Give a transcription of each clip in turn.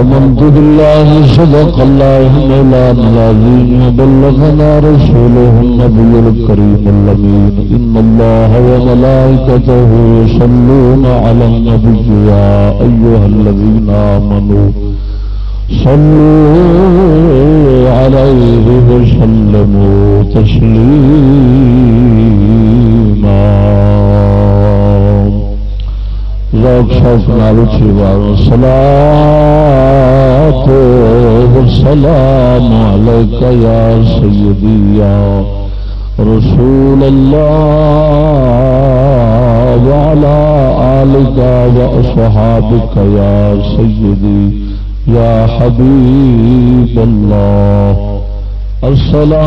آمنت بالله، صدق الله مولانا العظيم وبلغنا رسوله النبي الكريم اللمين إن الله وملائكته يصلون على النبي، يا أيها الذين آمنوا صلوا عليه وسلموا تسليما. ذوق شوق نال اچھی بار سلام سلام علیک یا سیدی یا رسول اللہ وعلى آلك وأصحابك يا سيدي يا حبيب الله الصلاة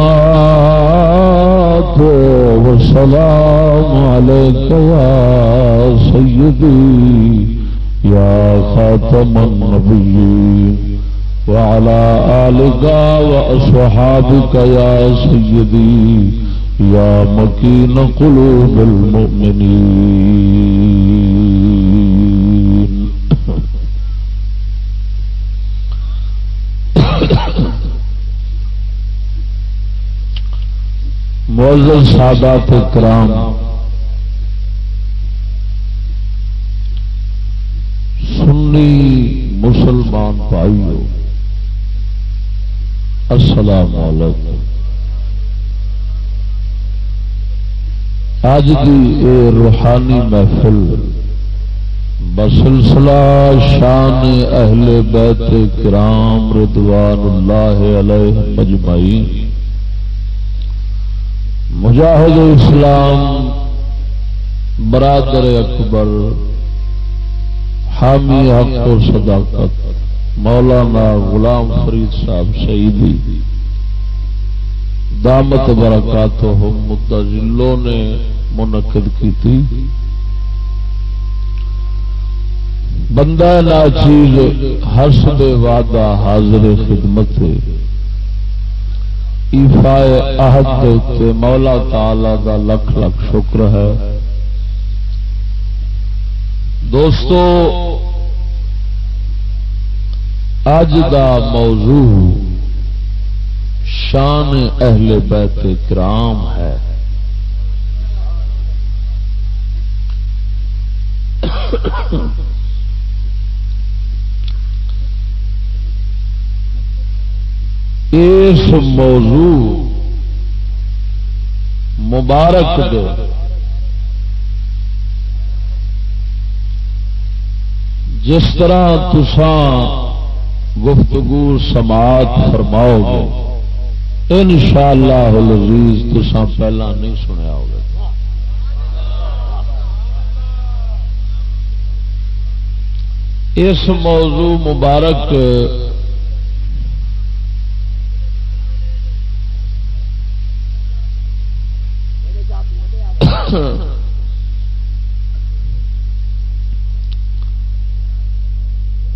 والسلام عليك يا سيدي، يا خاتم النبيين، وعلى آلك وأصحابك يا سيدي، يا مكين قلوب المؤمنين. معزز سادات کرام، سنی مسلمان بھائیو، السلام علیکم۔ اج کی اے روحانی محفل بسلسلہ شان اہل بیت کرام رضوان اللہ علیہ مجمعین مجاہد اسلام، برادر اکبر، حامی حق و صداقت، مولانا غلام فرید صاحب شہیدی، دامت برکات متضلوں نے منعقد کی تھی بندہ نا چیز حسب وعدہ حاضر خدمت ایفائے عہد کے مولا تعالی دا لکھ لکھ شکر ہے۔ دوستو اج دا موضوع شان اہل بیت کرام ہے۔ اس موضوع مبارک دے۔ جس طرح تسان گفتگو سماعت فرماؤ گے ان شاء اللہ لذیذ تسان پہلا نہیں سنیا ہوگا۔ اس موضوع مبارک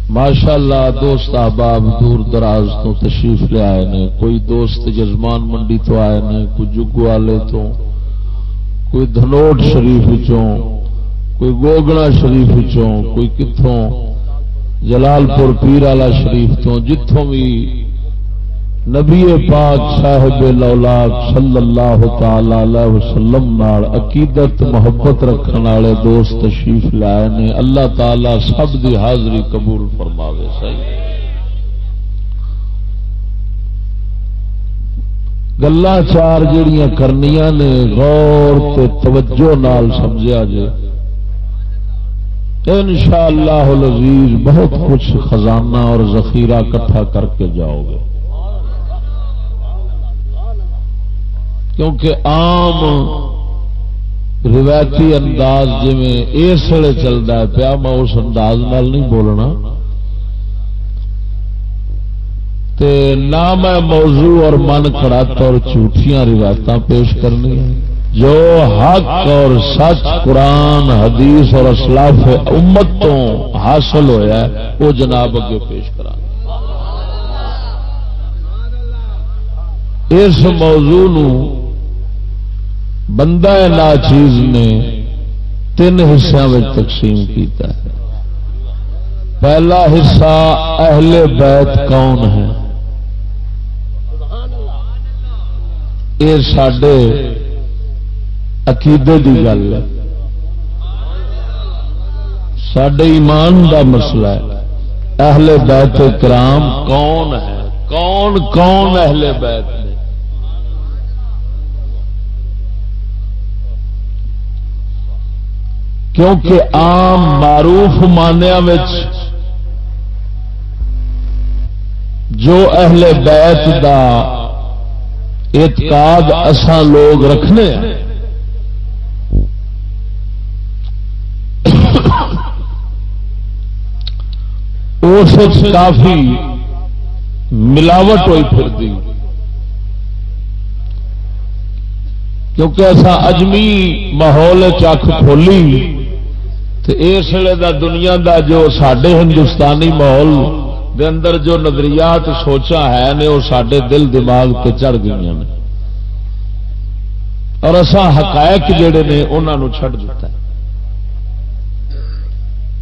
ماشاء اللہ دوست احباب دور دراز تو تشریف لے آئے نے، کوئی دوست جزمان منڈی تو آئے نے، کوئی جگو والے تو، کوئی دھنوٹ شریف چوں، کوئی گوگڑا شریف چوں، کوئی کتوں جلال پور پیر والا شریف تو جتوں بھی نبی پاک صاحب لولاک صلی اللہ تعالی علیہ وسلم نال عقیدت محبت رکھنے والے دوست تشریف لائے نے، اللہ تعالی سب دی حاضری قبول فرماوے، صحیح۔ گلا چار جڑیاں کرنیاں نے، غور تے توجہ نال سمجھا جے۔ ان شاء اللہ بہت کچھ خزانہ اور ذخیرہ کٹھا کر کے جاؤ گے۔ کیونکہ عام روایتی انداز جی اس ویلے چلتا ہے پیا، میں اس انداز نال نہیں بولنا۔ تے نہ میں موضوع اور من کڑت اور جھوٹیاں روایت پیش کرنی جو حق اور سچ قرآن، حدیث اور اسلاف امت تو حاصل ہوا ہے، وہ جناب اگے پیش کرا اس موضوع نو بندہ نا چیز نے تین حصوں میں تقسیم کیتا ہے۔ پہلا حصہ اہل بیت کون ہے؟ یہ سڈے عقیدے کی گل ہے۔ سڈے ایمان دا مسئلہ ہے۔ اہل بیت کرام کون ہے؟ کون کون اہل بیت نے کیونکہ عام معروف مانیا جو اہل بیت دا اعتقاد اسان لوگ رکھنے اس کافی ملاوٹ ہوئی پھر دی کیونکہ ایسا اجمی ماحول چک کھولی۔ تو اس ویلے دا دنیا دا جو سڈے ہندوستانی ماحول دے اندر جو نظریات سوچا ہے نے وہ سڈے دل دماغ پہ چڑھ گئی ہیں اور اصا حقائق جڑے نے انہوں چھڈ دیتا ہے۔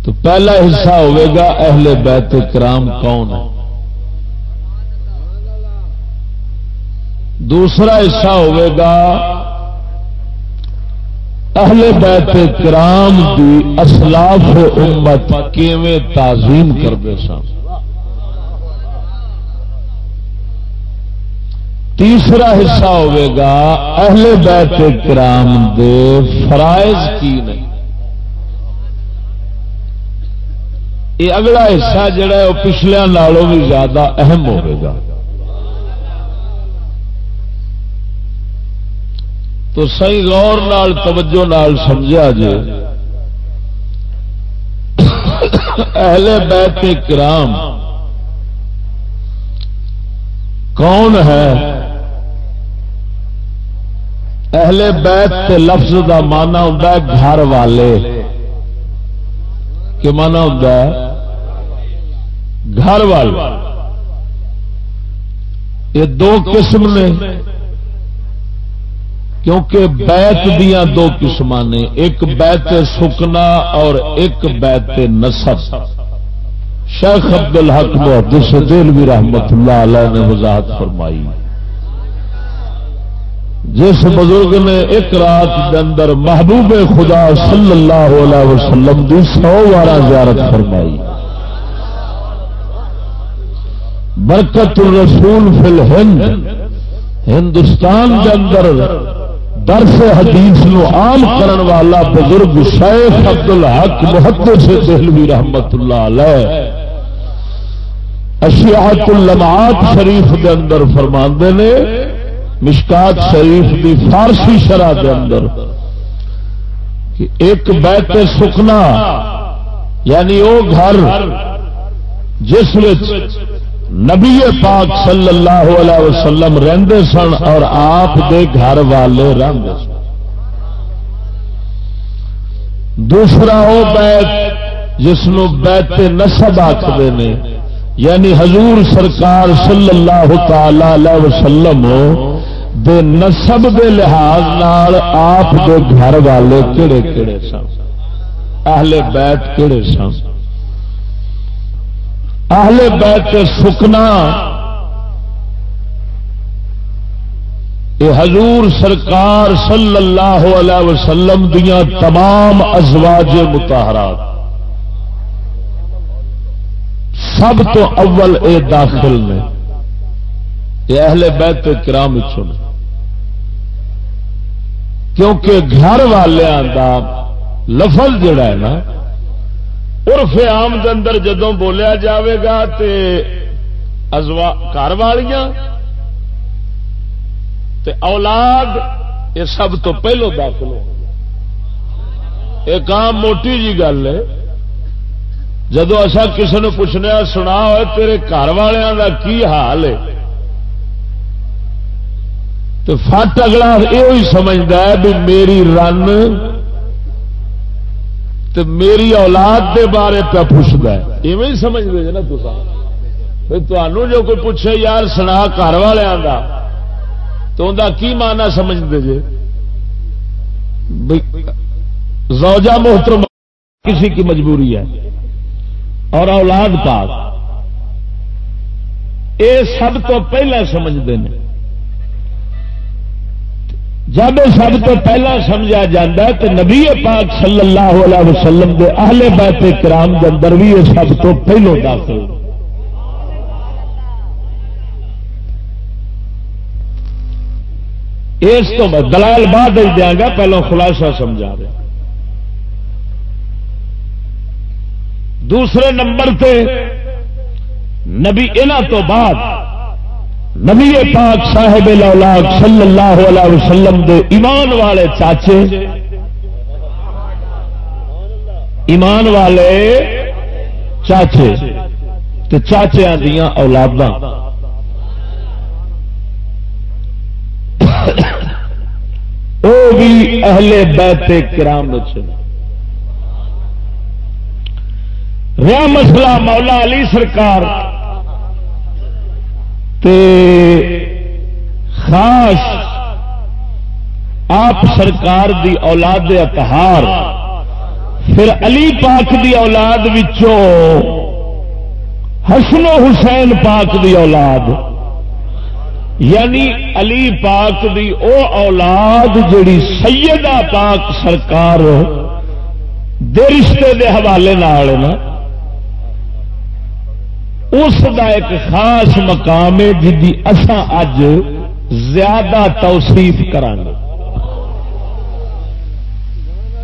تو پہلا حصہ ہوئے گا اہل بیت کرام کون ہے دوسرا حصہ ہوئے گا اہل بیت کرام دی اسلاف امت کیویں تعظیم کرتے سن؟ تیسرا حصہ ہوئے گا اہل بیت کرام دے فرائض کی نہیں یہ اگلا حصہ جڑا ہے، وہ پچھلے نالوں بھی زیادہ اہم ہوگا تو سی غور نال، توجہ نال سمجھا جے۔ اہل بیت کرام، کون ہے؟ اہل بیت کے لفظ کا مانا ہوں گھر والے۔ کہ مانا ہوں گھر والے۔ یہ دو قسم نے۔ کیونکہ بیت دیا دو قسم نے، ایک بیت سکنا اور ایک بیت نسب شیخ عبد الحق محدث دلوی رحمت اللہ علیہ نے وضاحت فرمائی۔ جس بزرگ نے ایک رات کے اندر محبوب خدا صلی اللہ علیہ وسلم کی سو بارہ زیارت فرمائی۔ برکت الرسول فی الہند، ہندوستان کے اندر درس حدیث نو عام کرن والا بزرگ شیخ عبد الحق محدث سے دہلوی رحمت اللہ علیہ۔ اشیات اللمعات شریف کے اندر فرماندے نے، مشکات شریف دی فارسی شرح کے اندر کہ ایک بیت سکنا یعنی وہ گھر جس وچ نبی پاک صلی اللہ علیہ وسلم رہندے سن اور آپ دے گھر والے رہتے سن۔ دوسرا وہ بیت جس بیت نسب آخر نے یعنی حضور سرکار صلی اللہ تعالی وسلم دے نسب دے لحاظ نال آپ دے گھر والے کہڑے کہڑے سن؟ اہل بیت کہڑے سن؟ اہل بیت سکنا۔ یہ حضور سرکار صلی اللہ علیہ وسلم دیا تمام ازواج متحرات سب تو اول اے داخل نے۔ یہ اہل بیت کرام چن۔ کیونکہ گھر والوں کا لفظ جڑا ہے نا عرف عام دے اندر جدو بولیا جاوے گا تے ازوا گھر والیاں تے اولاد یہ سب تو پہلو داخل ہو ایک عام موٹی جی گل ہے۔ جدو اصا کسی نے پوچھنے سنا ہوئے تیرے گھر والوں کا کی حال ہے؟ تو فٹ اگلا یہ سمجھتا ہے بھی میری رن تو میری اولاد دے بارے پہ پوچھتا ہے۔ ایویں سمجھ دے نا تمہوں جو کوئی پوچھے یار سنا گھر والوں کا تو انہیں کی مانا سمجھتے جی زوجہ محترم، کسی کی مجبوری ہے۔ اور اولاد پاک۔ یہ سب تو پہلے سمجھتے ہیں جب سب تو پہلا سمجھا جا تو نبی پاک صلی اللہ علیہ وسلم کے اہل بیت کرام کے اندر بھی یہ سب تو پہلو داخل۔ اس تو دلائل بعد دیا گا، پہلو خلاصہ سمجھا رہا دوسرے نمبر پہ نبی تو بعد نبی پاک صاحب الاولاد صلی اللہ علیہ وسلم دے ایمان والے چاچے، ایمان والے چاچے تے چاچیا دیا اولادا وہ بھی اہل بیت کرام رہا مسئلہ مولا علی سرکار تے خاص آپ سرکار دی اولاد اتہار پھر علی پاک دی اولاد وچوں حسن و حسین پاک دی اولاد یعنی علی پاک دی او اولاد جڑی سیدہ پاک سرکار دے رشتے دے حوالے نال نا اس دا ایک خاص مقام ہے جی اساں اج زیادہ توصیف کرانگے۔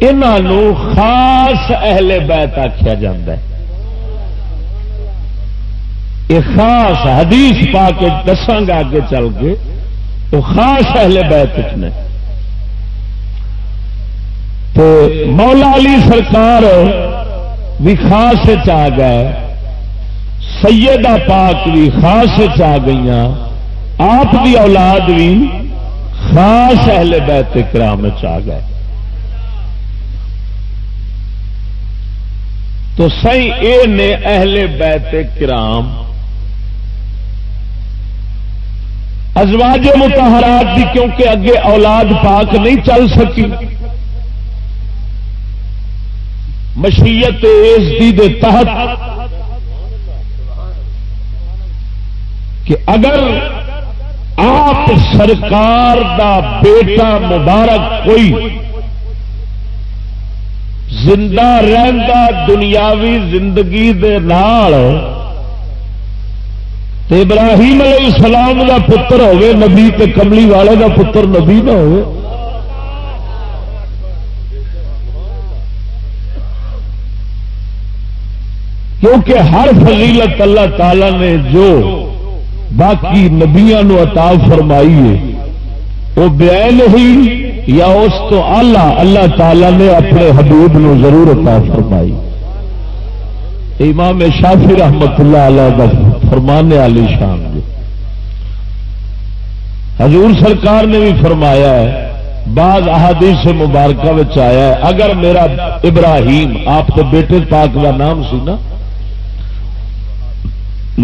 انہوں خاص اہل بیت آخیا جا یہ خاص حدیث پا کے دساگا اگے چل کے وہ خاص اہل بیت نے۔ تو مولا علی سرکار بھی خاص آ گئے۔ سیدہ پاک بھی خاص آ گئی آپ کی اولاد بھی خاص اہل بیت کرام آ گئے۔ تو سی اے نے اہل بیت کرام ازواج متحرات کی کیونکہ اگے اولاد پاک نہیں چل سکی۔ مشیت اس دی دے تحت کہ اگر آپ سرکار دا بیٹا مبارک کوئی زندہ رہندا دنیاوی زندگی دے نال تے ابراہیم علیہ السلام دا پتر ہوے نبی تے کملی والے دا پتر نبی نہ ہو کیونکہ ہر فضیلت اللہ تعالی نے جو باقی نبیا عطا فرمائی ہے وہ بیا نہیں یا اس تو آلہ اللہ تعالی نے اپنے حبیب نو ضرور عطا فرمائی۔ امام شافی رحمت اللہ علیہ کا فرمانے والی شان جی حضور سرکار نے بھی فرمایا ہے، بعض احادیث مبارکہ آیا ہے، اگر میرا ابراہیم آپ کے بیٹے پاک کا نام سی نا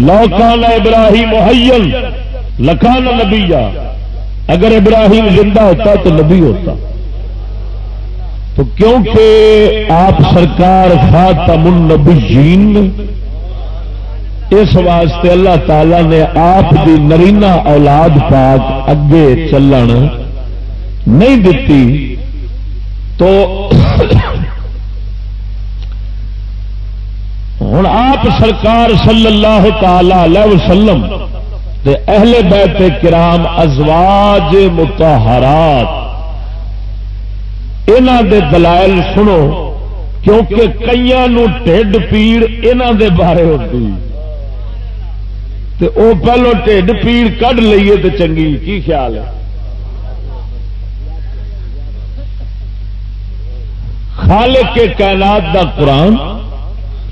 لوکان ابراہیم محل لکھان نبی اگر ابراہیم زندہ ہوتا تو نبی ہوتا۔ تو کیونکہ آپ سرکار خاتم النبیین اس واسطے اللہ تعالی نے آپ کی نرینا اولاد پاک اگے چلن نہیں دیتی، تو ہوں آپ سرکار صلی اللہ تعالی وسلم دے اہل بیت کرام ازواج متحرات انہ دے دلائل سنو، کیونکہ کئی ٹھڈ پیڑ انہ دے بارے ہوتی تے او پہلو ٹھڈ پیڑ کڈ لیے تو چنگی، کی خیال ہے؟ خالق کے کائنات دا قرآن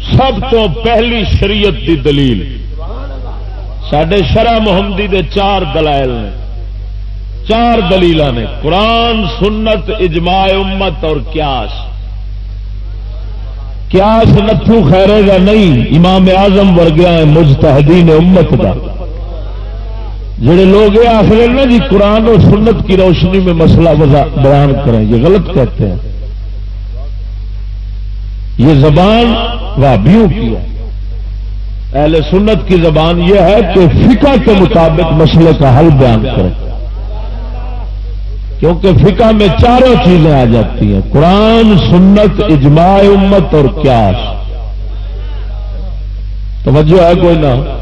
سب تو پہلی شریعت دی دلیل۔ سڈے شرح محمدی دے چار دلائل نے۔ چار دلیل نے۔ قرآن، سنت، اجماع امت اور کیاس کیاس نتھو خیرے گا نہیں، امام اعظم ورگیا ہے مجتہدین امت کا جڑے لوگ یہ آخر نا جی قرآن اور سنت کی روشنی میں مسئلہ بیان کریں، یہ غلط کہتے ہیں۔ یہ زبان وابیوں کی ہے۔ اہل سنت کی زبان یہ ہے کہ فقہ کے مطابق مسئلے کا حل بیان کریں۔ کیونکہ فقہ میں چاروں چیزیں آ جاتی ہیں۔ قرآن، سنت، اجماع امت اور کیاس توجہ ہے کوئی نہ؟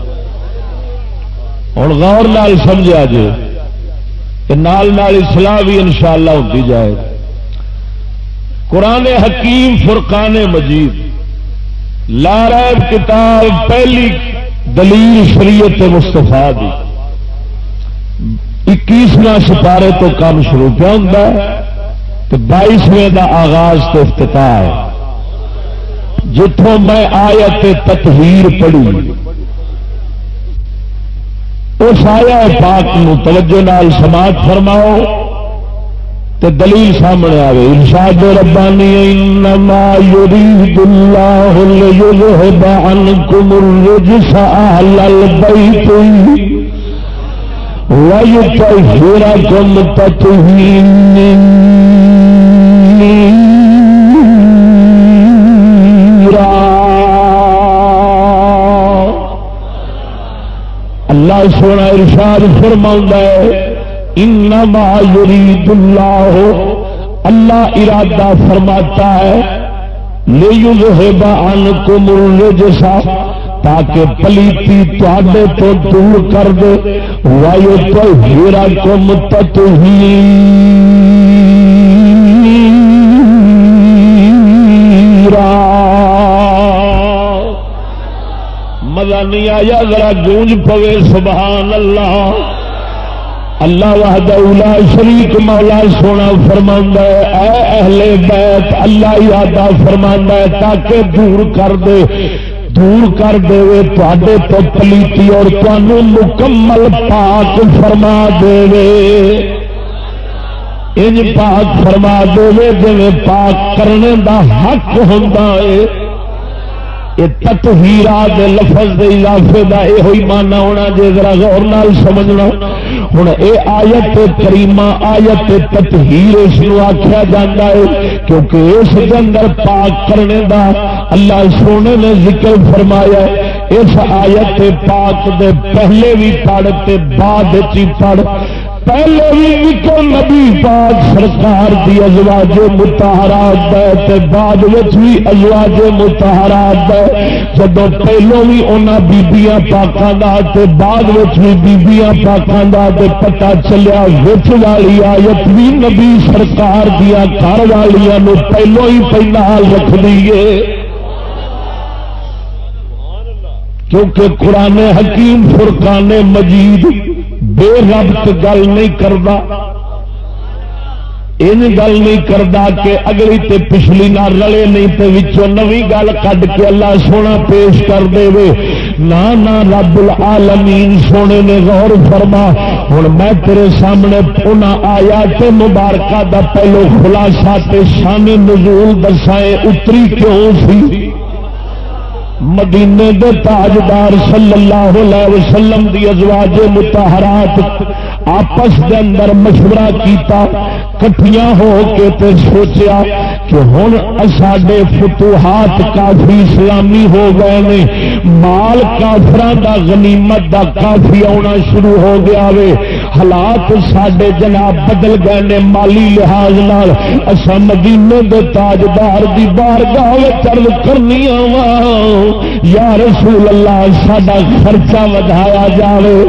ہوں غور نال سمجھا جی کہ نال نال اصلاح بھی انشاءاللہ ہوتی جائے۔ قرآن حکیم فرقان مجید لاریب کتاب پہلی دلیل شریعت مستفا دی۔ اکیسواں سپارے تو کام شروع کیا ہوں تو بائیسویں کا آغاز تو افتتاح ہے۔ جتوں میں آیت تطہیر پڑھی۔ اس آیا پاک نو توجہ نال سماج فرماؤ۔ تے دلیل سامنے آئے ارشاد ربانی، انما یرید اللہ لیذہب عنکم الرجس اہل البیت وَيُطَهِّرَكُمْ تَطْهِيرًا اللہ سونا ارشاد فرماؤں ہے انما یرید اللہ اللہ ارادہ فرماتا ہے لیذہب عنکم الرجسا تاکہ پلیتی تے تو دور کر دے وایو تو ہیرا کم تھی مزہ نہیں آیا، ذرا گونج پوے، سبحان اللہ۔ اللہ وحدہ اولا شریک مولا سونا فرما اے اہل بیت، اللہ ارادہ فرما تاکہ دور کر دے، دور کر دے تے تو پلیتی اور تمہوں مکمل پاک فرما دے ان پاک فرما دے جی پاک کرنے دا حق ہوں یہ تطہیرا دے لفظ دے اضافے دا یہ ہوئی مانا ہونا جے ذرا غور نال سمجھنا۔ ہوں اے آیت کریمہ، آیت تطہیر اس کو آخیا جاتا ہے کیونکہ اس کے اندر پاک کرنے دا اللہ سونے نے ذکر فرمایا ہے۔ اس آیت پاک دے پہلے بھی پڑھ تے بعد چی پڑھ۔ پہلے بھی نکو نبی پاک سرکار دی ازواج متحرات ہے بعد بھی ازواج متحرات ہے جب پہلو بھی انہوں بیبیاں پاکوں کا بعد بھی بیبیاں پاکوں کا پتا چلیا وچ والی آیت بھی نبی سرکار دیا گھر والوں پہلو ہی پہلا رکھ دیے کیونکہ قرآن حکیم فرقان مجید بے ربط گل نہیں کرتا ان گل نہیں کرتا کہ اگلی تے پچھلی نہ رلے نہیں تے وچوں نوی گل کڈ کے اللہ سونا پیش کر دے وے نہ نہ رب العالمین سونے نے غور فرما۔ ہوں میں تیرے سامنے انہاں آیا تے مبارکہ دا پہلو خلاصہ تے شان نزول دسائے اتری کیوں سی؟ مدینے دے تاجدار صلی اللہ علیہ وسلم دی ازواج متحرات آپس دے اندر مشورہ کیتا، کٹھیاں ہو کے تے سوچیا کہ ہن ساڈے فتوحات کافی اسلامی ہو گئے نے، مال کافران دا، غنیمت دا کافی آنا شروع ہو گیا وے۔ حالات ساڈے جناب بدل گئے نے مالی لحاظ نال۔ اسا مدینے دے تاجدار دی بارگاہ چرد کرنی وا یا رسول اللہ، ساڈا خرچہ ودایا جائے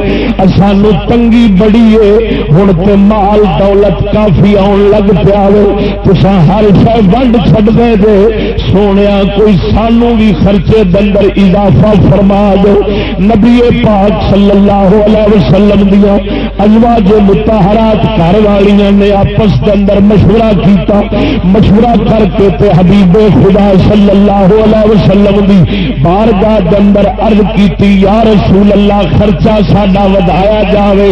سانو تنگی بڑی ہے ہوں تو مال دولت کافی آن لگ پیا تو ہر شہ ونڈ چڈ دے دے سونے کوئی سانو بھی خرچے دندر اضافہ فرما دو نبی پاک صلی اللہ علیہ وسلم دیا ازواج متحرات گھر والیاں نے آپس کے اندر مشورہ کیتا۔ مشورہ کر کے تے حبیب خدا صلی اللہ علیہ وسلم دی بارگاہ دے اندر عرض کیتی، یا رسول اللہ، خرچہ ساڈا ودایا جاوے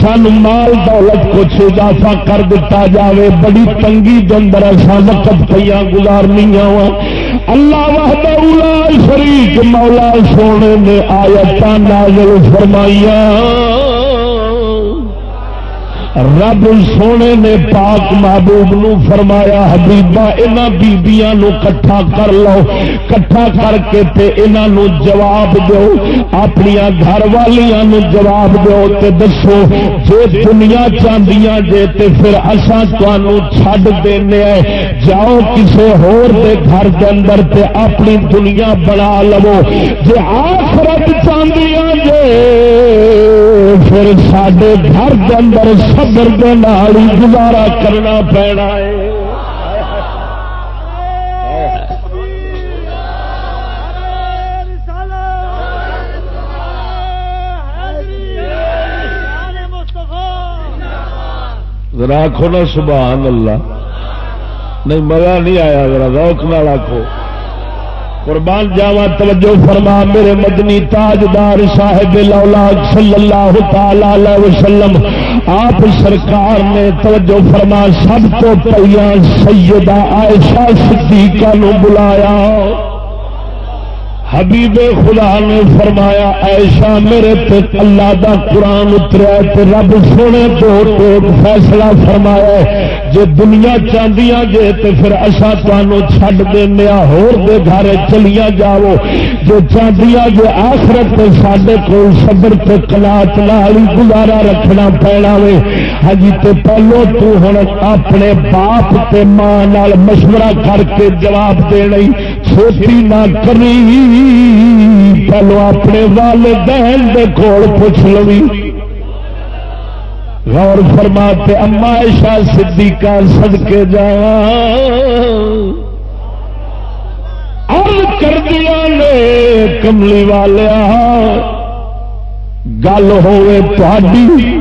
سن مال دولت کچھ اضافہ کر دیتا جاوے۔ بڑی تنگی دے اندر ایسا وقت پہ گزارنی وا اللہ وحدہ اولا شریک مولا سونے نے آیتاں نازل فرمائیاں۔ رب سونے نے پاک محبوب نو فرمایا، حبیبا یہاں بیبیاں نو کٹھا کر لو، کٹھا کر کے تے انہاں نو جواب دو اپنی گھر والیاں نو جواب دو تے دسو جے دنیا چاندیاں جے تے پھر اساں تانوں چھڈ دینے جاؤ کسے ہور دے گھر دے اندر تے اپنی دنیا بنا لو، جے آخرت چاندیاں جے پھر سڈے گھر کے اندر صبر کے نال گزارا کرنا پینا ہے۔ راکھو نا، سبحان اللہ۔ نہیں، مزہ نہیں آیا، ذرا روک نہ آخو قربان جاوا توجہ فرما، میرے مدنی تاجدار صاحب صلی اللہ تعالی وسلم، آپ سرکار نے توجہ فرما، سب تو پہلا سیدہ عائشہ صدیقہ نو بلایا۔ حبیب خدا نے فرمایا ایشا میرے تے اللہ دا قرآن اتریا تے رب سونے تو ایک فیصلہ فرمایا جے دنیا چاندیاں جے تے پھر اصا تمہوں چھڈ دینا ہور دے گھر چلیاں جاؤ۔ جو چاندیاں جے آخرت تے ساڈے کول صبر تے کلات نال گزارا رکھنا پینا وے۔ ہاں جی، تے پہلو تو ہن اپنے باپ تے ماں نال مشورہ کر کے جواب دے دینا چھوٹی نہ کری پہلو اپنے والدین دے کول پوچھ لوی۔ غور فرماتے اما ایشا صدیقہ صدقے جا۔ ارد کر دیا نے کملی والیا، گل ہوئے تھی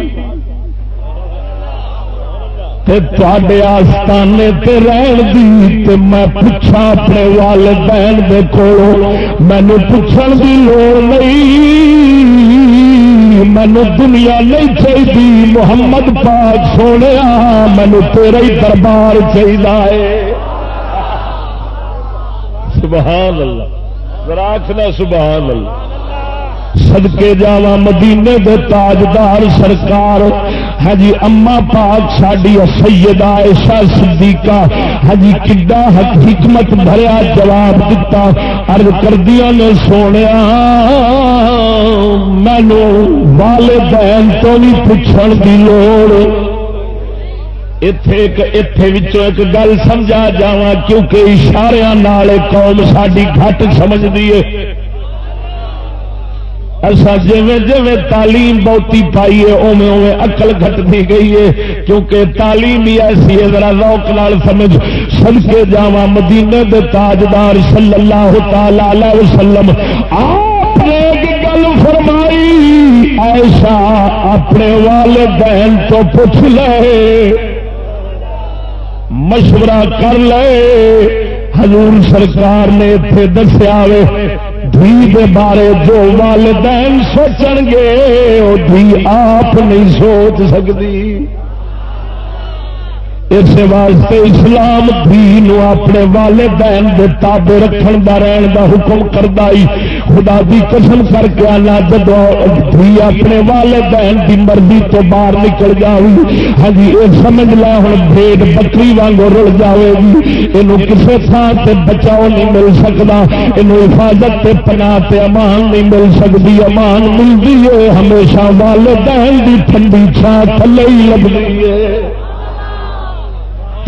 تے آستانے تے رہن دی تے میں پوچھا اپنے والدین دے کولو مینو پوچھن دی لوڑ نہیں۔ مینو دنیا نہیں چاہیے محمد پاک سونے مینو تیرا ہی دربار چاہیے سبحان اللہ۔ راکھنا سبحان اللہ۔ سدکے جاوا مدینے دے تاجدار سرکار۔ ہاں ہجی اما پاک ساڈی سیدہ عائشہ صدیقہ ہجی کڈا حکمت بھریا جواب دتا ارد کردیا نے سونے مینو والدین تو بھی پوچھن کی لوڑ۔ اتے ایک گل سمجھا جا کیونکہ اشارے قوم ساری گھٹ سمجھتی ہے۔ ایسا جی جی تعلیم بہتی پائی ہے اوے اوے اقل گھٹتی گئی ہے۔ کیونکہ تعلیم ہی ایسی ہے، ذرا روک نال سمجھ۔ سن کے جا مدینے دے تاجدار صلی اللہ تعالی وسلم، آپ نے گل فرمائی ایسا اپنے والدین تو پوچھ لے، مشورہ کر لے۔ حضور سرکار نے اتنے دسیا دھی بارے جو والدین سوچن گے وہ دھی آپ نہیں سوچ سکتی اس واسطے اسلام دین اپنے والدین دے تابے رکھن دا رہن دا حکم کردا ہی خدا دی قسم کر کے آنا جب دھی اپنے والدین دی مرضی تو باہر نکل جاوی۔ ہاں جی یہ سمجھ لا ہوں بھیڑ بکری وانگو رل جاوے گی یہ کسی تھان سے بچاؤ نہیں مل سکتا یہ حفاظت تے پناہ تے امان نہیں مل سکتی امان ملتی ہے ہمیشہ والدین دی ٹھنڈی چھان تھلے ہی لگتی ہے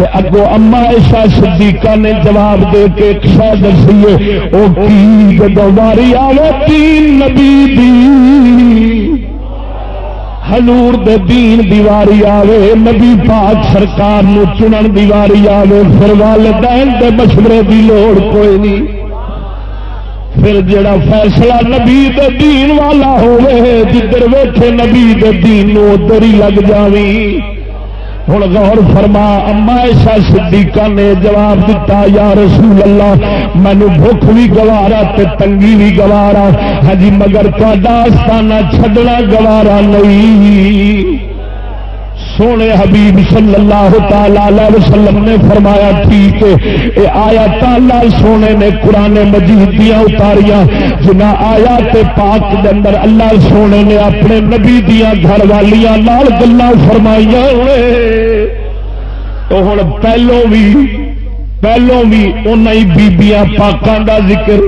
اگو اما ایشا صدیقہ نے جواب دے کے ایک شہ دسیے وہ کی جب واری آئے تین نبی دی؟ ہلور دے دین دیواری آوے، نبی پاک سرکار نو چنن دیواری آوے، پھر والدین دے مشورے دی لوڑ کوئی نہیں۔ پھر جڑا فیصلہ نبی دے دین والا ہوئے جدھر ویٹے نبی دے دین ادھر ہی لگ جاوی ہوں غور فرما، اما ایسا صدیقہ نے جواب دیتا یا رسول اللہ مینو بھوک بھی گوارا تے تنگی بھی گوارا۔ ہجی مگر تا آستانہ چھڈنا گوارا نہیں۔ سونے حبیب صلی اللہ تعالی وسلم نے فرمایا، ٹھیک ہے۔ اے آیا تالا سونے نے قرآن مجید دیا اتاریاں۔ جنا آیا تے پاک دے اندر اللہ سونے نے اپنے نبی دیا گھر والیاں لال گلا فرمائیاں تو ہوں پہلو بھی پہلو بھی ان بیبیاں پاکوں کا ذکر۔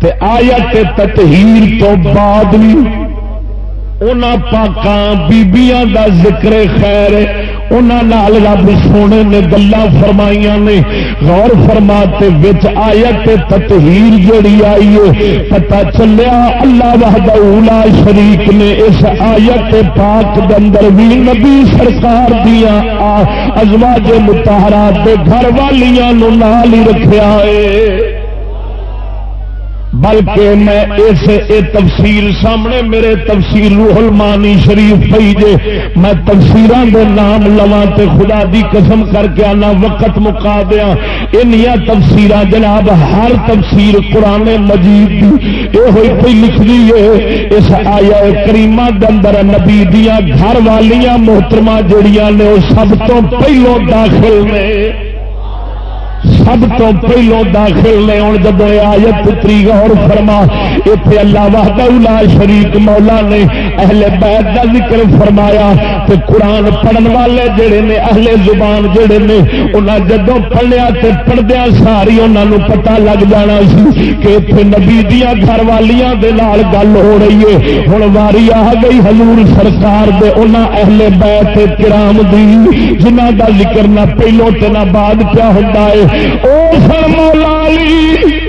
تے آیا تے تطہیر تو بعد بھی پاکاں بیبیاں دا ذکر خیر انہوں رب سونے نے گلا فرمائیاں نے۔ غور فرماتے وچ آیت تطہیر جڑی آئی ہے پتا چلیا اللہ وحدہ شریک نے اس آیت پاک دندر بھی نبی سرکار دیا ازواج متحرات گھر والیاں نال ہی رکھیا ہے۔ بلکہ میں اس تفصیل سامنے میرے تفصیل روح المانی شریف پی جے۔ میں تفصیل دے نام لوا تے خدا دی قسم کر کے آنا وقت مکا دیا انیا تفسیر جناب، ہر تفسیر قرآن مجید دی۔ یہ ہوئی پہ لکھ دیے اس آیا کریمہ دندر نبی دیا گھر والیاں محترمہ جڑیاں نے وہ سب تو پہلو داخل نے سب تو پہلو داخل نے ہوں جب آیت پتری غور فرما اتنے اللہ وحدہ شریک مولا نے اہل بیت کا ذکر فرمایا تو قرآن پڑھن والے جڑے نے، اہل زبان جڑے نے انہیں جدو پڑھیا تو پڑھدیا ساری انہوں پتا لگ جانا سی کہ اتنے نبی دیا گھر والیاں دے نال گل ہو رہی ہے۔ ہوں واری آ گئی حضور سرکار دے انہاں اہل بیت کرام دی جنہ کا ذکر نہ پہلو تے نہ بعد کیا ہوتا ہے۔ او فرمولا علی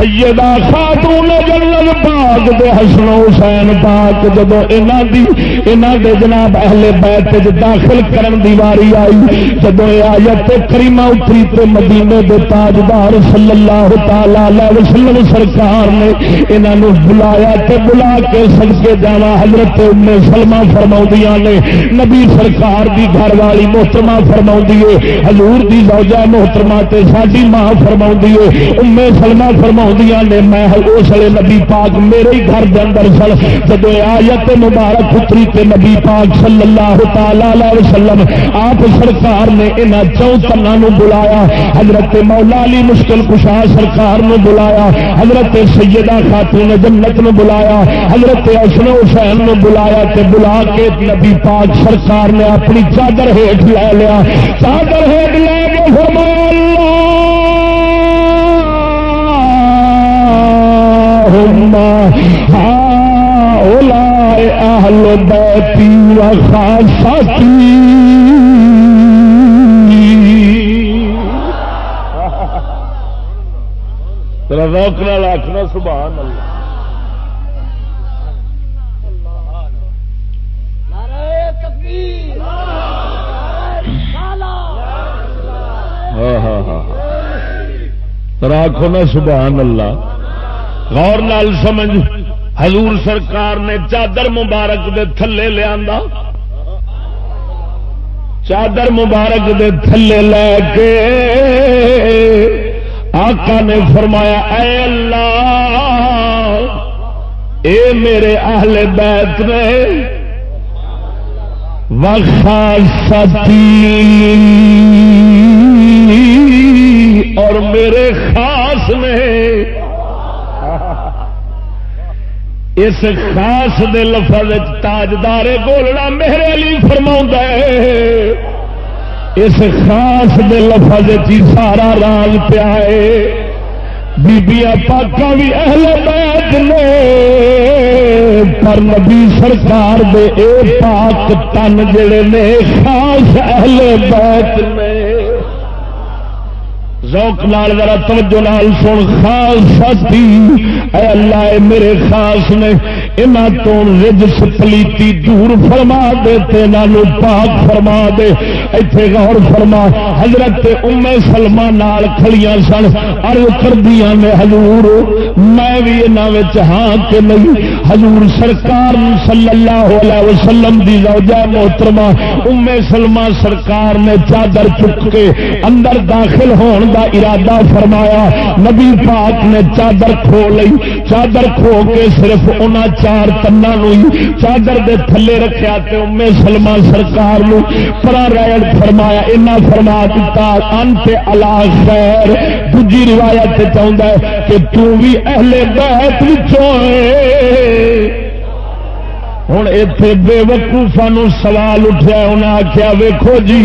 سیدہ خاتون جنت پاک دے حسن حسین پاک جب انہاں دے جناب اہل بیت داخل کرن دی واری آئی جب آیت کریمہ اتری تے مدینے دے تاجدار صلی اللہ تعالی علیہ وسلم سرکار نے انہاں نو بلایا تے بلا کے صدقے جاوا حضرت ام سلمہ فرماؤندیاں نے۔ نبی سرکار دی گھر والی محترمہ فرماؤندی ہے، حضور دی زوجہ محترمہ تے ساڈی ماں فرماؤندی ہے۔ ام سلمہ فرماؤ فرماؤندی نے میں اس لیے نبی پاک میرے ہی گھر کے اندر سر جب آیت مبارک پتری تے نبی پاک صلی اللہ تعالی وسلم، آپ سرکار نے یہاں چوتنا بلایا، حضرت مولا علی مشکل کشا سرکار نو بلایا، حضرت سیدہ خاتون جنت نو بلایا، حضرت حسن حسین نو بلایا تے بلا کے نبی پاک سرکار نے اپنی چادر ہیٹ لے لیا۔ چادر ہیٹ لے کے فرمایا، اللہ اہل بیتی و خاصتی روک نال آخنا سبحان اللہ ہاں ہاں ہاں راکھو نا سبحان اللہ غور نال سمجھ۔ حضور سرکار نے چادر مبارک دے تھلے لیا چادر مبارک دے تھلے لے کے آقا نے فرمایا، اے اللہ، اے میرے اہل بیت نے وخاصتی اور میرے خاص نے اس خاص دے لفظ تاجدار گولڑا میرے علی فرما اس خاص دے لفظ ہی سارا راج پیا بیبیا پاکا بھی اہل بیت نے۔ پر نبی سرکار دے اے پاک تن جڑے نے خاص اہل بیت نے۔ ذوق نال ذرا توجہ نال سن۔ خاص ساتھی، اے اللہ، اے میرے خاص نے یہاں تو رجس پلیتی دور فرما دے، تے نالو پاک فرما دے۔ ایتھے غور فرما، حضرت ام سلمہ نال کھڑیاں سن ارد کردیاں نے، حضور، میں بھی یہاں ہاں کہ نہیں؟ حضور سرکار صلی اللہ علیہ وسلم دی زوجہ محترمہ ام سلمہ سرکار نے چادر چک کے اندر داخل ہون دا ارادہ فرمایا۔ نبی پاک نے چادر کھو لی۔ چادر کھو کے صرف انہاں چار تنا چادر دے تھلے رکھیا تے ام سلمہ سرکار نو پرا ریڑ فرمایا۔ اینا فرما دیتا انت الا خیر۔ دوجی روایت چاہتا ہے کہ تو بھی اہل بیت وچوں ہوں اتنے بے وقوفا سوال اٹھا انہیں آخیا ویکو جی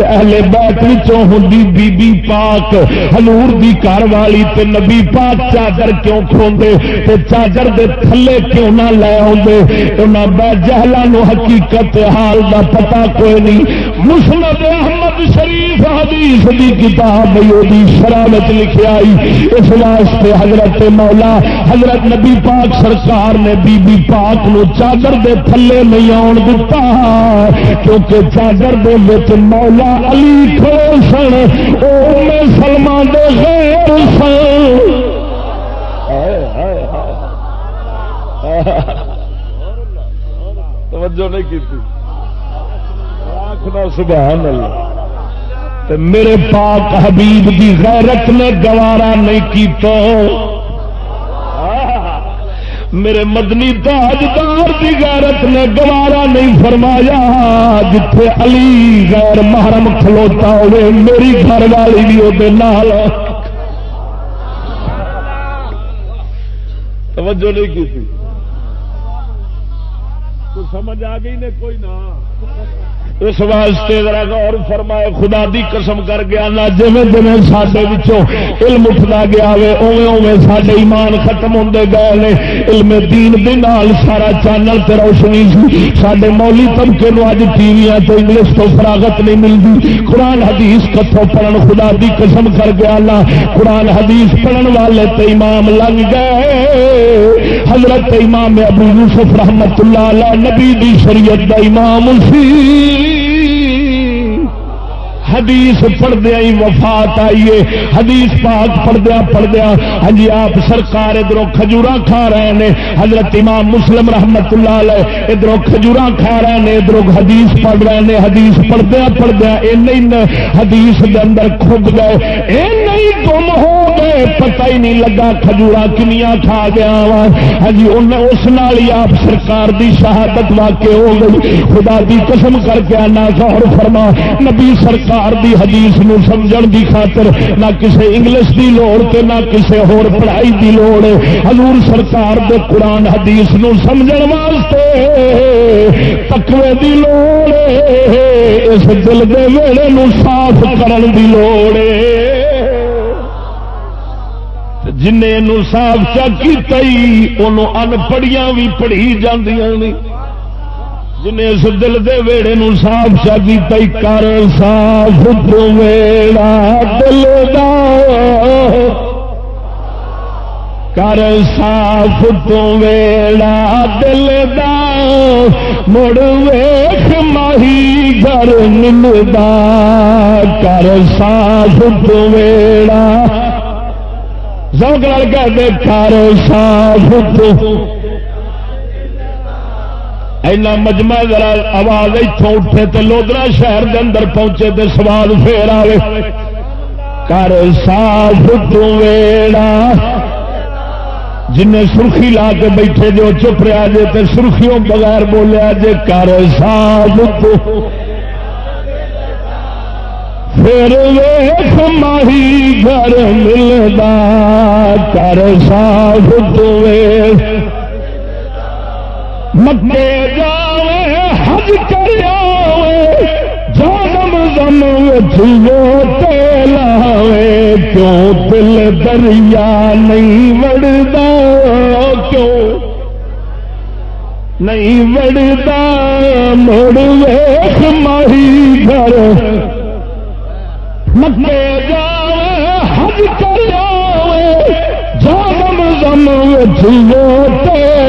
اہل بیت ہوں بی بی پاک ہلور دی گھر والی تے نبی پاک چادر کیوں کھوندے تے چادر دے تھلے کیوں نہ لے آدھے انہیں بے جہلا حقیقت حال دا پتا کوئی نہیں مسلم احمد شریف حدیث دی کتاب دی شرابت لکھی آئی۔ اس واسطے حضرت مولا، حضرت نبی پاک سرکار نے بی بی پاک نو چادر دے تھلے نہیں آن دتا، کیونکہ چادر دے بچ مولا علی کھڑے سن، او میں سلمان دے غیر سن۔ توجہ نہیں کی سبحان اللہ میرے پاک حبیب دی غیرت نے گوارا نہیں کی تو میرے مدنی تاجدار کی غیرت نے گوارا نہیں فرمایا۔ جتھے علی غیر محرم کھلوتا ہوئے، میری گھر والی بھی وہ توجہ نہیں کی تو سمجھ آ گئی نے کوئی نہ۔ اس واسطے ذرا غور فرمائے، خدا دی قسم کر گیا نہ جی جی سڈے علم اٹھتا گیا اوے اوے سڈے ایمان ختم ہوتے گئے نے۔ علم دین دے نال سارا چینل تے روشنی سی۔ سڈے مولی طبقے نو اج ٹی وی تو انگلش تو فراغت نہیں ملتی قرآن حدیث کتوں پڑھن، خدا دی قسم کر گیا نہ قرآن حدیث پڑھن والے تے امام لگ گئے۔ حضرت امام ابو یوسف رحمت اللہ علیہ نبی دی شریعت دا امام سی۔ حدیث پڑھدیا ہی وفات آئیے حدیث پاک پڑھدیا پڑھدیا ہاں جی آپ سرکار ادھر کھجورا کھا رہے ہیں حضرت امام مسلم رحمت اللہ علیہ ادھر کھجورا کھا رہے ہیں ادھر حدیث پڑھ رہے ہیں حدیث پڑھدیا پڑھدیا این حدیث کے اندر کھب گئے نہیں گم ہو گئے پتہ ہی نہیں لگا کھجورا کنیا کھا گیا وا۔ ہاں جی، اس نال ہی آپ سرکار دی شہادت واقع ہو گئی۔ خدا دی قسم کر کے آنا غور فرما۔ نبی سرکار دی حدیث نو سمجھن دی خاطر نہ کسے انگلش دی لوڑ تے نہ کسے ہور پڑھائی دی لوڑ۔ حضور سرکار دے قرآن حدیث نو سمجھن واسطے تقوی دی لوڑ۔ اس دل دے ویڑے نو صاف کرن دی لوڑ۔ ہے جن صاف چکی تئی انہوں ان پڑھیاں بھی پڑھی جاندیاں نہیں جنہیں اس دل دے ویڑے نو صاف چاہی تئی کر صاف تو ویڑا دل دا۔ کر صاف تو ویڑا دل دا۔ مڑ ویخ ماہی گھر ملدا کر صاف تو ویڑا زوگ لڑ کے کر صاف تو اینا مجمع ذرا آواز اتوں اٹھے تے لودرا شہر دے اندر پہنچے تے سواد پھر آئے کر صاف ویڑا۔ جن سرخی لا کے بیٹھے جو چپ رہا جے تے سرخیوں بغیر بولیا جے کر صاف تو پھر ویخ ماہی گھر ملدا کر صاف ویخ مکے جاوے، حج کر آوے جانم زم لاوے۔ کیوں دل دریا نہیں وڑدا، کیوں نہیں وڑدا؟ مڑ ویخ ماہی گھر۔ مکے جاوے حج کر جانم زم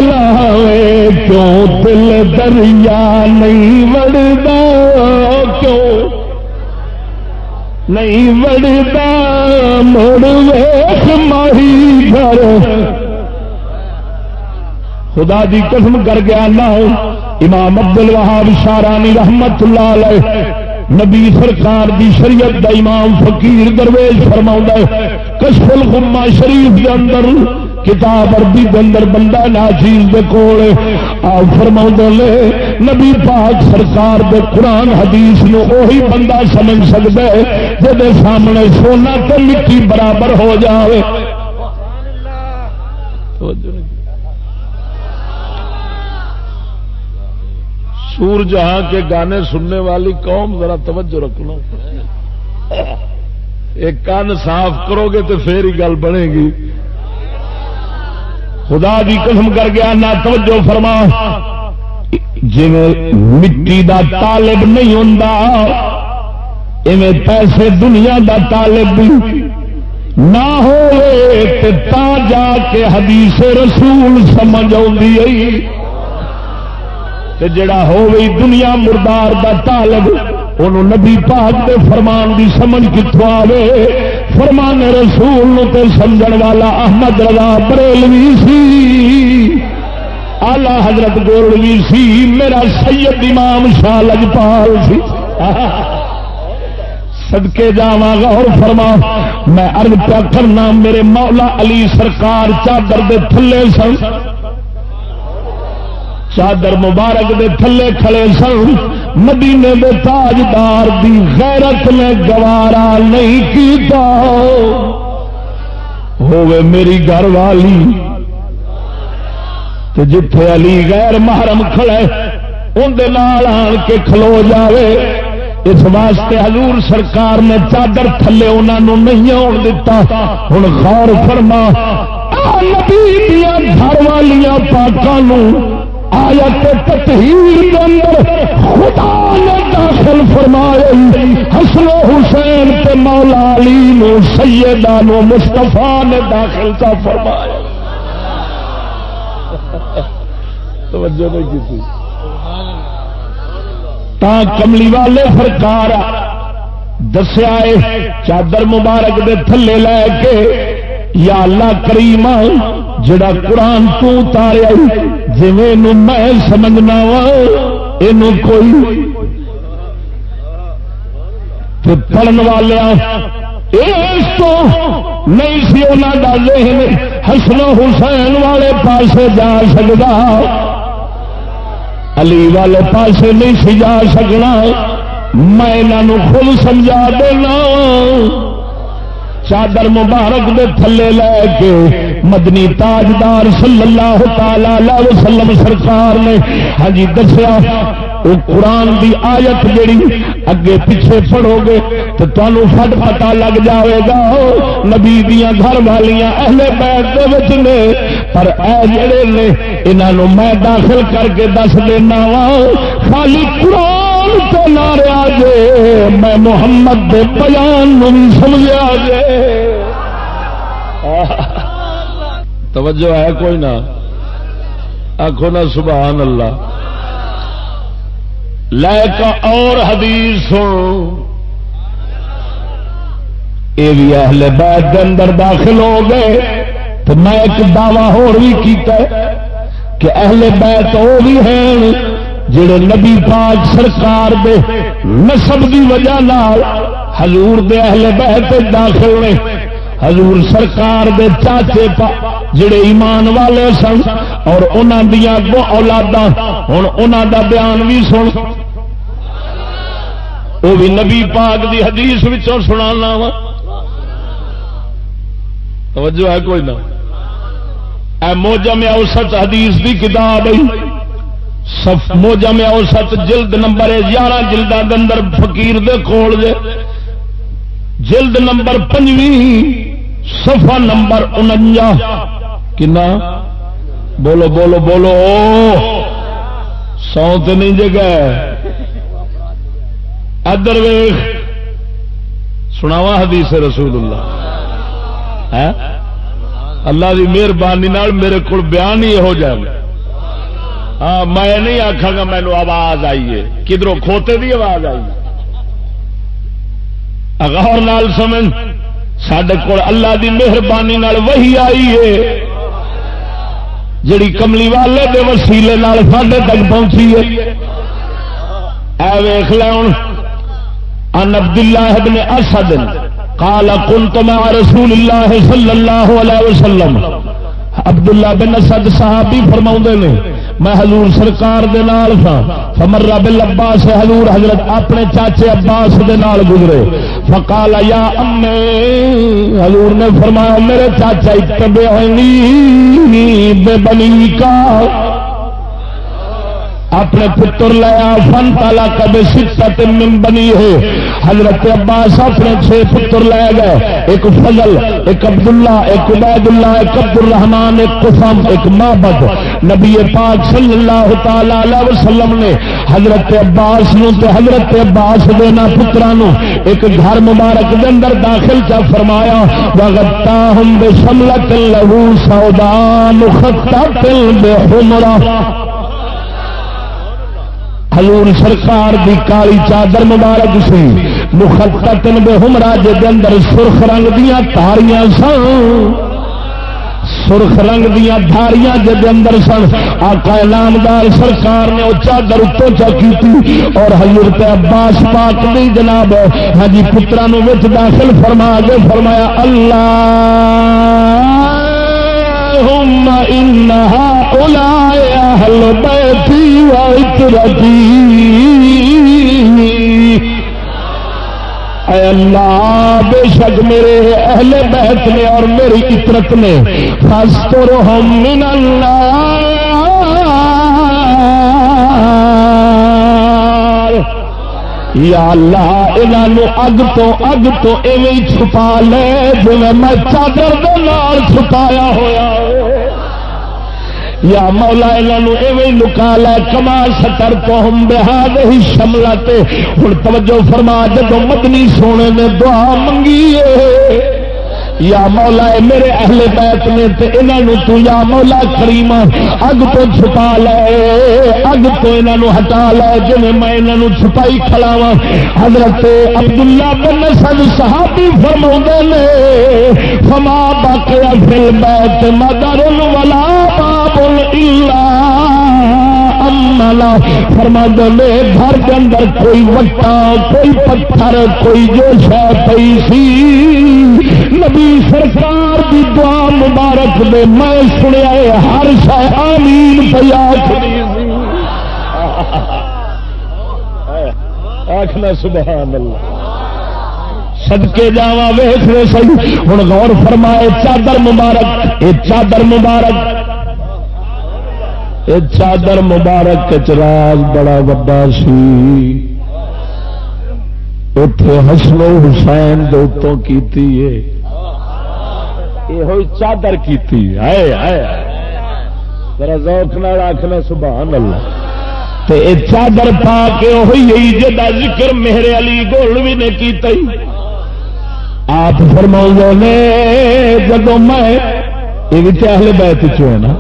لاوے، کیوں دل دریا نہیں وڑتا کیوں نہیں وڑتا مڑ ویخ ماہی گھر۔ خدا دی قسم کر گیا نہ امام عبد الوہاب شارانی رحمت اللہ علیہ نبی سرکار دی شریعت دا امام فقیر درویش فرما کشف الغمہ شریف دے اندر، کتاب عربی دے اندر بندہ ناچیز دے کول آپ فرما لے، نبی پاک سرکار دے قرآن حدیث نو اوہی بندہ سمجھ سکتا ہے جے سامنے سونا تو مٹی برابر ہو جاوے۔ سور جہاں کے گانے سننے والی قوم ذرا توجہ رکھنا ایک کان صاف کرو گے تو پھر ہی گل بنے گی۔ خدا کی قسم کر گیا نہ توجہ فرما۔ جی مٹی دا طالب نہیں ہوں پیسے دنیا دا طالب نہ ہو جا کے حدیث رسول سمجھ آئی جڑا ہو گئی دنیا مردار دا طالب انہوں نبی پاک دے فرمان دی سمجھ کتوں آئے فرمان رسول نو تے سمجھن والا احمد رضا بریلوی سی۔ آلہ حضرت گولوی سی، میرا سید امام شاہ لجپال سی۔ سدکے جا غور فرما۔ میں ارد پیا کرنا، میرے مولا علی سرکار چادر دے تھلے سن۔ چادر مبارک دے تھلے کھڑے سن، مدینے دے تاجدار دی غیرت نے گوارا نہیں کیتا۔ ہوئے میری گھر والی۔ تو جتھے علی غیر محرم کھڑے اندر آن کے کھلو جاوے۔ اس واسطے حضور سرکار نے چادر تھلے انہوں نہیں آن دتا۔ ہوں غور فرما نبی گھر والیاں پاکوں آیت تطہیر کے اندر خدا نے داخل فرمائے حسن و حسین کے مولا علی نو سیدہ نو مصطفیٰ نے داخل کا فرمایا۔ توجہ نہیں کی تھی۔ تا کملی والے سرکار دسیا چادر مبارک دے تھلے لے کے، یا اللہ کریم جڑا قرآن تو تاریا جی میں سمجھنا وا یہ کوئی پڑھن والیا تو نہیں سی انہوں کا ذہن حسن حسین والے پاسے جا سکتا علی والے پاسے نہیں سی جا سکنا، میں انہوں خود سمجھا دینا۔ چادر مبارک دے تھلے لے کے مدنی تاجدار صلی اللہ تعالی وسلم سرکار نے ہاں جی دسیا، وہ قرآن دی آیت جڑی اگے پیچھے پڑھو گے تو تمہیں فٹ پتا لگ جاوے گا، نبی دیا گھر والیاں اہل بیت نے۔ پر اے جڑے نے انہوں میں داخل کر کے دس دینا وا، خالی قرآن تو نہ رہا جے میں محمد دے بیان نہیں سمجھا جے۔ توجہ ہے کوئی نہ؟ آخو نا سبحان اللہ۔ لے کا اور حدیث یہ بھی اہل بیت کے اندر داخل ہو گئے۔ تو میں ایک دعوی ہو بھی کیتا ہے کہ اہل بیت وہ بھی ہیں۔ جڑے نبی پاک سرکار دے نسب دی وجہ نال حضور دے اہل بہت داخل نے، حضور سرکار دے چاچے پا جڑے ایمان والے سن، اور انہاں دیاں دو اولاداں، ہن انہاں دا بیان بھی سن۔ وہ بھی نبی پاک دی حدیث وچوں سنانا وا۔ توجہ ہے کوئی نہ؟ اے موجم اوسط حدیث دی کتاب ہے۔ سف موجا میں اوسط جلد نمبر یارہ جلدا اندر فقیر دے کول دے۔ جلد نمبر پنجویں، صفحہ نمبر انجا کنا؟ بولو بولو بولو۔ سو تو نہیں جگہ ادر ویخ سناوا حدیث رسول اللہ۔ ہاں؟ اللہ کی مہربانی میرے کو بیان ہی ہو جائے۔ ہاں میں نہیں آخا گا مینو آواز آئی ہے۔ کدھروں کھوتے دی آواز آئی؟ اغور نال سمجھ۔ سڈے کو اللہ دی مہربانی وہی آئی ہے۔ جڑی کملی والے دے وسیلے سڈے تک پہنچی ہے۔ اے ویخ لون ان عبد الله بن اسد قال كنت مع رسول الله صلى الله عليه وسلم. عبد الله بن اسد صحابی فرماوندے نے میں حضور سرکار دے نال تھا فمر بل عباس حضور حضرت اپنے چاچے عباس دے نال گزرے۔ فقال یا امی حضور نے فرمایا، میرے چاچا اتبعنی بے بنی کا۔ اپنے پتر لیا فن تالا کبھی سکت من بنی ہے۔ حضرت عباس اپنے چھ پتر لے گئے۔ ایک فضل، ایک عبداللہ، ایک عبید اللہ ایک عبد الرحمان ایک قسم، ایک محبت نبی پاک صلی اللہ تعالی علیہ وسلم نے حضرت عباس نو تے حضرت عباس دینا پترانو ایک گھر مبارک دے اندر داخل چا فرمایا وغتاہم بشملت لہو سودان خطت بحمرہ حضور سرکار دی کالی چادر مبارک سی۔ مخطن بے ہمرا جے اندر سرخ رنگ دیا تاریاں سن۔ سرخ رنگ دیا دھاریاں جب اندر سن۔ آقا نامدار سرکار نے وہ چادر اتو چکی اور حضرت عباس پاک نہیں جناب ہاں جی پترا داخل فرما کے فرمایا اللہ بیتی و اے اللہ، بے شک میرے اہل بیت نے اور میری عطرت نے خاص تو من اللہ یا اللہ انہوں اگ تو اگ تو ایویں چھپا لے جی میں چادر دال چھپایا ہوا یا مولا انہوں ایویں لکا لے کما سٹر تو ہم بہاد ہی شملہ تے۔ ہوں توجہ فرما جب مدنی سونے نے دعا منگی یا مولا میرے اہل بیت نے تے انہوں تو یا مولا کریم اگ تو چھپا لے، اگ تو انہوں ہٹا لے جی میں انہوں چھپائی کھلاوا حضرت عبداللہ بن سد صحابی فرما نے، فما باقیا فل بیت مدر ولا باب الا فرما دے گھر کے اندر کوئی وٹا، کوئی پتھر، کوئی جو شہ پی سی، نبی سرکار کی دعا مبارک میں میں سنیا ہر شہ آمین پیا آخنا سبحان اللہ سدکے جا ویخ رہے سی ہوں غور فرمائے، چادر مبارک یہ چادر مبارک۔ یہ چادر مبارک چراغ بڑا وڈا سی۔ اتے حسن حسین دوتوں کیتی ہے یہ چادر کی آخنا سبحان اللہ تے اے چادر پا کے ہوئی جا ذکر میرے علی گول بھی نے کیتا ہی آپ فرما نے جب میں، یہ بھی اہل بیت چو نا۔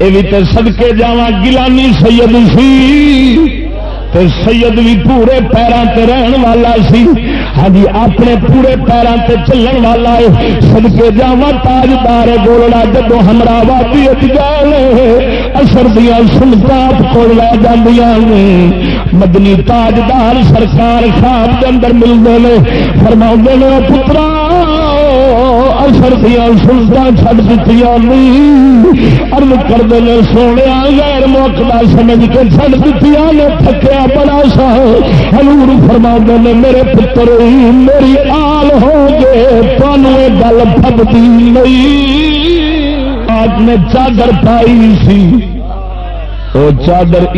یہ بھی تو سدکے جا گلانی سید سی۔ تے سید بھی پورے پیروں تے رہن والا سی۔ ہاں جی، اپنے پورے پیروں تے چلن والا ہے سدکے جا تاجدار گولڑا جدو ہمرا وادی گئے اثر دیا سلطات کو لے جاندیاں مدنی تاجدار سرکار خواب کے اندر ملتے ہیں فرما نے پترا اثر دیا سلطان چھڈ دیتی ارد کرتے ہیں، سونے غیر موقع سمجھ کے چھڈ دیتی نے تھکیا بڑا سا۔ ہلور فرما نے، میرے پتر، میری آل ہو گئے تمہیں گل پبتی نہیں۔ آج نے چادر پائی سی۔ وہ چادر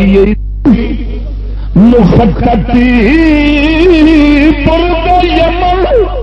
مفتی پر یمن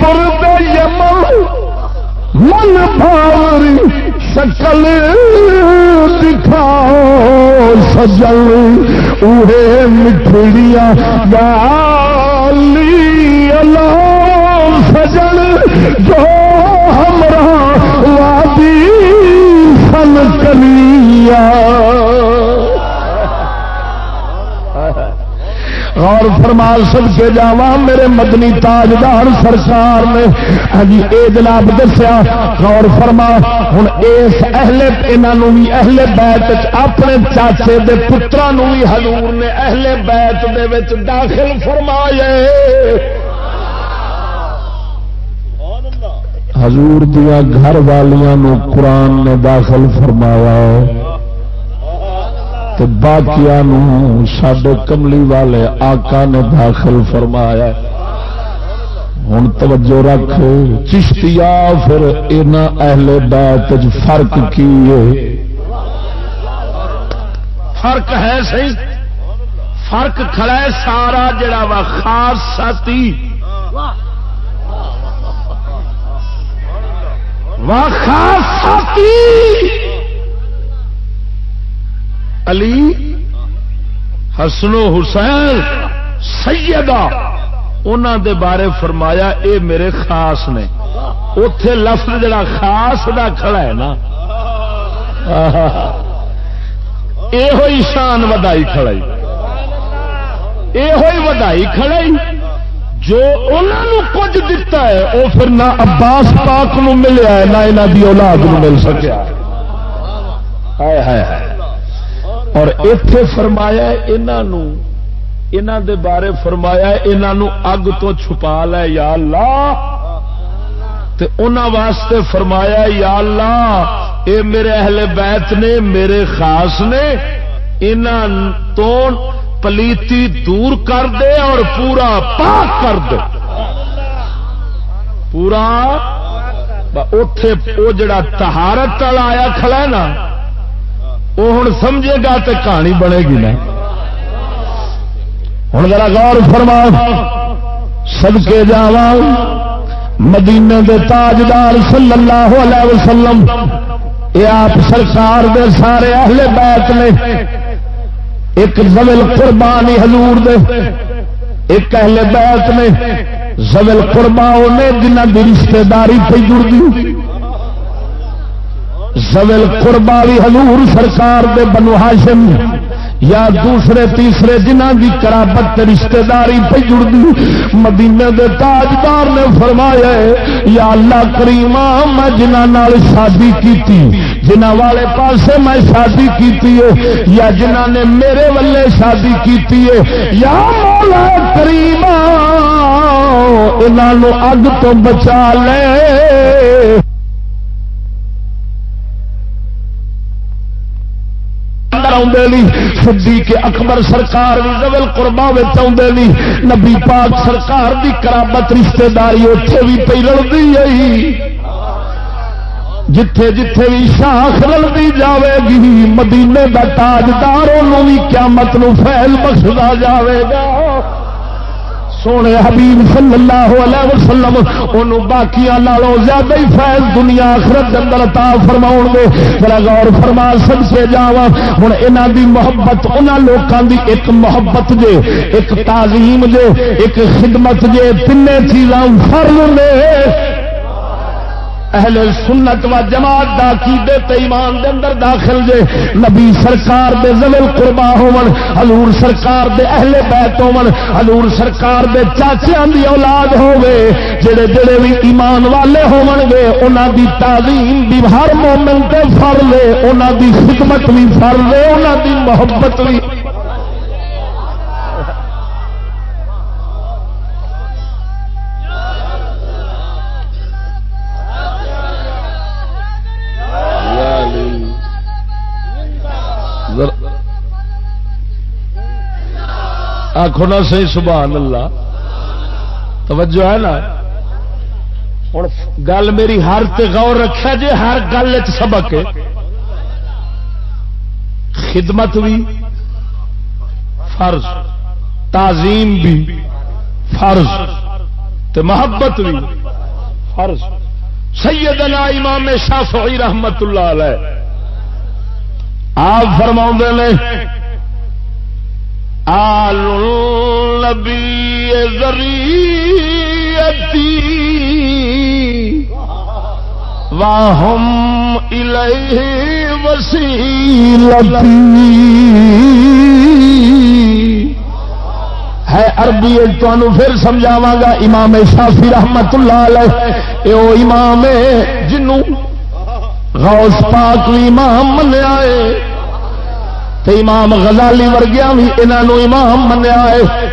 کرییا مختی پر یمن، من بھاوری شکل دکھاؤ، سجل اوڑے مٹھڑیاں گالی اللہ، سجل جو ہمراہ وادی سن کریا غور فرما سب کے جاوا میرے مدنی تاجدار سرکار نے۔ ہاں جی اے جناب دسیا، غور فرما ہوں اس اہل انہوں بھی اہل بیت اپنے چاچے دے پترا بھی حضور نے اہل بیت دے وچ داخل فرمایا۔ حضور دیا گھر والیاں نو قرآن نے داخل فرمایا ہے۔ باقیا سڈے کملی والے آقا نے داخل فرمایا ہوں توجہ رکھ چشتیا پھر یہاں اہل بیت فرق کی ہے؟ فرق ہے صحیح۔ فرق کھڑا ہے سارا جڑا وا خاص ساتھی۔ وا خاص ساتھی۔ علی، حسن و حسین، سیدہ انہوں دے بارے فرمایا، اے میرے خاص نے اتے لفظ جڑا خاص دا کھڑا ہے نا یہ شان ودائی کھڑائی یہ ودائی کھڑائی جو انہوں کچھ دتا ہے وہ پھر نہ عباس پاک نو ملیا ہے، نہ یہاں کی اولاد نو مل سکیا۔ ہے ہے اور اتے فرمایا انہوں دے بارے فرمایا انہوں اگ تو چھپا لے یا اللہ۔ تے انہوں واسطے فرمایا یا اللہ، اے میرے اہل بیت نے، میرے خاص نے انہوں تو پلیتی دور کر دے اور پورا پاک کر دے۔ پورا اتے وہ جڑا تہارت والا آیا کھڑا ہے نا وہ ہوں سمجھے گا تو کہانی بنے گی نا۔ ہوں ذرا غور فرما سب کے جا مدینے دے تاجدار صلی اللہ علیہ وسلم۔ یہ آپ سرکار دے سارے اہل بیت نے۔ ایک زمل قربانی حضور دے۔ ایک اہل بیت نے۔ زمل قربا نے جنہ کی رشتے داری پہ جڑ دی زویل قربا بھی حضور سرکار دے بنو ہاشم یا دوسرے تیسرے جنہ کی کرابت رشتے داری پہ جڑ دی مدینے دے تاجدار نے فرمایا یا اللہ کریما میں جنہ نال شادی کیتی جنہ والے پاسے میں شادی کیتی ہے، یا جنہ نے میرے والے شادی کیتی ہے، یا مولا کریما انہوں اگ تو بچا لے۔ اندر آدھے سدی کے اکبر سرکار بھی زبل قربا آدھے نبی پاک سرکار دی کرامت رشتے داری اتے بھی پی لڑتی جتھے جتھے بھی شاخ رلتی جاوے گی، مدینے کا تاجدار بھی قیامت نو فیل بخشا جاوے گا۔ سونے حبیب صلی اللہ علیہ وسلم، انہوں باقیاں لالوں زیادہ ہی فیض دنیا آخرت اندر عطا فرماؤ گے۔ ذرا غور فرما، سب سے جاوا ہوں یہاں دی محبت، انہاں لوکاں دی ایک محبت جے، ایک تعظیم جے، ایک خدمت جے تین چیزاں فرض نے اہل سنت و جماعت دا عقیدے تے ایمان دے اندر داخل جے، نبی سرکار دے زویل قربا ہون، حضور سرکار دے اہل بیت ہون، حضور سرکار دے چاچیاں دی اولاد ہوے جڑے جڑے بھی ایمان والے ہون گے انہاں دی تعظیم بھی ہر مومن تے فرض ہے، انہاں دی خدمت بھی فرض ہے، انہاں دی محبت بھی آخو نا سی سبحان اللہ۔ توجہ ہے نا؟ ہوں گل میری ہر تے غور رکھا جی ہر گل سبق خدمت بھی، فرض۔ تعظیم بھی، فرض۔ تے محبت بھی، فرض۔ سیدنا امام شافعی رحمت اللہ علیہ۔ آپ فرما نے آل نبی ذریعتی واہم الیہ وسیلتی ہے عربی تمہوں پھر سمجھاوا گا، امام شافی رحمت اللہ علیہ، اے او امام جنوں غوث پاک بھی امام منیا ہے۔ تے امام غزالی ورگیا بھی انہوں امام منیا ہے۔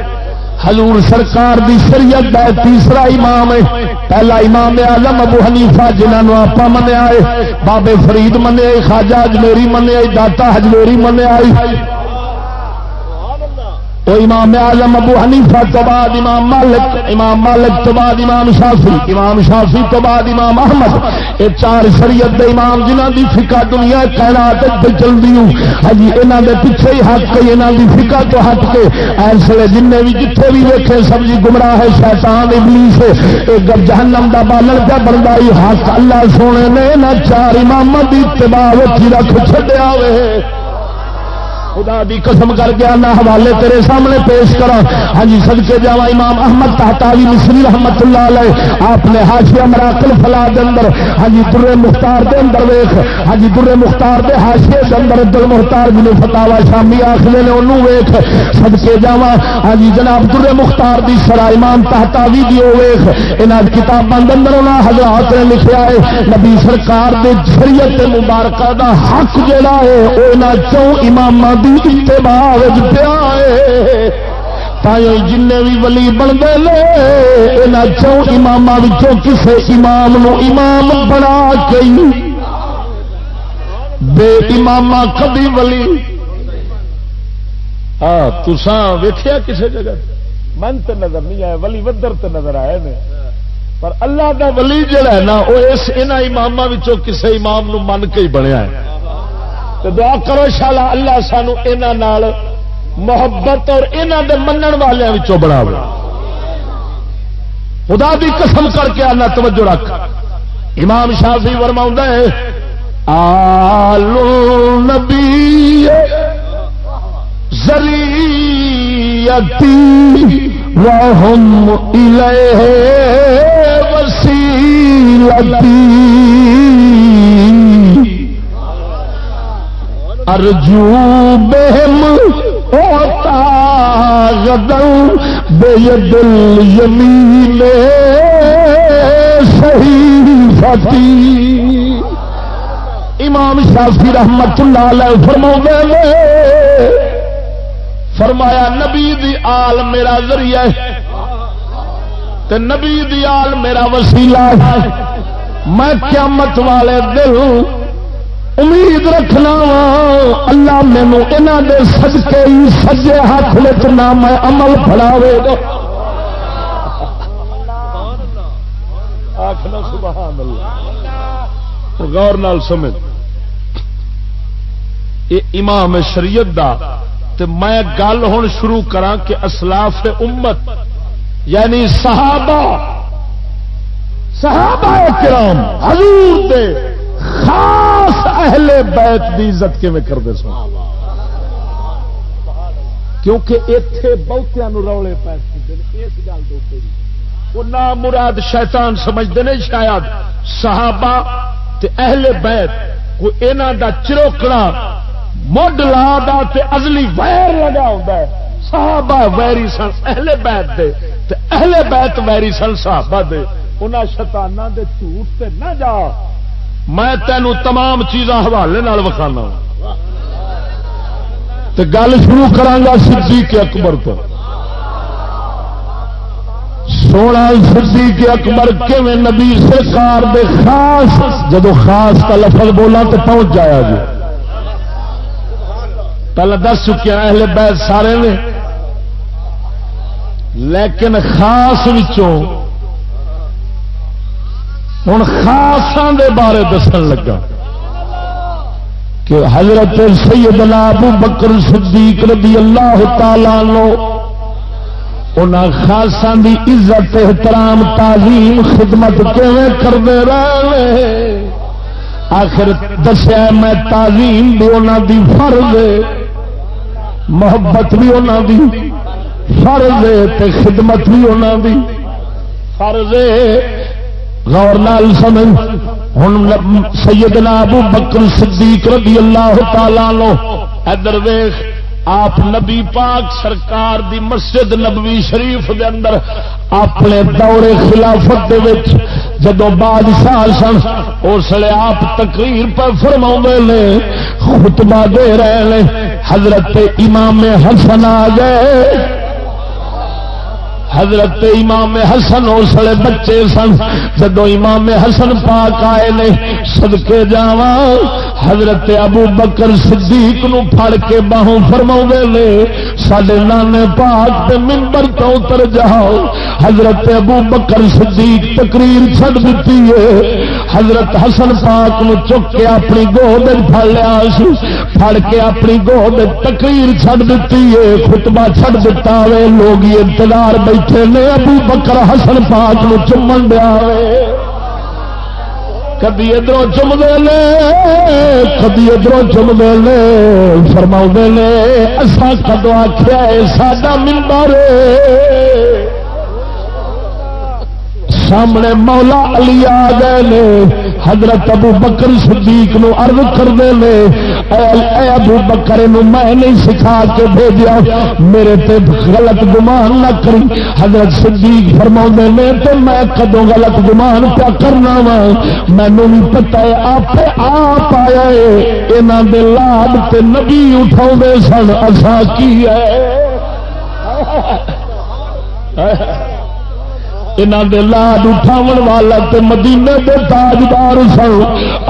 حضور سرکار دی شریعت دا تیسرا امام ہے۔ پہلا امام اعظم ابو حنیفہ جنہوں آپ منیا ہے۔ بابے فرید منیا خواجہ اجمیری منیا داتا ہجمیری منیا تو امام اعظم ابو حنیفہ تو بعد امام مالک امام مالک تو بعد امام شافی امام شافی تو بعد امام احمد۔ یہ چار شریعت دے امام جنہ دی فقہ دنیا کائنات پہ چل ہوں۔ ہجی انہاں دے پیچھے ہی ہٹ کے انہاں دی فقہ تو ہٹ کے ایسے جن بھی جتھے بھی ویکھے سب جی گمراہ ہے، شیطان، ابلیس ہے۔ اگر جہنم دا بالر پہ بندا ہی حق اللہ سونے نے نہ چار امام دی اتباع وچ رکھ چھڈیا ہوئے۔ خدا دی قسم کر کے اللہ حوالے تیرے سامنے پیش کرا۔ ہاں جی سدکے جا امام احمد تحتاوی مصری رحمت اللہ علیہ۔ آپ نے ہاشیا مراکل فلا دے اندر ہاں جی در مختار دے اندر ویخ ہاں جی در مختار دے ہاشیے دے اندر دل مختار جن فتاوا شامی آخر نے انہوں ویخ سدکے جا ہاں جی جناب در مختار دی سرا امام تحتاوی دی او ویخ انہاں کتاباں دے اندر انہاں حضرات نے لکھیا ہے، نبی سرکار دے شریعت مبارکہ دا حق جڑا ہے، او انہاں چوں اماماں اتباع پیا جن بھی ولی بنتے لے چوں امام کسے امام نو امام بنا کے بے امام کبھی ولی۔ ہاں تسان ویخیا کسی جگہ؟ من تو نظر نہیں آیا ولی ودر تو نظر آئے نے۔ پر اللہ دا ولی جڑا ہے نا، وہ اس یہاں امام کسے امام نو من کے ہی بنیا ہے۔ تو دعا کرو شالا اللہ سانو انہوں محبت اور انہوں دے منن والوں بنا خدا بھی قسم کر کے آنا توجہ رکھ۔ امام شافی ورما ہے آلو نبی زریتی وهم إليه وسيلتي ارجو بہم ہوتا غدل بے دل یمین صحیح فتی امام شافی رحمت اللہ علیہ فرما فرمایا، نبی دی آل میرا ذریعہ تے نبی دی آل میرا وسیلہ میں قیامت والے دل امید رکھنا وا اللہ مینو یہاں دے سدکے ہی سجے ہاتھ لچنا میں عمل فڑاوے گا غور نال سمجھ یہ امام شریعت دا تے میں گل ہوں شروع کرا کہ اسلاف امت یعنی صحابہ صحابہ کرام حضور دے خاص اہل بیت کی عزت کیون کرتے سو کیونکہ اتے بہتیا روڑے پیسے اس گل وہ نام مراد شیطان سمجھتے ہیں شاید۔ صحابہ تے اہل بیت کو انہوں دا چروکنا مڈ لا دا تے ازلی ویر لگا ہوتا ہے۔ صحابہ ویری سن اہل بیت دے تے اہل بیت ویری سن صحابہ دے۔ انہاں شیطاناں دے جھوٹ تے نہ جا۔ میں تینوں تمام چیزاں حوالے وکھانا تو گل شروع کرا سی کے اکبر تو۔ سونا سی کے اکبر کیون نبی سرکار دے خاص جدو خاص کا لفظ بولا تو پہنچ جایا جی۔ پہلے دس چکیا اہل بیت سارے نے۔ لیکن خاص وچوں ہوں خاصان دے بارے دسن لگا کہ حضرت سیدنا ابو بکر صدیق رضی اللہ تعالی لو ان خاصا دی عزت، احترام تعلیم خدمت کیویں کرتے رہے؟ آخر دسیا میں تعلیم بھی انہوں دی فرض محبت بھی انہوں دی فرض تے خدمت بھی انہوں دی فرض غور نال سمجھ۔ ہوں سیدنا ابو بکر صدیق رضی اللہ تعالی لو ادھر ویخ آپ نبی پاک سرکار دی مسجد نبوی شریف دے اندر اپنے دورے خلافت دے وچ جدو بادشاہ سن، اس لیے آپ تقریر پر فرما نے، خطبہ دے رہے ہیں حضرت امام حسن آ گئے۔ حضرت امام حسن اسلے بچے سن، جدو امام حسن پاک آئے نے سدکے جا حضرت ابو بکر صدیق نو پھڑ کے باہوں فرما نے سڈے نانے پاک تے ممبر تو اتر جاؤ، حضرت ابو بکر صدیق تقریر چھڑ دیتی ہے۔ حضرت حسن پاک نو چک کے اپنی گود پڑ لیا پھڑ کے اپنی گود تقریر چھڑ دیتی ہے، خطبہ چھڑ دیتا وے، لوگ انتظار بیٹھے بیٹھے نے ابو بکر حسن پاک نو چمن دیا کدی ادھر چمتے لے کدی ادھر چمتے لے فرما نے اصا کدو آخیا ساڈا ممبر سامنے مولا علی آ گئے نے، حضرت ابو بکر صدیق نو عرض کرتے ہیں اے ابو بکر نو میں نہیں سکھا کے بھیجا میرے تے غلط گمان نہ کری۔ حضرت صدیق فرما نے، تو میں کدو غلط گمان پیا کرنا وا مینو بھی پتا ہے آپ آپ آیا یہاں دے لاد تے نبی اٹھا سن اصا کی ہے؟ یہاں دے لاڈ اٹھاو والا تے مدینے دے تاجدار سن۔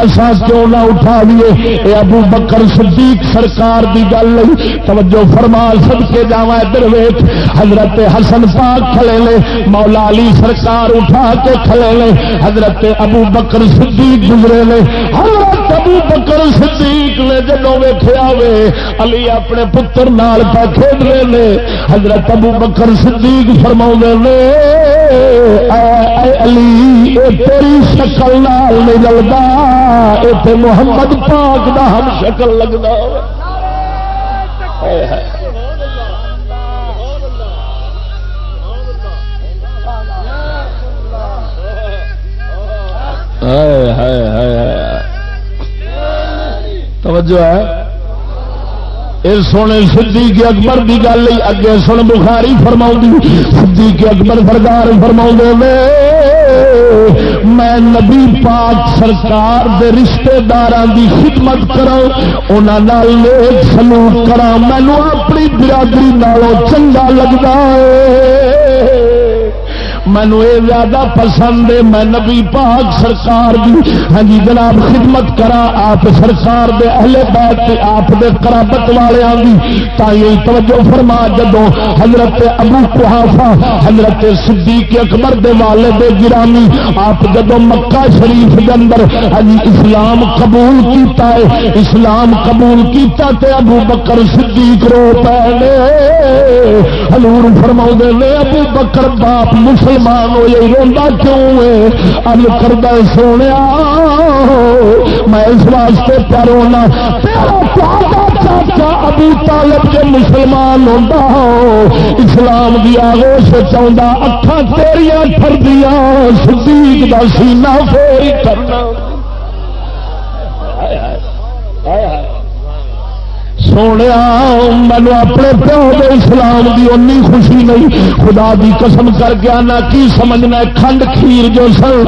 اصا کیوں نہ اٹھا لیے اے ابو بکر صدیق سرکار دی گل نہیں توجہ فرما سب کے جاوا ادھر ویٹ حضرت حسن پاک کھلے لے مولا علی سرکار اٹھا کے کھلے لے حضرت ابو بکر صدیق گزرے لے حضرت ابو بکر صدیق نے جدو ویخیا وے، علی اپنے پتر نال پہ کھیل رہے نے۔ حضرت ابو بکر صدیق فرما نے علی تیری شکل نال نہیں لگتا اتنے محمد پاک دا ہم شکل لگتا توجہ ہے۔ سونے سدھی کے اکبر کی گل اگے سن بخاری فرما سدھی کے اکبر سرکار فرما میں نبی پاک سرکار دے رشتے دار کی خدمت کرا سلوک کرا مینو اپنی برادری نالوں چنگا لگتا ہے۔ مینو یہ زیادہ پسند ہے، میں نبی پاک سرکار دی ہاں جی جناب خدمت کرا، آپ سرکار دے اہل بیت آپ دے کرابت والوں کی تھی توجہ فرما جدو حضرت ابو کحافا حضرت صدیق اکبر دے والے دے گرامی، آپ جدو مکہ شریف دے اندر ہاں جی اسلام قبول کیتا ہے، اسلام قبول کیتا تے ابو بکر صدیق رو پے حضور فرما نے، ابو بکر باپ مسلم مسلمان ہو یہ روا کیوں ہے؟ ارد کردہ سونے میں اس واسطے پیرونا چاچا ابو طالب کے مسلمان ہوتا ہو، اسلام کی آگوش چاہتا اکھان تیریا ٹردیا صدیق کا سینہ فوری کرنا۔ سونے مینو اپنے پیو کے اسلام کی امی خوشی نہیں، خدا کی قسم کر کے آنا کی سمجھنا کھنڈ کھیر جو سر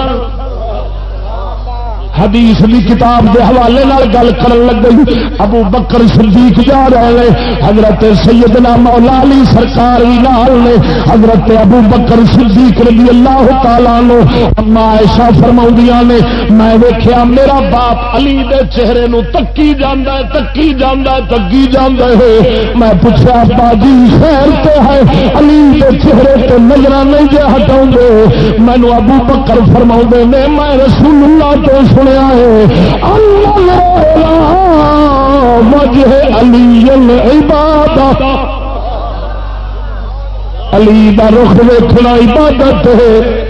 حدیث دی کتاب دے حوالے نال گل کرن لگ گئی ابو بکر صدیق جا رہے ہیں، حضرت سیدنا مولا علی سرکار بھی نال نے، حضرت ابو بکر صدیق رضی اللہ تعالی نو اما عائشہ فرماؤندیاں نے، میں ویکھیا میرا باپ علی دے چہرے نو تکی جاندا ہے، تکی جاندا ہے، تکی جاندا ہے۔ میں پوچھا ابا جی خیر تے ہے، علی دے چہرے تے نظر نہیں جے ہٹاؤں گے مینوں ابو بکر فرماؤندے نے، میں رسول اللہ تو سن سنیا ہے وجہ علی العباد علی دا رخ ویکھنا عبادت ہے۔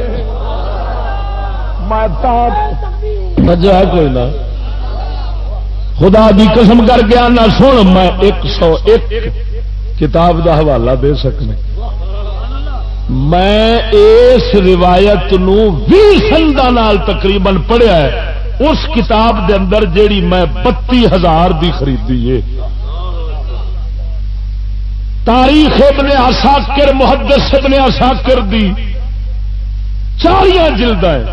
میں کوئی نہ۔ خدا دی قسم کر کے آنا، سن، میں ایک سو ایک کتاب دا حوالہ دے سکنے۔ میں اس روایت نو نال تقریباً پڑھیا ہے۔ اس کتاب دے اندر جیڑی میں بتی ہزار دی خریدی ہے۔ تاریخ ابن آساکر محدث ابن آساکر دی چالیاں جلد ہے۔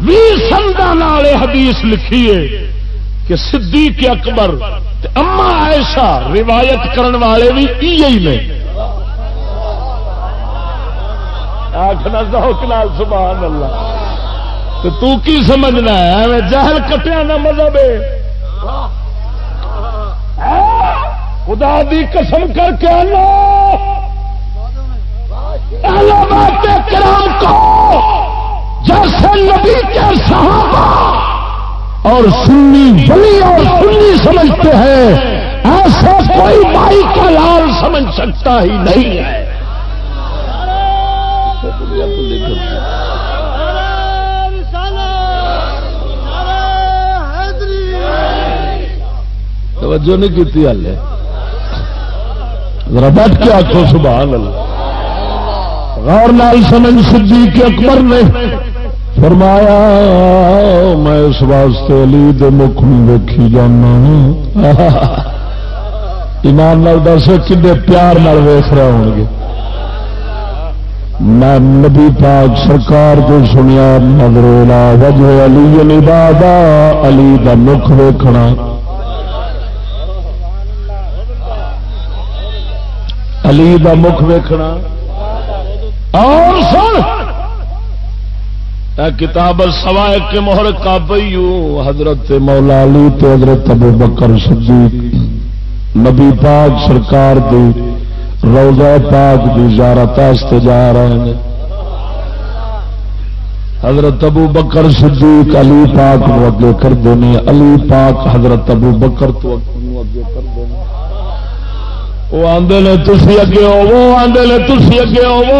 بھی نال حدیث لکھیے کہ صدیق اکبر اما ایسا روایت کرن والے بھی یہی نے۔ آخنا ذوق لال سبحان اللہ۔ تو تو کی سمجھنا ہے؟ جہل کٹیا نہ مذہب خدا دی قسم کر کے آنا۔ کرام کو جیسے نبی کے صحابہ اور سنی بلی اور سنی سمجھتے ہیں، ایسا کوئی مائی کا لال سمجھ سکتا ہی نہیں ہے۔ توجہ نہیں کی ہل بیٹھ کے آخو سبحان اللہ۔ غور نال سمجھ صدیق اکبر نے فرمایا، میں اس واسطے علی دے مکھ ویکھی جانا۔ ایمان نال دس کھے پیار نال ویخ رہے ہو گے۔ میں نبی پاک سرکار کو سنیا، نظر وجہ علی علی بابا علی دا مکھ ویکھنا۔ علی دا مکھ ویکھنا۔ اور سن۔ کتاب سوائے کے مہر کا حضرت مولا علی تو حضرت ابو بکر صدیق، نبی پاک سرکار دی روزہ پاک دی زیارت جا رہے ہیں۔ حضرت ابو بکر صدیق علی پاک اگے کر دینے، علی پاک حضرت ابو بکر تو اگے۔ وہ آدھے نے تھی اگے ہو آدھے نے تھی اگے ہو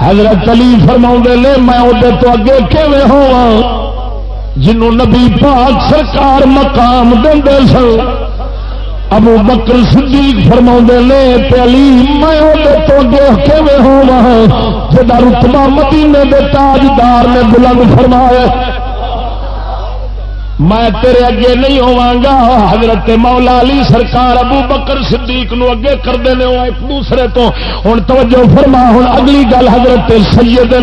حضرت علی فرما لے میں وہ تو اگے کیون ہوا جنوں نبی پاک سرکار مقام دے سن ابو بکر صدیق فرما لے علی میں وہ تو اگے کیون ہوا جا رتبہ مدینے دے تاجدار نے بلند فرمایا میں تیرے اگے نہیں ہوا حضرت مولا علی سرکار ابو بکر صدیق نو اگے کرتے ہیں ایک دوسرے تو۔ ہوں توجہ فرما ہوں اگلی گل حضرت سید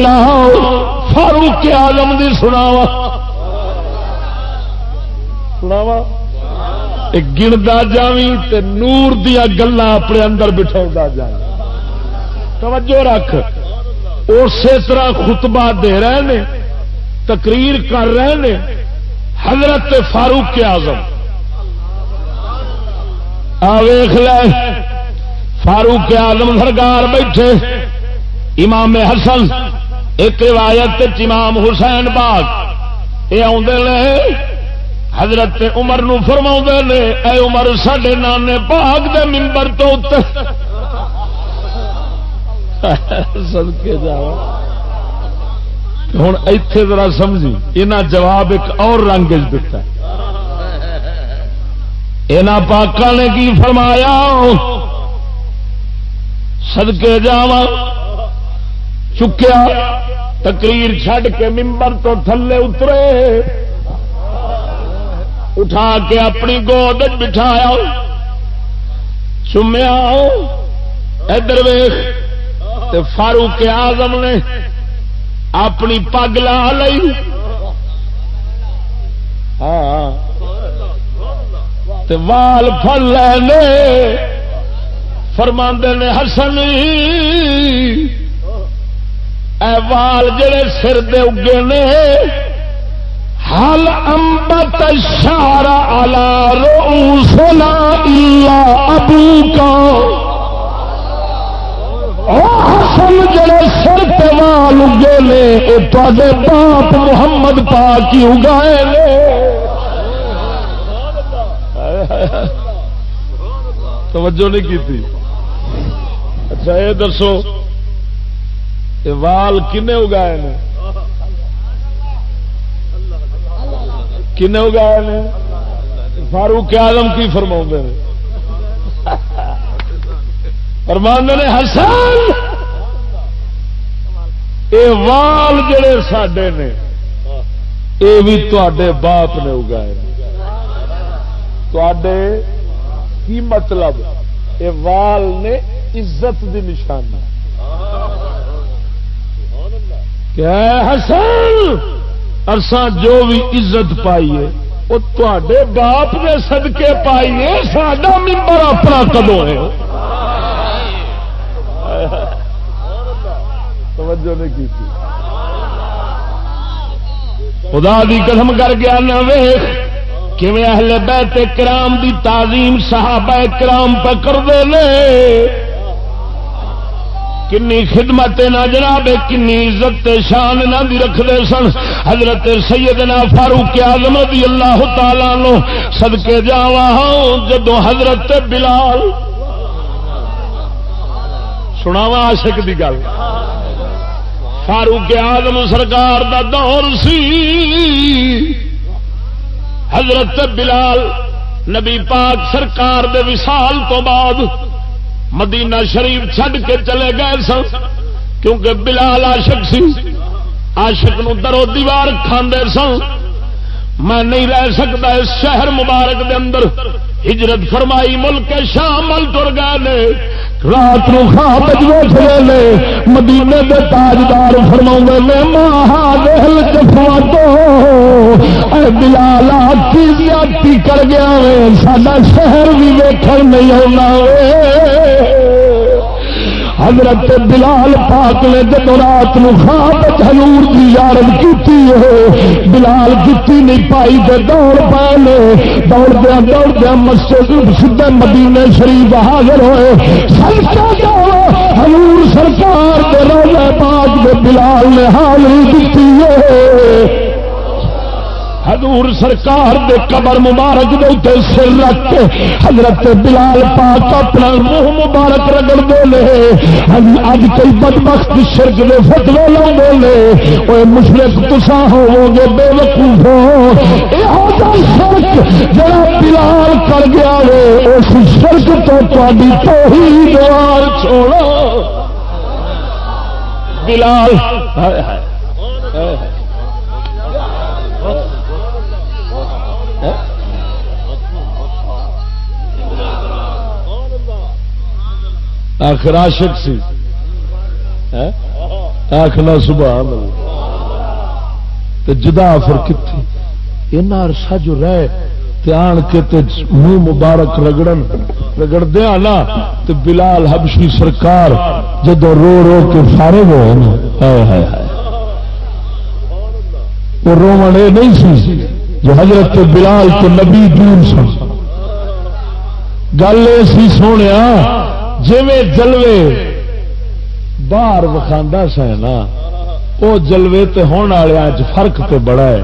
فاروق آلم دی سناوا سناوا گنتا جاوی تے نور دیا گلا اپنے اندر بٹھا جا توجہ رکھ۔ اسی طرح خطبہ دے رہے ہیں تقریر کر رہے ہیں حضرت فاروق کے آزم آویخ لے، فاروق کے آزم سرکار بیٹھے۔ امام حسن، ایک روایت امام حسین باغ یہ آدھے لے حضرت عمر نو فرما نے، اے عمر سڈے نانے باغ دے ممبر تو سد کے جاؤ۔ ہوں اتے ذرا سمجھی یہاں جواب ایک اور رنگ دتا یہاں پاکا نے کی فرمایا؟ سدکے جا چکیا، تقریر چھڈ کے ممبر تو تھلے اترے۔ اٹھا کے اپنی گود بٹھایا۔ چومیا۔ ادھر ویخ فاروق آزم نے اپنی پگ لا لی ہاں۔ وال فل لے فرما نے ہسن جی، اے وال جڑے سر دے اگے نے ہل امبت شارا الا رو سونا ابو کا حسن جڑے سر اگے نے تے باپ محمد پا کی اگائے توجہ نہیں کی تھی اچھا یہ دسو یہ وال کنے اگائے نے؟ کنے اگائے نے؟ فاروق آدم کی فرما نے۔ فرمانے نے، حسن! اے وال جڑے سڈے نے یہ بھی تے باپ نے اگائے تے کی مطلب؟ یہ وال نے عزت دی نشانی۔ کیا حسن؟ ارسان جو بھی عزت پائیے وہ تے باپ نے سدکے پائیے، ساڈا ممبر اپنا کدو ہے؟ توجہ نہیں کی تھی۔ خدا دی قسم کر گیا نہ ویخ، کیویں اہل بیت کرام دی تعظیم صحابہ کرام پکڑ دے لے کنی خدمت نہ جناب، کنی عزت شان نہ دی رکھتے سن۔ حضرت سیدنا فاروق آزم رضی اللہ تعالی نو صدقے جاوا ہاں، جدو حضرت بلال سناوا عاشق دی گل۔ فاروق آزم سرکار دا دور سی۔ حضرت بلال نبی پاک سرکار دے وصال تو بعد مدینہ شریف چھڈ کے چلے گئے سن۔ کیونکہ بلال عاشق سی۔ عاشق نو درو دیوار کھاندے سن۔ میں نہیں رہ سکتا اس شہر مبارک دے اندر۔ ہجرت فرمائی، ملک شام تر گئے رات نو خواب ویسے لے مدینے دے تاجدار فرما لے ماہا دہل جفا تو۔ اے کی زیادتی کر گیا وے۔ سڈا شہر بھی ویکھن نہیں آنا وے۔ حضرت بلال پاک نے جب رات خواب ہلور کی یارت کی بلال کی نہیں پائی تو دوڑ پائے دوڑ دیا دوڑ دیا مسجد سدھے مدینے شریف حاضر ہوئے۔ ہلور سرکار کے روزے پاک کے بلال نے حاضری دیتی ہے۔ حضور سرکار دے قبر مبارک دے اتنے سر رکھ کے حضرت بلال پاک اپنا منہ مبارک رگڑ دے لے اج کئی بدبخت شرک دے فتوے لا دے لے وہ مشرق تسا ہو گے بے وقوف ہو شرک جڑا بلال کر گیا وے، اس شرک تو تاری توحید وال چھوڑو۔ بلال ہائے ہائے۔ آخر عاشق سی۔ آخلا سبحان جدا پھر کتنی اینا عرصہ جو رہے، تے آن کے تے منہ مبارک رگڑن۔ رگڑ دیا نا، تے بلال حبشی سرکار جدو رو رو کے فارغ ہوئے نا۔ ہائے ہائے ہائے۔ وہ رومن یہ نہیں سی، جو حضرت بلال تو نبی دور سن۔ گل ایسی سونے جی جلوے باہر وکھا سا نا وہ جلوے تے ہونے والے اج فرق تے بڑا ہے۔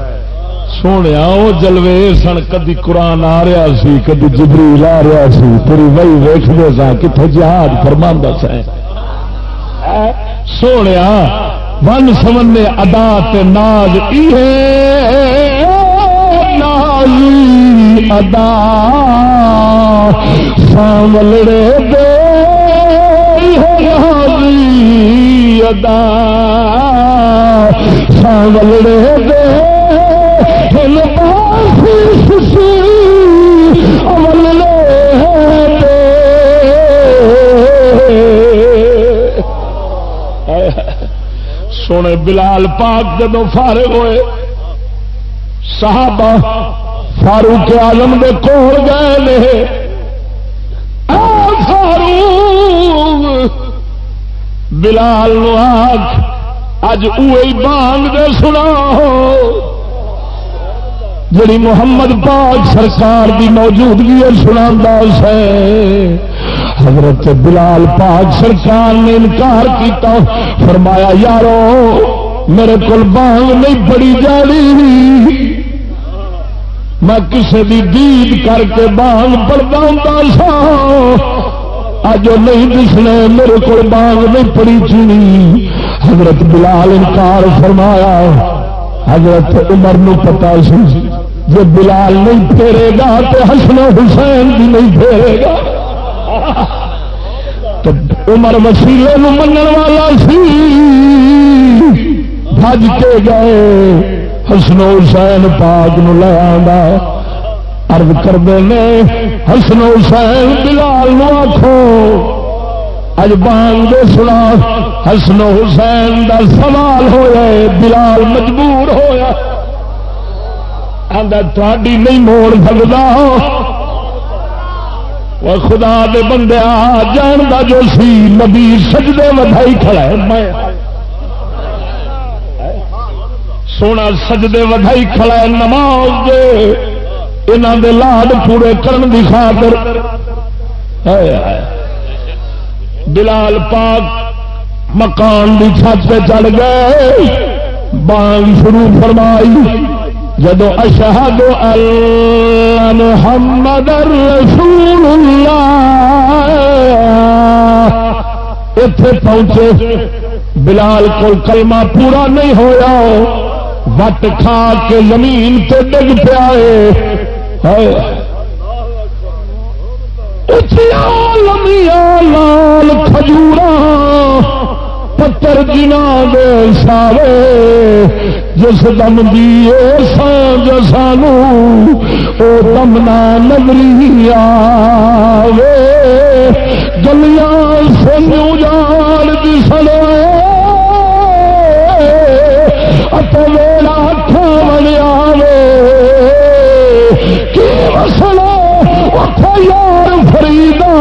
سونے وہ جلوے سن، کدی قرآن آ رہا سی، کدی جبریل آ رہا سی پوری وہی ویختے سا کتنے جہاز فرما سا سونے ون سمنے ادا تے ناز ناز ادا۔ ساملڑے دے ادا۔ ساولڑے دے۔ ہل سونے بلال پاک جدو فارغ ہوئے، صحابہ فاروق آلم دے کول گئے بلال آخ اج بانگ دے سنا۔ جڑی محمد پاک سرکار دی موجودگی سنا سے حضرت بلال پاک سرکار نے انکار کیتا۔ فرمایا، یارو، میرے کو بانگ نہیں پڑی جانی۔ میں کسی دی دید کر کے بانگ پڑتا ہوں سا اج وہ نہیں دسنا میرے کو بانگ نہیں پڑی چنی حضرت بلال انکار فرمایا، حضرت عمر نو پتا سی جی بلال نہیں پھیرے گا تو حسن حسین بھی نہیں پھیرے گا۔ تو عمر وسیلے من والا سی۔ بج کے گئے، حسن حسین پاک نو لے آ ارد کرتے ہیں حسن حسین بلال نو آخو اج بان دے سنا، حسن حسین دا سوال ہوا بلال مجبور ہوا تھوڑی نہیں موڑ سکتا وہ خدا دے بندے آ جان دا جو سی، نبی سجدے ودائی کھڑا ہے۔ میں سونا سجدے ودائی کھڑا ہے، نماز دے انہوں دے لاڈ پورے کرن دی خاطر۔ بلال پاک مکان کی چھت پہ چڑھ گئے۔ بانگ شروع فرمائی۔ جدو اشہد محمد رسول اللہ۔ اتے پہنچے۔ بلال کو کلمہ پورا نہیں ہویا۔ وٹ کھا کے زمین تو ڈگ پیا اچھا لال کھجور پتر جنا دے سارے جس دم دیے سانج سانو، او دمنا نگری آوے۔ گلیاں سنو جان دسلے میرا کھان آوے اتنا یار فریدا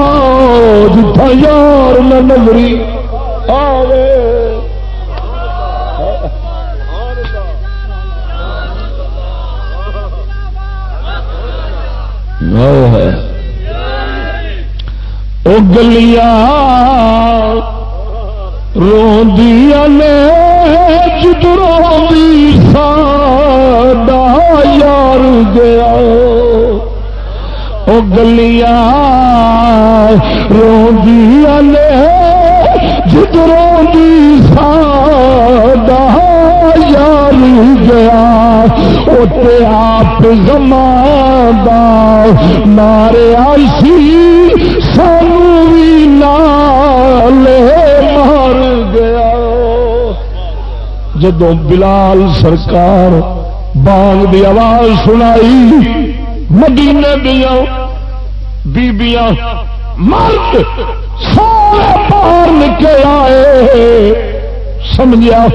جتھا یار نہ نگری آوے او گلیاں روندیاں نے جدروں دی ساڈا یار گیا۔ او گلیاں روندیاں نے جدروں دی ساڈا یار گیا۔ اتے آپ زماندہ مارے آئی سانو بھی نالے جدو بلال سرکار بانگ دی آواز سنائی، مدینے دیا بیبیاں مرد سارے باہر نکل آئے۔ سمجھا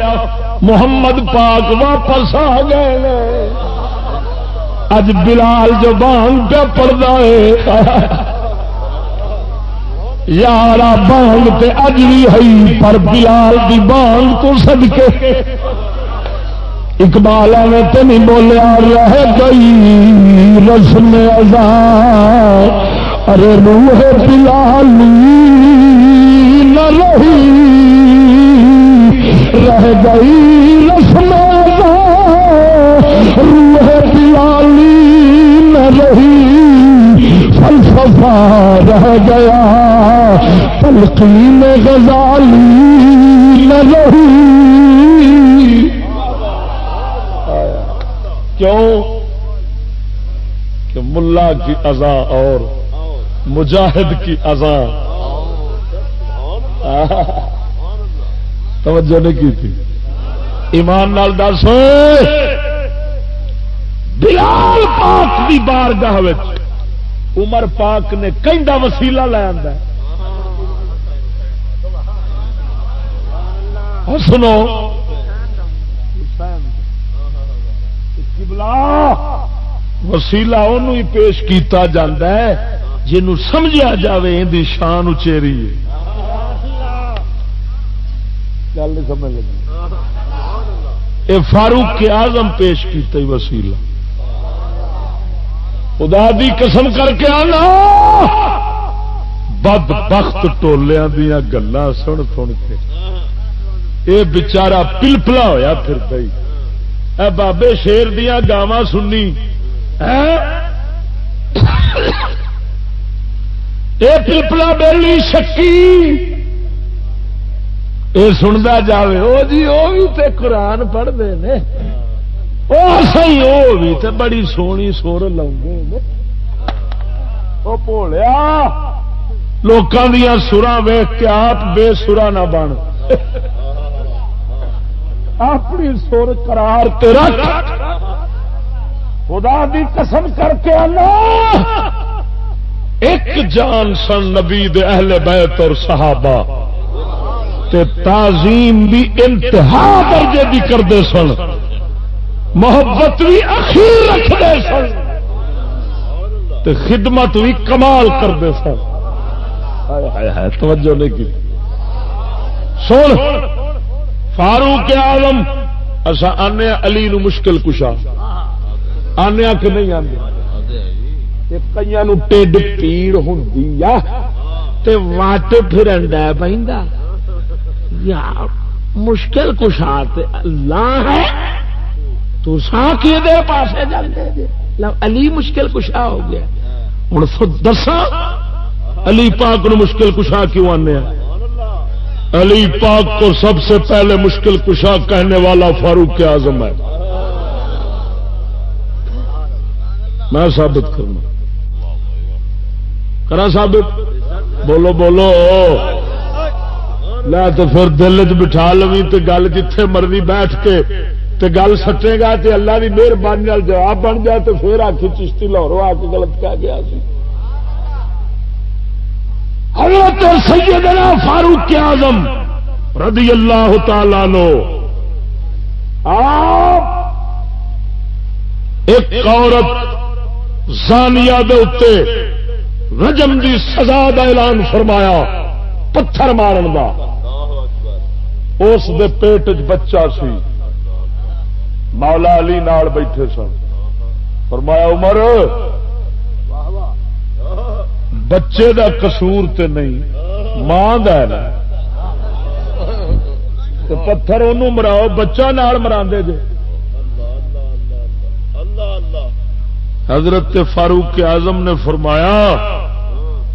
محمد پاک واپس آ گئے اج بلال جو بانگ پہ پڑتا ہے۔ یار بانگ تے اج بھی ہے پر بلال دی بانگ تو سد کے اقبال میں تو نہیں بولیا رہ گئی رسم ازا ارے روح بلالی نہ رہی۔ رہ گئی رسم ازا روح بلالی نہ رہی۔ فلسفہ رہ گیا۔ تلقین غزالی نہ کیوں؟ کہ ملا کی ازا اور مجاہد کی ازا توجہ نہیں کی تھی۔ ایمان نال دس بلال پاک کی بارگاہ عمر پاک نے کہیں وسیلہ لے آتا اور سنو۔ وسیلہ انہوں ہی پیش کیتا جاندہ ہے جنہوں سمجھا جاوے اندی شان اچیری ہے۔ گل نہیں سمجھ لگی۔ اے فاروق کے آزم پیش کیتا ہی وسیلہ۔ خدا دی قسم کر کے آنا۔ بد بخت ٹولیا دیا گلا سن سن کے۔ اے بچارا پلپلا ہویا پھر پی اے بابے شیر دیا گاواں سننی۔ اے؟ پپلا بیلی شکی۔ یہ سنتا جائے وہ جی وہ بھی تے قرآن پڑھتے ہیں وہ بھی تے بڑی سونی سور لاؤ وہ بولیا لوگوں دیا سرا ویخ کے آپ بے سرا نہ بن۔ اپنی سر کرار خدا دی قسم کر کے آنا ایک جان سن نبی دے اہل بیت اور صحابہ۔ تے تعظیم بھی انتہا درجے دی کرتے سن۔ محبت بھی اخیر رکھتے سن۔ تے خدمت بھی کمال کرتے سن۔ توجہ نہیں کی۔ سن۔ فاروق آلم اصا آنے علی نو مشکل کشا۔ آنے کہ نہیں آنے کئی ٹھڈ پیڑ ہوں وٹ پھر پہ مشکل کشا اللہ ہے۔ تو سا دے پاسے جانے علی مشکل کشا ہو گیا۔ ہوں دسا علی پاک نو مشکل کشا کیوں آنے علی پاک کو سب سے پہلے مشکل کشا کہنے والا فاروق اعظم ہے۔ میں ثابت کرنا کرا ثابت؟ بولو بولو۔ نہ تو پھر دل چ بٹھا لو تو گل جتھے مرضی بیٹھ کے تے گل سٹے گا تے اللہ کی مہربانی جواب بن جائے تو پھر آ کے چشتی لاہورو آ کے غلط کہہ گیا سی۔ حضرت سیدنا فاروق اعظم رضی اللہ تعالی لو آپ ایک عورت زانیا دے رجم دی سزا دا اعلان فرمایا، پتھر مارن دا۔ اس دے پیٹ چ بچہ سی۔ مولا علی نال بیٹھے سن۔ فرمایا، عمر بچے دا قصور تے نہیں، ماں دا نا۔ پتھر انہوں مراؤ، بچہ نال مرا دے جے۔ حضرت فاروق اعظم نے فرمایا،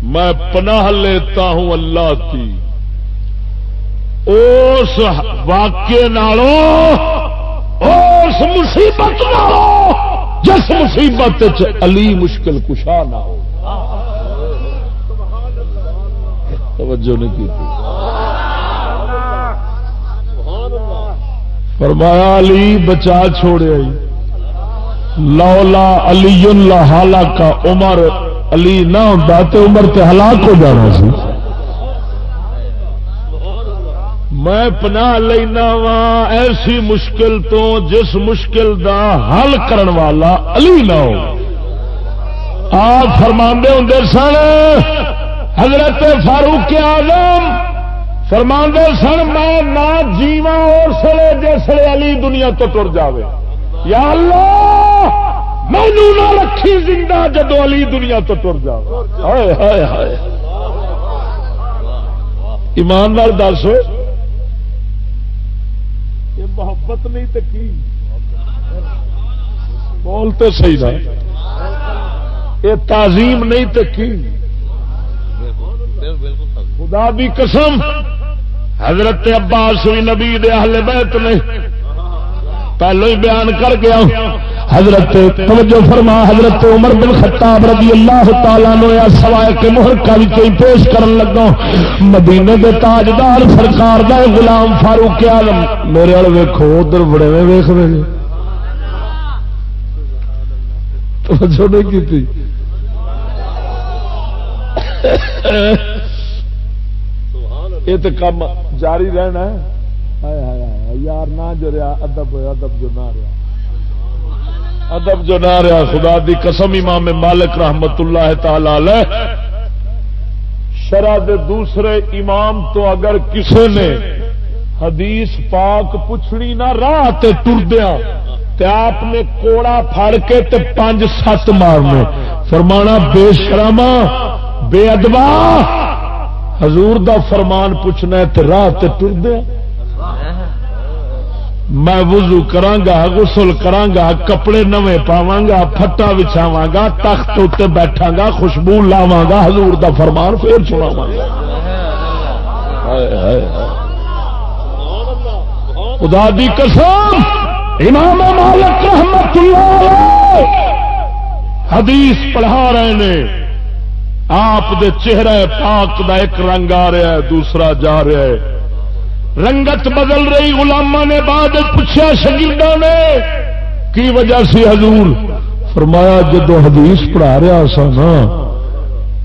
میں پناہ لیتا ہوں اللہ کی۔ اس واقعے نالوں، اس مصیبت نالوں، جس مصیبت علی مشکل کشا نہ ہو۔ توجہ نہیں کی فرمایا، علی، بچا، چھوڑے لولا علی اللہ حالا کا عمر علی نہ ہوتا تو عمر تے ہلاک ہو جانا سی۔ میں پناہ لینا وا ایسی مشکل تو جس مشکل دا حل کرن والا علی نہ ہو۔ آپ فرماندے ہوں سن حضرت فاروق آزم فرماندے سن، میں نہ جیوا اور سڑے جسے علی دنیا تو ٹر جاوے۔ یا اللہ مینو نہ رکھی زندہ جدو علی دنیا تو ٹر جا ایماندار دس۔ یہ محبت نہیں تو کی؟ بولتے صحیح نہ یہ تعظیم نہیں تو کی؟ خدا بھی قسم، حضرت عباس ہوئی نبی دے اہل بیت نے پہلو ہی بیان کر گیا حضرت، توجہ فرما، حضرت عمر بن خطاب رضی اللہ تعالیٰ نو یا سوائے کے محرکہ بھی کوئی پیش کرن لگا مدینے دے تاجدار سرکار دا غلام فاروق آلم میرے والے ویکھو، ادھر بڑے میں ویخ رہے توجہ نہیں کی تھی یہ تو کام جاری رہنا ہے۔ یار نہ جو رہا، ادب ادب جو نہ رہا۔ ادب جو نہ رہا، خدا دی قسم امام مالک رحمت اللہ تعالی شرح دے دوسرے امام تو اگر کسی نے حدیث پاک پوچھنی نہ، راہ ٹردیا آپ نے کوڑا پھڑ کے تے پانچ سات مارنے فرمانا، بے شرما بے ادبا حضور دا فرمان پوچھنا ہے تے راہ تے ٹردیا میں وضو کرانگا، غسل کرانگا، کپڑے نوے پاواں گا پھٹا بچھاواں گا تخت اتنے بیٹھا گا خوشبو لاواں گا حضور دا فرمان پھر سناواں گا خدا دی قسم، امام مالک رحمت اللہ حدیث پڑھا رہے نے۔ آپ دے چہرے پاک دا ایک رنگ آ رہا ہے، دوسرا جا رہا ہے۔ رنگت بدل رہی، غلامہ نے بعد پوچھا شگیردہ نے، کی وجہ سے حضور؟ فرمایا، جدو حدیث پڑھا رہا سا نا،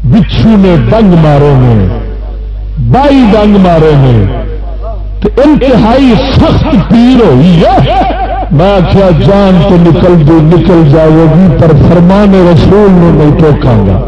بچھو نے ڈنگ مارے نے، بائی ڈنگ مارے نے انتہائی سخت پیر ہوئی ہے۔ میں کیا جان تو نکل دو نکل جاؤ گی، پر فرمان رسول نے نہیں ٹوکا گا۔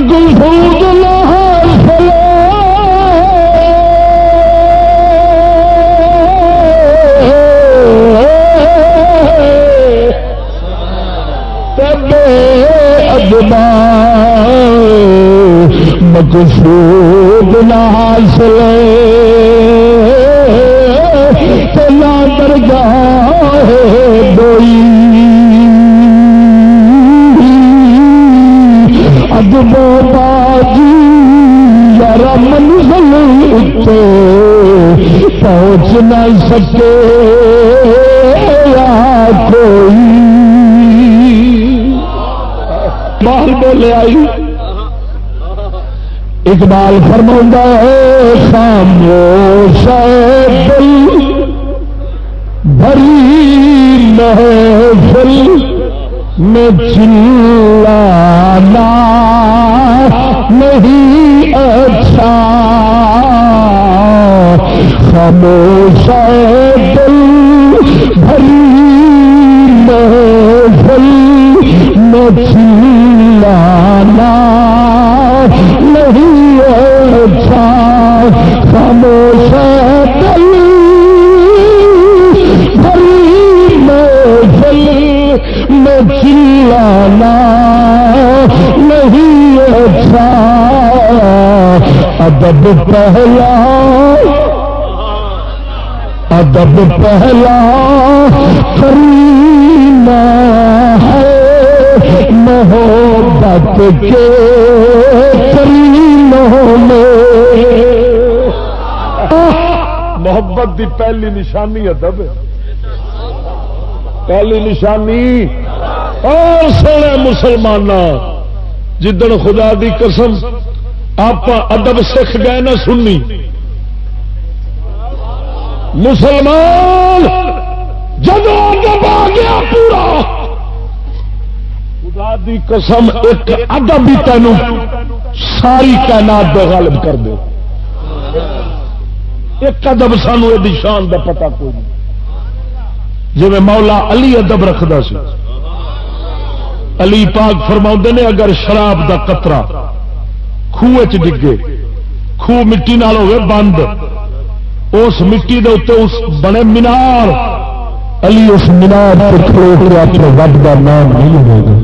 مکفود مقصود نہ حاصل تلا درگاہ دوئی نہ سکے یا کوئی؟ باہر بولے آئی۔ اقبال فرما ہے، خاموش دل بھری محفل میں چلانا نہیں اچھا۔ خاموش دل بھری محفل میں چلانا نہیں اچھا خاموش دل بھری محفل میں چلانا نہیں اچھا ادب پہلا ادب پہلا کرینا ہے، محبت کے کریموں میں۔ محبت دی پہلی نشانی ادب پہلی نشانی۔ اور سونے مسلمان جدن خدا دی قسم آپ ادب سکھ گئے نا سننی مسلمان جب ادب آ گیا پورا، خدا دی قسم، ایک ادب بھی تینوں ساری کائنات بے غالب کر دے۔ ایک ادب سانو یہ شان دا پتا کوئی نہیں۔ جی مولا علی ادب رکھتا سی۔ علی پاک فرما نے، اگر شراب دا قطرہ خوہ چ ڈگے خوہ مٹی نال ہوئے بند اس مٹی دے اتنے اس بنے مینار، علی اس مینار پر کھڑے ہو اپنے رب کا نام نہیں لے گا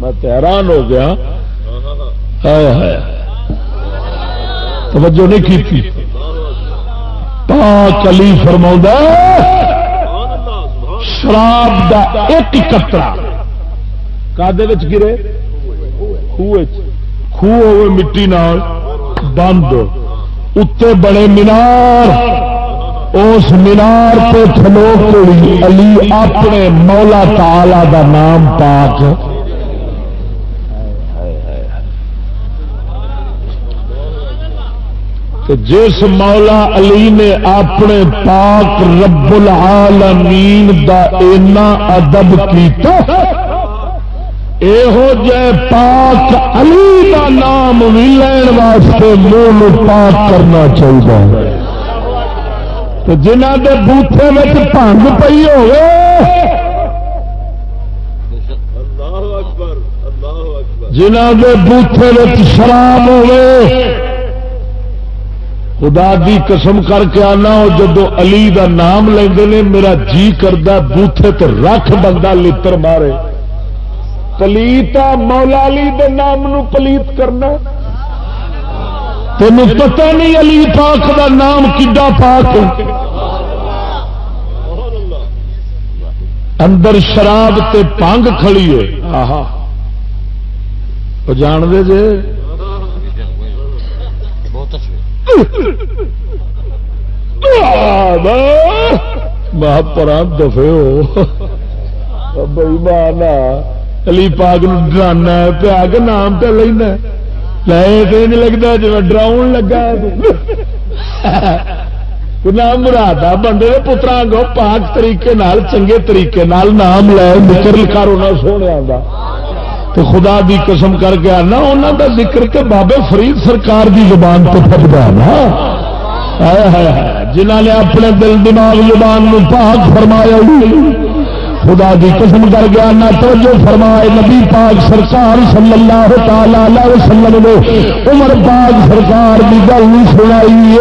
میں حیران ہو گیا۔ توجہ نہیں کی تھی۔ پاک علی فرما شراب دا ایک کترا کدے گرے؟ خوہ ہوئے مٹی نال، بند اتنے بڑے مینار، اس مینار پہ کھلو کوئی علی اپنے مولا تالا دا نام پاک جس مولا علی نے اپنے پاک رب العالمین دا اینا ادب کیتا یہو جہ پاک علی کا نام بھی لین واسطے منہ پاک کرنا چاہیے جنہ کے بوٹے میں پنگ پی ہوئے جنہ کے بوٹے شراب ہوئے خدا دی قسم کر کے آنا جدو علی دا نام لے میرا جی کرتا بوٹے تو رکھ بندہ لتر مارے پلیتا مولا علی دے نام نو پلیت کرنا تین پتہ نہیں علی پاک دا نام کڈا پاک اندر شراب تے پانگ کھڑی ہے۔ آہا۔ جان دے جے۔ پرا دفے ہو۔ بئی مانا علی پاک ڈرانا پیا کے نام پہ لینا لے تو نہیں لگتا جی ڈراؤن لگا نام مراد بندے پترا گو پاک طریقے نال چنگے طریقے نال نام لے نکر کر سونے آتا تو خدا دی قسم کر کے آنا انہوں دا ذکر کے بابے فرید سرکار دی زبان تو پکتا ہے نا جنہ نے اپنے دل دماغ زبان نو پاک فرمایا ہوئی خدا دی قسم کر گیا نہ توجہ فرمائے نبی پاک سرکار صلی اللہ تعالی علیہ وسلم نے عمر پاک سرکار دی گل سنائی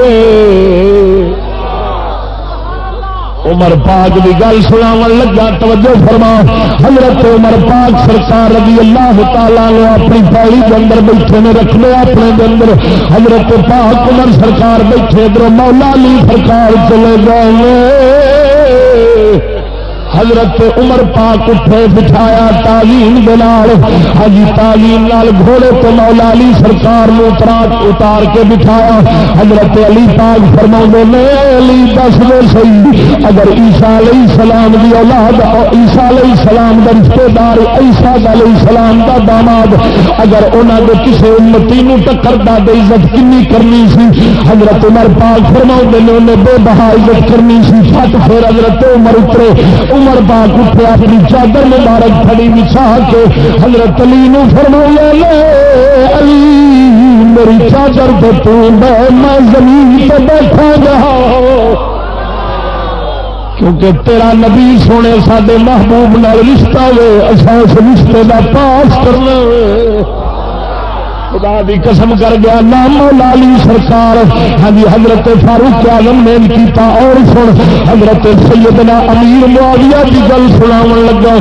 عمر پاک کی گل سنا لگا، توجہ فرما۔ حضرت عمر پاک سرکار رضی اللہ تعالیٰ نے اپنی پاڑی کے اندر بیٹھے نے رکھ لیا اپنے اندر۔ حضرت پاک عمر سرکار بیٹھے، ادھر مولا علی سرکار چلے گئے حضرت عمر پاک اٹھے، بٹھایا تعلیم دلال حجی تعلیم لال گھوڑے تو مولا علی سرکار نے اتار کے بٹھایا۔ حضرت علی پاک فرما نے علی، دس دے سی اگر عیسا علیہ السلام دی اولاد عیسا علیہ السلام کا رشتے دار عیسا علیہ السلام کا داماد، اگر انہوں نے کسی امتی ٹکر دا دے عزت کنی کرنی سی؟ حضرت عمر پاک فرما نے، انہیں بے بہا عزت کرنی سی۔ فٹ پھر حضرت عمر اترے۔ عمر پاک اٹھے اپنی چادر مبارک کھڑی بچھا کے حضرت علی نو فرمایا، لے علی، میری چادر تو تو میں زمین پہ بیٹھا جا کیونکہ تیرا نبی سونے سڈے محبوب نال رشتہ وے اصا اس رشتے کا پاس کرنا خدا دی قسم کر گیا نام لالی سرکار۔ ہاں جی حضرت فاروق آلم نے کیتا، اور سن، حضرت سیدنا امیر معاویہ کی گل سنا لگا۔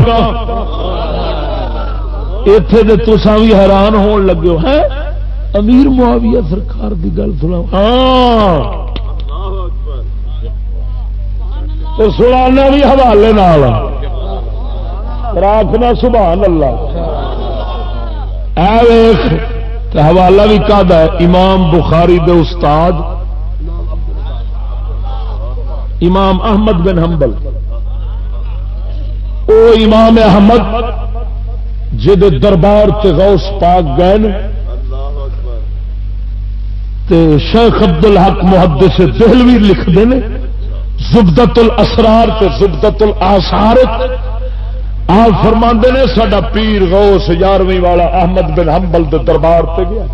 اتے تو تسا بھی حیران ہون لگے ہے امیر معاویہ سرکار کی گل سنا ہاں۔ تو سنا بھی حوالے نال۔ راکھنا سبحان اللہ۔ اے حوالہ بھی کہا ہے، امام بخاری دے استاد، امام احمد بن حنبل۔ او امام احمد جد دربار تے غوث پاک گئے تے شیخ عبد الحق محدث دہلوی لکھ دے زبدت الاسرار تے زبدت الاسار آپ فرما نے سڈا پیر غوث یارویں والا احمد بن حنبل دے دربار تے گیا۔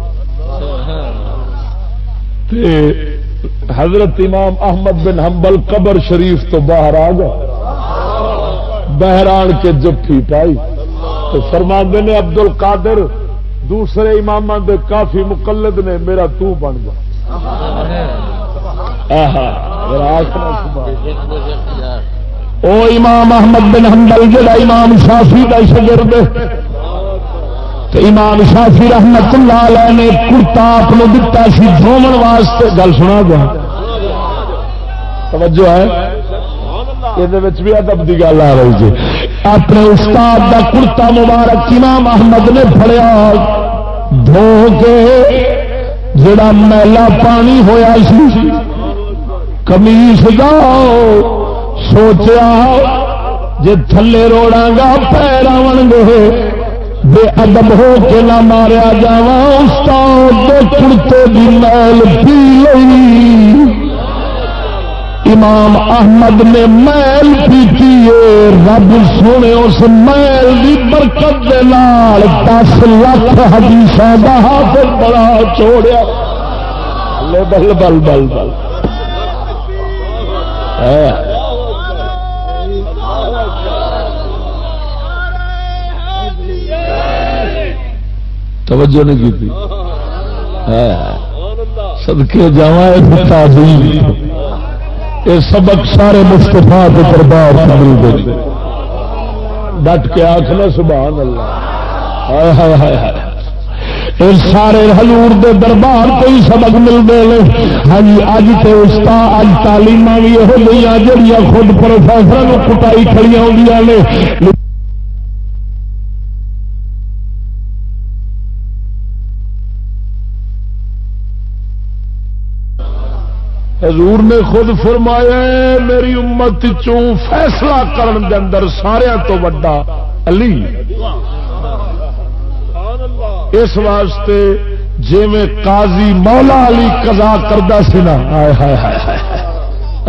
تے حضرت امام احمد بن حنبل قبر شریف تو باہر آ گئے۔ بہران کے جفی پائی۔ تو فرما نے عبد القادر دوسرے امام دے کافی مقلد نے میرا تو بن گیا۔ آہا او امام احمد بن حنبل جڑا امام شافی کا شگرد امام شافی رحمت اللہ علیہ نے کرتا آپ کو دتا سی دھومن واسطے۔ گل سنا گیا۔ توجہ ہے۔ یہ بھی ادب کی گل آ رہی جی۔ اپنے استاد کا کرتا مبارک امام احمد نے پڑیا دھو کے جڑا میلا پانی ہویا سی کمیس گاؤ۔ سوچیا جی تھلے روڑا گا پیر آن گے بے ادب ہو کے نہ ماریا جا استاد کرتے بھی میل پی لئی۔ امام احمد نے میل پیتی ہے رب سونے اس میل کی برکت دے نال دس لاکھ حدیث حافظ بڑا چھوڑیا۔ بل بل بل بل۔ بل توجہ نہیں کی تھی۔ سدکے جا یہ سبق سارے مستفا کے دربار سے مل گئے۔ ڈٹ کے آخنا سبحان اللہ۔ ہائے ہائے ہائے ہائے۔ سارے ہلور دے دربار کو ہی سبق ملتے ہیں ہاں جی، اج تو استا اج تعلیم بھی یہ جہیا خود پروفیسر کٹائی کھڑی ہو حضور نے خود فرمایا میری امت چوں فیصلہ کرن دے اندر سارا تو وڈا علی۔ اس واسطے جی میں قاضی مولا علی قضا کرتا سنا ہائے ہائے ہائے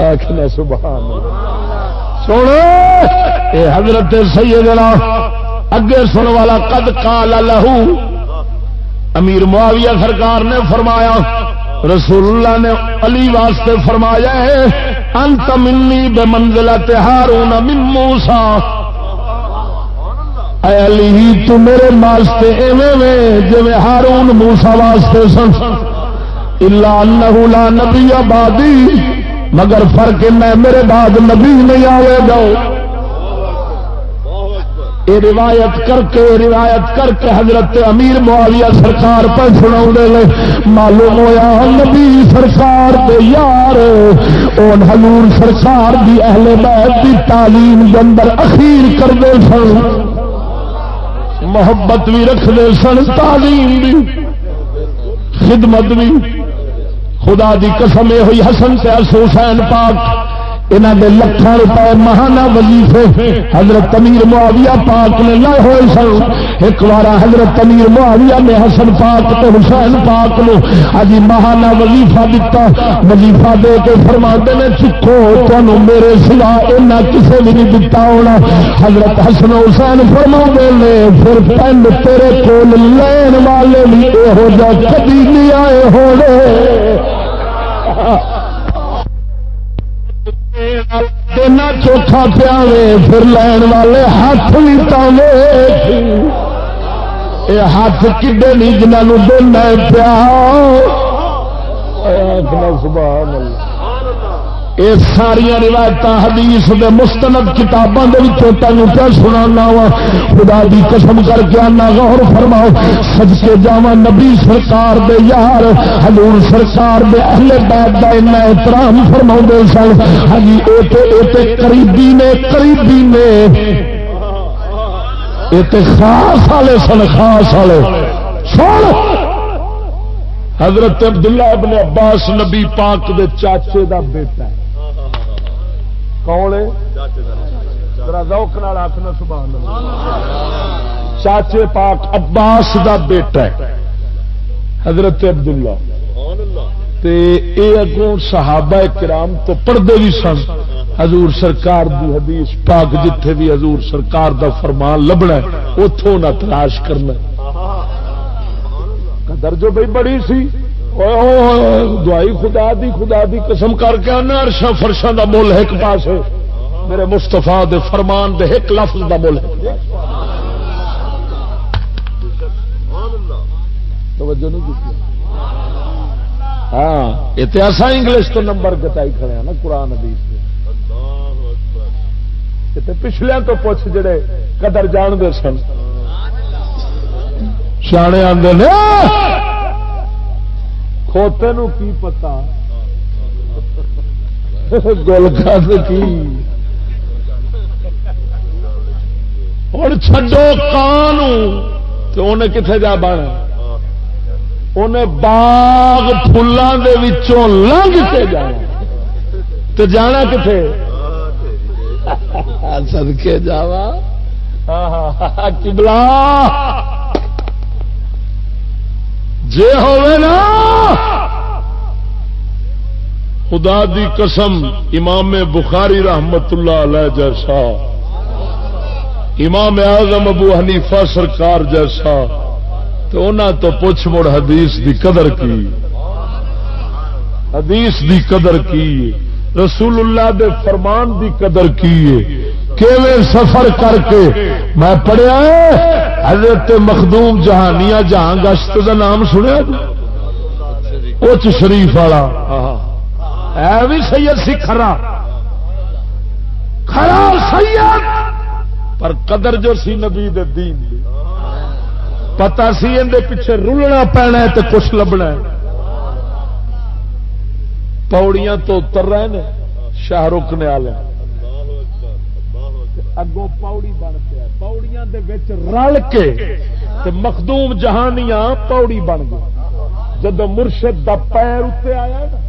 آخنا سبحان سونا اے حضرت سیدنا اگے سن والا قد قال لہو۔ امیر معاویہ سرکار نے فرمایا رسول اللہ نے علی واسطے فرمایا ہے، انت منی بے منزلت ہارون من موسا اے علی، تو میرے واسطے ایویں وے، جویں ہارون موسا واسطے سن۔ الا انه لا نبی آبادی، مگر فرق میں میرے بعد نبی نہیں آئے گا۔ یہ روایت کر کے روایت کر کے حضرت امیر معاویہ سرکار پر سنا معلوم ہوا نبی سرکار دے یار، اون حضور سرکار دی اہل بیت دی تعلیم دے اندر اخیر کرتے سن، محبت بھی رکھتے سن، تعلیم بھی، خدمت بھی۔ خدا دی قسم ہوئی حسن سے حسین پاک انہوں نے لکھان روپئے مہانا وزیفے حضرت امیر معاویہ پاک نے لائے ہوئے سن۔ ایک بار حضرت امیر معاویہ نے حسن پاک تو حسین پاک نو اج مہانا وزیفہ دتا۔ وزیفہ دے کے فرما نے چکو تمہیں میرے سوا اینا کسے بھی نہیں دتا ہونا۔ حضرت حسن حسین فرما نے، پھر پین تیرے کول لین والے بھی یہو جا کبھی نہیں آئے ہونے۔ دینا چوکھا پیا پھر لین والے ہاتھ بھی تاوے یہ ہاتھ کڈے نہیں جنہوں دینا پیا سبحان اللہ یہ ساریا روایت حدیث دے مستند کتابوں کے تین کیا سنا وا۔ خدا دی قسم کر کے آنا غور فرماؤ۔ سج کے جا نبی سرکار دے یار، حضور سرکار دے اہل بیت دا اتنا احترام فرما سن۔ ہاں جی، اے قریبی نے قریبی نے۔ یہ خاص والے سن، خاص والے۔ سن! حضرت عبداللہ ابن عباس نبی پاک دے چاچے دا بیٹا ہے۔ کون آخنا سبحان اللہ۔ چاچے پاک عباس دا بیٹا ہے، حضرت عبداللہ۔ تے اے اگوں صحابہ کرام تو پڑھتے بھی سن۔ حضور سرکار دی حدیث پاک جتھے بھی حضور سرکار دا فرمان لبنا ہے اتوں نہ تلاش کرنا۔ قدر جو بھائی بڑی سی۔ دعائی خدا دی خدا دی قسم کر کے آنا ارشا فرشا دا مل ایک پاس میرے مستفا دے فرمان دے ایک لفظ دا مل ہے ہاں یہ اتہاس انگلش تو نمبر گٹائی کھڑے ہیں نا قرآن حدیث پچھلے تو پوچھ جڑے قدر جان دے سن سیانے آدھے کھوتے نو کی پتا؟ گل کی؟ ہوں چڈو کان تو انہیں کتنے جا بنا انہیں باغ فلان دے وچوں لنگ کے جانا تو جانا کتنے سدکے جاوا۔ کبلا۔ جے ہوئے نا، خدا دی قسم امام بخاری رحمت اللہ علیہ جیسا، امام اعظم ابو حنیفہ سرکار جیسا، تو انہوں تو پوچھ مڑ حدیث دی قدر کی۔ حدیث دی قدر کی۔ رسول اللہ دے فرمان دی قدر کی۔ کیویں سفر کر کے میں پڑھیا حضرت مخدوم جہانیاں جہاں گشت کا نام سنیا اچ شریف والا۔ ہے بھی سید سی کھرا۔ کھرا سید! پر قدر جو سی نبی دے دین دی۔ پتا سی اندر پیچھے رلنا پینا ہے تو کچھ لبنا ہے۔ پوڑیاں تو اتر رہے ہیں شاہ رخ نے آلے۔ اگوں پاؤڑی بن پیا. پاؤڑیاں دے وچ رل کے مخدوم جہانیاں پاؤڑی بن گئی جب مرشد دا پیر اتنے آیا نا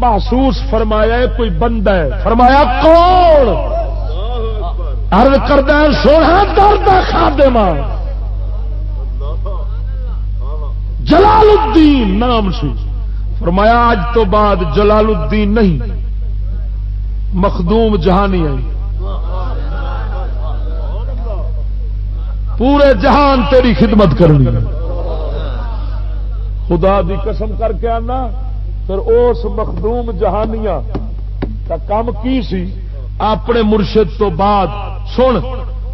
محسوس فرمایا کوئی بندہ ہے. فرمایا، کون؟ ارد کردہ سونا درد خادم جلال الدین نام سی۔ فرمایا، آج تو بعد جلال الدین نہیں مخدوم جہانی آئی۔ پورے جہان تیری خدمت کرنی خدا دی قسم کر کے آنا، پھر اس مخدوم جہانیاں کا کام کی سی؟ اپنے مرشد تو بعد، سن،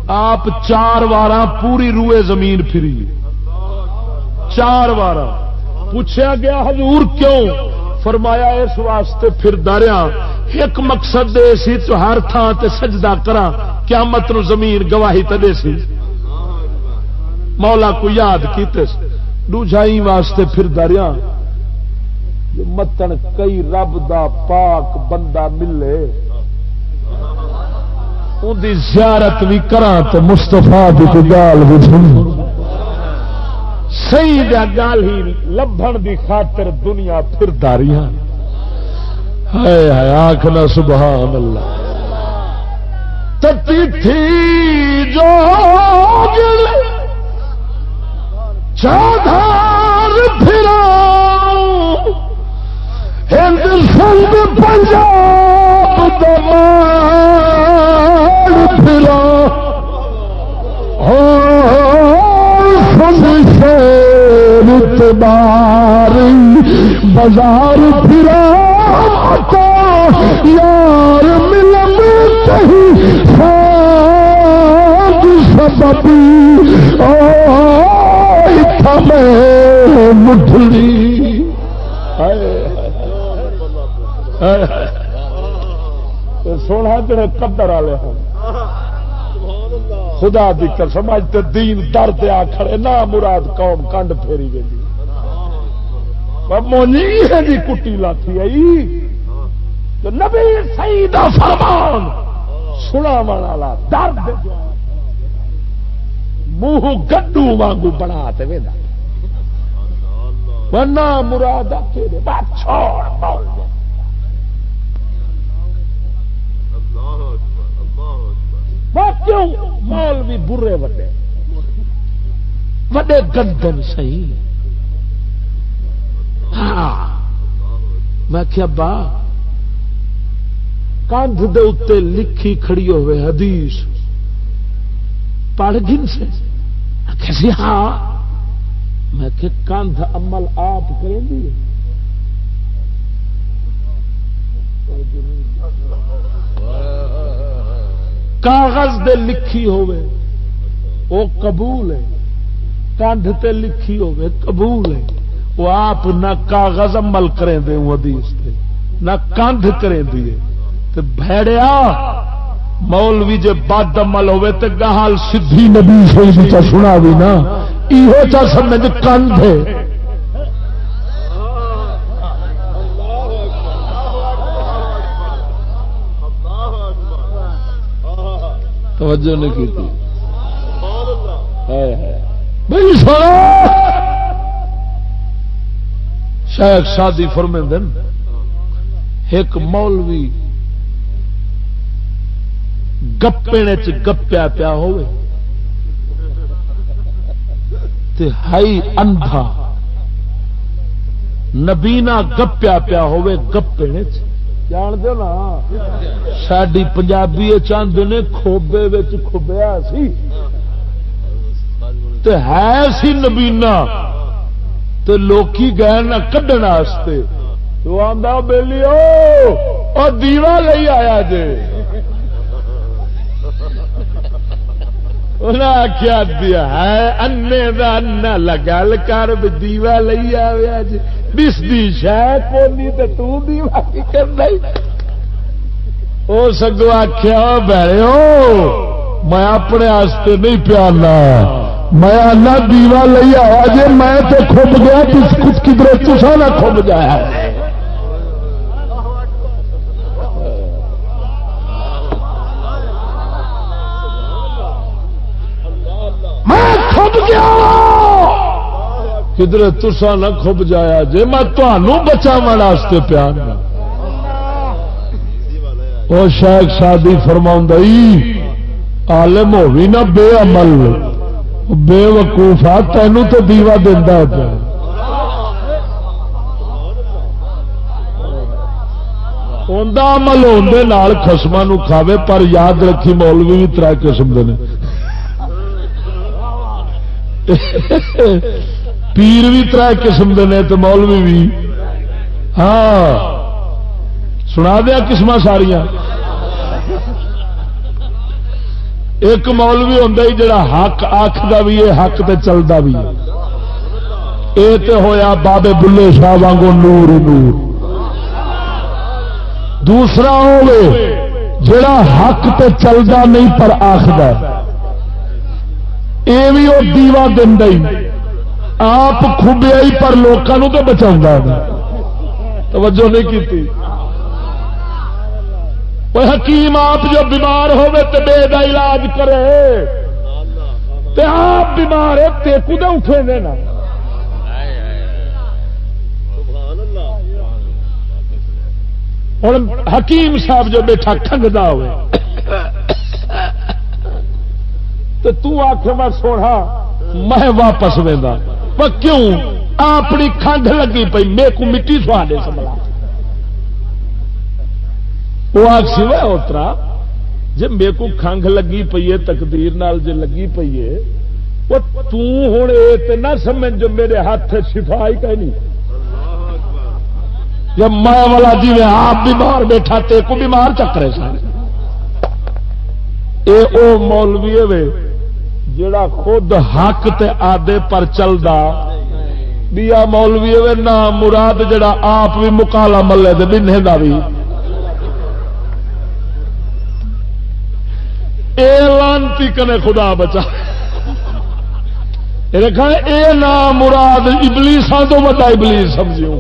آپ چار وار پوری روئے زمین پھری۔ چار وار پوچھا گیا، حضور کیوں؟ فرمایا اس واسطے پھر دریا ایک مقصد دے سی تو ہر تھان تے سجدہ کرا کیا مت نو زمین گواہی تے دے سی۔ مولا کو یاد کیتے دوجائی واسطے پھر دریا متن کئی رب دا پاک بندہ ملے ان دی زیارت بھی کرا تو مستفا کی گال بھی سن سی گال ہی لبن دی خاطر دنیا پھر داریاں آخنا سبحان اللہ۔ تتی تھی جو چادھار پھرا۔ ہندوستان پنجاب دمان پھرا۔ بار بازار پھرا یار ملم کہیں سببی۔ میں مٹھلی۔ سونا جڑے قدر والے ہیں خدا دی قسم، اج تے دین درد آ کھڑے نہ مراد قوم کنڈ پھیری گئی۔ مونی ہے جی کٹی لاتی آئی تو نبی سی فرمان سنا والا درد منہ گڈو وانگو بنا تے ورنہ مراد چھوڑ، بول کیوں؟ مال بھی برے وڈے۔ وڈے گندن سی ہاں۔ میں کیا با کندھ دے اتنے لکھی کھڑی ہوئے حدیث۔ پڑھ گن سے۔ کسی ہاں۔ میں کہ کندھ عمل آپ کریں گی؟ Oh, کاغذ دے لکھی ہوئے وہ قبول ہے۔ کندھ تے لکھی ہوئے قبول ہے۔ وہ آپ نہ کاغذ عمل کریں دے حدیث تے، نہ کندھ کریں دیے تے بھیڑیا، مولوی جے بد عمل ہوئے تے گہال سدھی نبی سے چا سنا بھی نا یہ چا سمجھ کندھ ہے۔ توجہ نہیں کی شاید شادی فرمندن ایک مولوی گپے گپیا پیا ہوئے تے ہائی اندھا نبینا گپیا پیا ہوے گپے جان دو نا؟ ساری پنجابی چاہتے نے کھوبے کھبیا سی۔ ہے سی نبینا۔ تو لوکی گئے نہ کھڈن تو آدھا بہلی وہ دیوا لے آیا جے۔ آخیا دیا ہے انے کا انا لگل کر دیوا لے آیا جی بس دی شہ کونی تو تو دیوا کی کرنا وہ سگو آخیا بہو میں اپنے آستے نہیں پیانا۔ میں آنا دیوا لے آیا جی میں تو کھب گیا کچھ کدھر تسا نہ کھب جایا۔ میں کھب گیا۔ کدھر تسا نہ کھب جایا جی میں تمہوں بچا واسطے پیا وہ شاید شادی فرما عالم ہوئی نہ بے عمل، بے وقوفا تینوں تو دیوا دینا پیا عمل ہونے خسما کھاوے، پر یاد رکھی مولوی بھی تر قسم کے پیر بھی تر قسم کے تو مولوی بھی۔ ہاں۔ سنا دیا قسم ساریا ایک مولوی ہوں جڑا حق آخر بھی ہے، حق تے چلتا بھی یہ تو ہوا بابے بلے شاہ وگوں نور نور۔ دوسرا ہو جڑا حق تے چلتا نہیں پر آخر یہ بھی وہ دیوا دینا آپ خوبیا ہی پر لوگوں تو بچا توجہ نہیں کی حکیم آپ جو بیمار ہوئے تو بے دا علاج کرے۔ تے آپ بیمار ہے، تے کدے اٹھے دینا ہوں حکیم صاحب جو بیٹھا کھنگتا ہوئے تو تو آخ میں سوڑا میں واپس وہدا کیوں؟ اپنی کھنڈ لگی پی میرے کو مٹی سوا دے سملا وہ آگ سوا اترا جی میرے کو کھنگ لگی پی ہے، تقدیر نال جی لگی پی ہے، وہ توں یہ نہ سمجھ جو میرے ہاتھ شفا ہی کہ نہیں۔ جب میں والا جی میں آپ بیمار بیٹھا، تے کو بیمار چکرے سارے اے او مولوی وے۔ جڑا خود حق تے آدے پر چلدا بیا مولوی نا مراد جڑا آپ بھی مکالا ملے تے بننے دا بھی اے لانتی کنے خدا بچا۔ رکھا اے نا مراد ابلیساں تو بڑا ابلیس سمجھو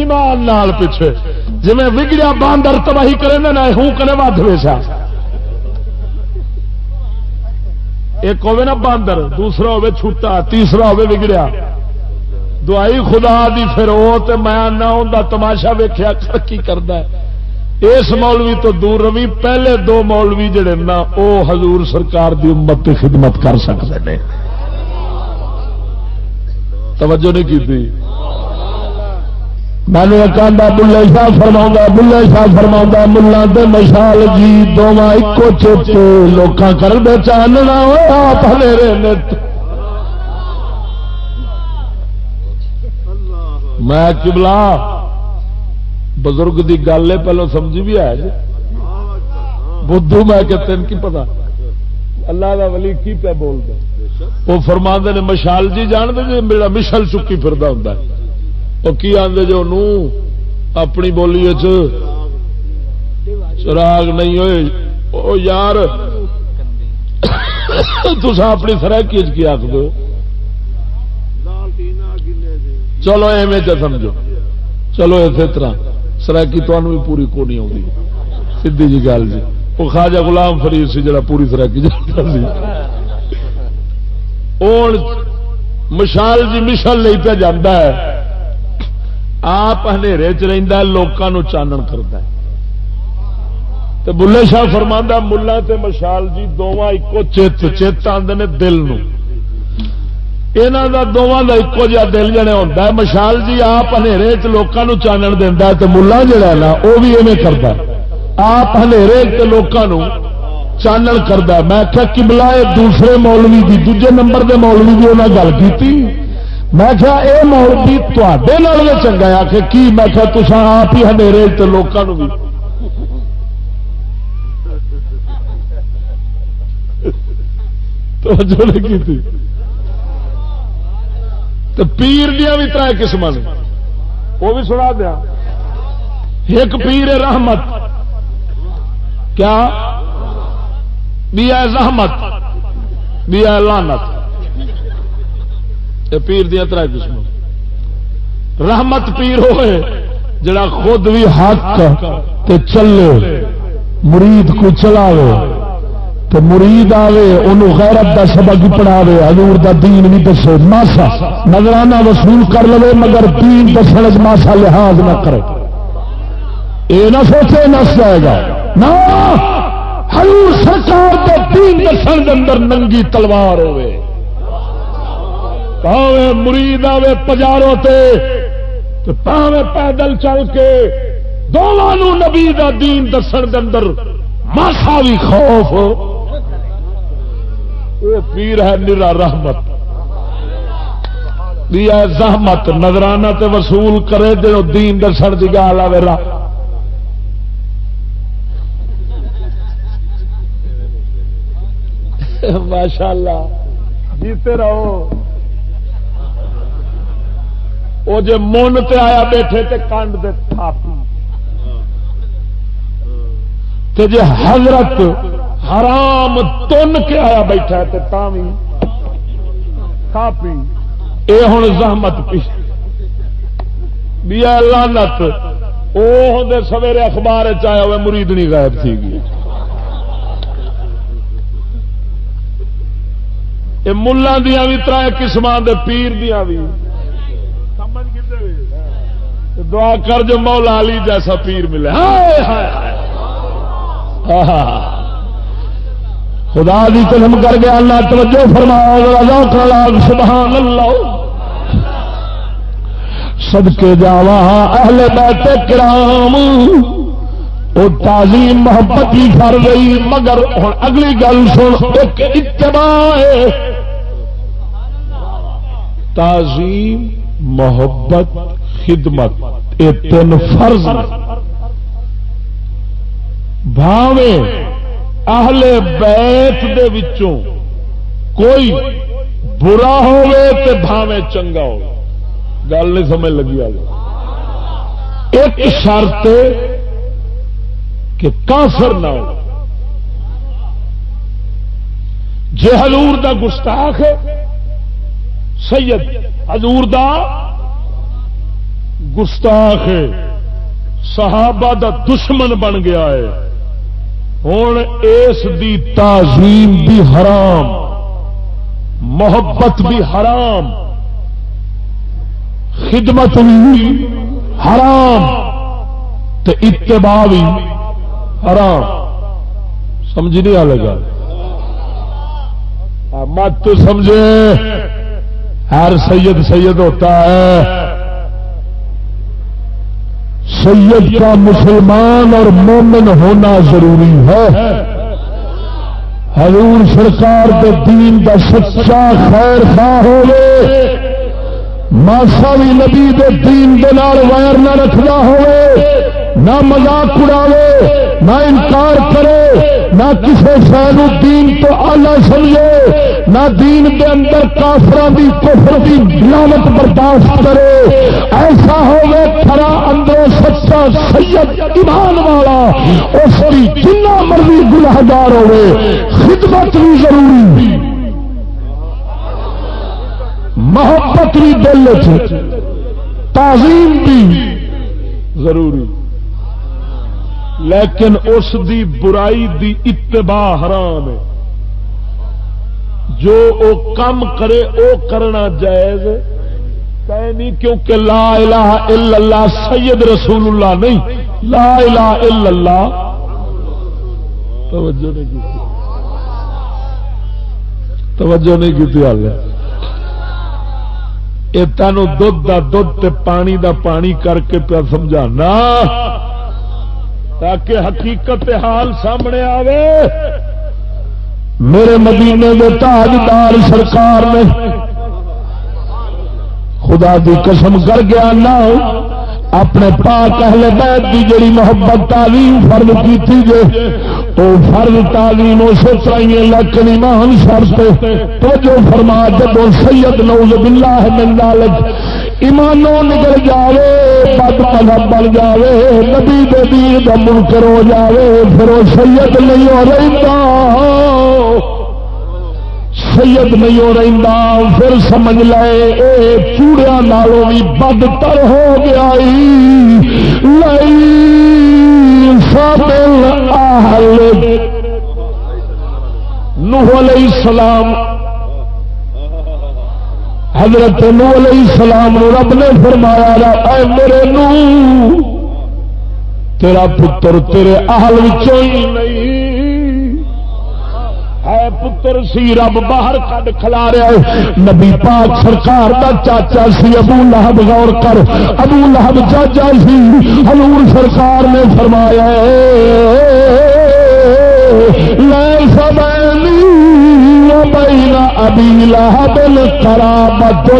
ایمان نال پیچھے۔ جی میں وگڑیا باندر تباہی کرے نا ہوں کرے ود ویسا ایک ہوے نا باندر، دوسرا ہوے چھوٹا، تیسرا ہوے بگڑیا۔ دعائی خدا دی پھر وہ تو میں نہ ہوں تماشا ویخیا کی کرتا ہے؟ اس مولوی تو دور روی، پہلے دو مولوی جڑے نا، او حضور سرکار دی امت کی خدمت کر سکتے ہیں توجہ نہیں کی میں نے بلے شاہ فرما بلے شاہ فرما ملا دے مشال جی دونوں ایکو چیتے لوگ کر دے چاننا آپ نت میں کبلا بزرگ دی گل ہے، پہلو سمجھی بھی ہے جی؟ بدھو میں کہ تین کی پتا؟ اللہ کا ولی کی پہ بول دے؟ وہ فرما نے مشال جی جان دے جی، میرا مشل چکی پھردا ہوں وہ کی آدھے جو نو اپنی بولی چراغ نہیں ہوئے؟ او یار تسا اپنی سرکی کی آخ دو چلو ایویں سمجھو۔ چلو اسی طرح سرکی تمہیں بھی پوری کو نہیں آتی سی جی گل جی۔ وہ خواجہ غلام فرید سی جڑا پوری سرکی جانتا سی۔ مشال جی مشل نہیں پہ جانا ہے۔ آپ چ لوگوں چانن کرتا ہے۔ تو بلے شاہ فرما ملا تے مشال جی دونوں ایکو چیت چیت آدھے دل نو۔ یہاں کا دونوں کا ایکو جہا دل جنے ہوتا ہے، مشال جی آپ لوگوں چانن دینا تو ملا جڑا نا وہ بھی ایویں کرتا آپ لوگوں چانن کرتا میں کیا کملا دوسرے مولوی کی دوجے نمبر دے مولوی کی انہیں گل کی میں کیا یہ مولوی تے چنگا آ کے کی؟ میں کیا تصا آپ ہی ہیں لوگوں بھی. توجہ نہیں کی تھی تو پیر دیا بھی تر قسم نے۔ وہ بھی سنا دیا ایک پیر رحمت۔ کیا؟ بھی ہے زحمت۔ بھی ہے لانت یہ پیر دیا تر قسم رحمت پیر ہوئے، جڑا خود بھی حق تے چلے، مرید کو چلاوے تو مرید آوے انہوں غیرت دا سبق پڑھاوے، حضور دا دین بھی دسے۔ ماسا، نظرانہ وصول کر لو مگر دین دسن ماسا لحاظ نہ کرے۔ اے نہ سوچے نس جائے گا۔ نہ! حضور سرکار دے دین دسن اندر ننگی تلوار ہوئے پاوے مرید آوے پجاروں تے تو پاوے پیدل چل کے دونوں نبی دا دین دسن دے اندر ماسا بھی خوف۔ وہ پیر ہے نرا رحمت۔ دیا زحمت نظرانہ تے وصول کرے دے دین درسن کی گال آئے ماشاء اللہ جیتے رہو۔ وہ جے من تے آیا بیٹھے تے کانڈ دے تھاپی تے جے حضرت حرام تن کے آیا بیٹھا ہے تاوی کھا پی اے ہوں زحمت پی بیا لانت وہ سویرے اخبار چیا ہوئے مریدنی غائب تھی گئی۔ ملان دیا بھی تر قسم کے پیر دیا بھی دعا کر جو مولا علی جیسا پیر ملے۔ خدا دی قسم کر کے اللہ توجہ فرماؤ سبحان اللہ۔ صدقے جاوا اہل بیت کرام وہ تعظیم محبت ہی کر گئی مگر ہوں اگلی گل سن، ایک اتباع تعظیم محبت، خدمت یہ تین فرض بھاوے، اہل بیت دے وچوں کوئی برا ہوے تے بھاوے چنگا ہو گل نہیں سمجھ لگی آگے ایک شرط کہ کافر نہ ہو۔ جی حضور دا گستاخ ہے، سید۔ حضور دا گستاخ صحابہ دا دشمن بن گیا ہے۔ ہوں اس دی تعظیم بھی حرام، محبت بھی حرام، خدمت بھی حرام تو اتباع بھی حرام۔ سمجھ نہیں آ لگا مت سمجھے۔ ہر سید سید ہوتا ہے۔ سید کا مسلمان اور مومن ہونا ضروری ہے۔ حضور سرکار کے دین کا سچا خیر خواہ ہوئے۔ ماسا بھی نبی دے دین دے وائر نہ رکھنا ہوئے، نہ مزاق اڑاوے، نہ انکار کرے، نہ کسی شہر دین تو آلہ سمجھے، نہ دین کے اندر کافر کی کفر کی لانت برداشت کرے۔ ایسا ہوگا کھڑا اندر سچا سید ایمان والا، اس کی جنا مرضی گناہگار ہوئے، خدمت بھی ضروری۔ محبت بھی دل تعظیم بھی ضروری۔ لیکن اس دی برائی دی اتباع حرام ہے۔ جو او کم کرے، او کرنا جائز نہیں کیونکہ لا الہ الا اللہ سید رسول اللہ نہیں۔ لا الہ الا اللہ۔ توجہ نہیں کی توجہ نہیں کی یہ تینوں دھد کا دھد پانی دا پانی کر کے پیا سمجھانا۔ تاکہ حقیقت حال سامنے آوے۔ میرے مدینے میں تاجدار سرکار نے خدا دی قسم کر گیا نہ اپنے پاک اہل بیت دی جڑی محبت تعلیم فرض کی تھی جے، تو فرض تعلیم اسے طرح لیکن ایمان شرط تو جو فرما، جب سید نوز باللہ من ذالک ایمانوں نکل جاوے، بد مذہب بن جاوے، نبی دے دین دا منکر ہو جاوے، پھر وہ سید نہیں ہو رہا سید نہیں ہو رہا پھر سمجھ لے، اے چوڑیا نالوں بھی بد تر ہو گیا نوح علیہ السلام۔ حضرت نو علیہ السلام رب نے فرمایا اے میرے نو تیرا پتر تیرے اہل ہی نہیں۔ ہے پتر سی رب باہر کڈ کھلا رہا ہے نبی پاک سرکار دا چاچا سی ابو لہب غور کر ابو لہب چاچا سی حضور سرکار نے فرمایا لے سب بین ابی لہب القرابت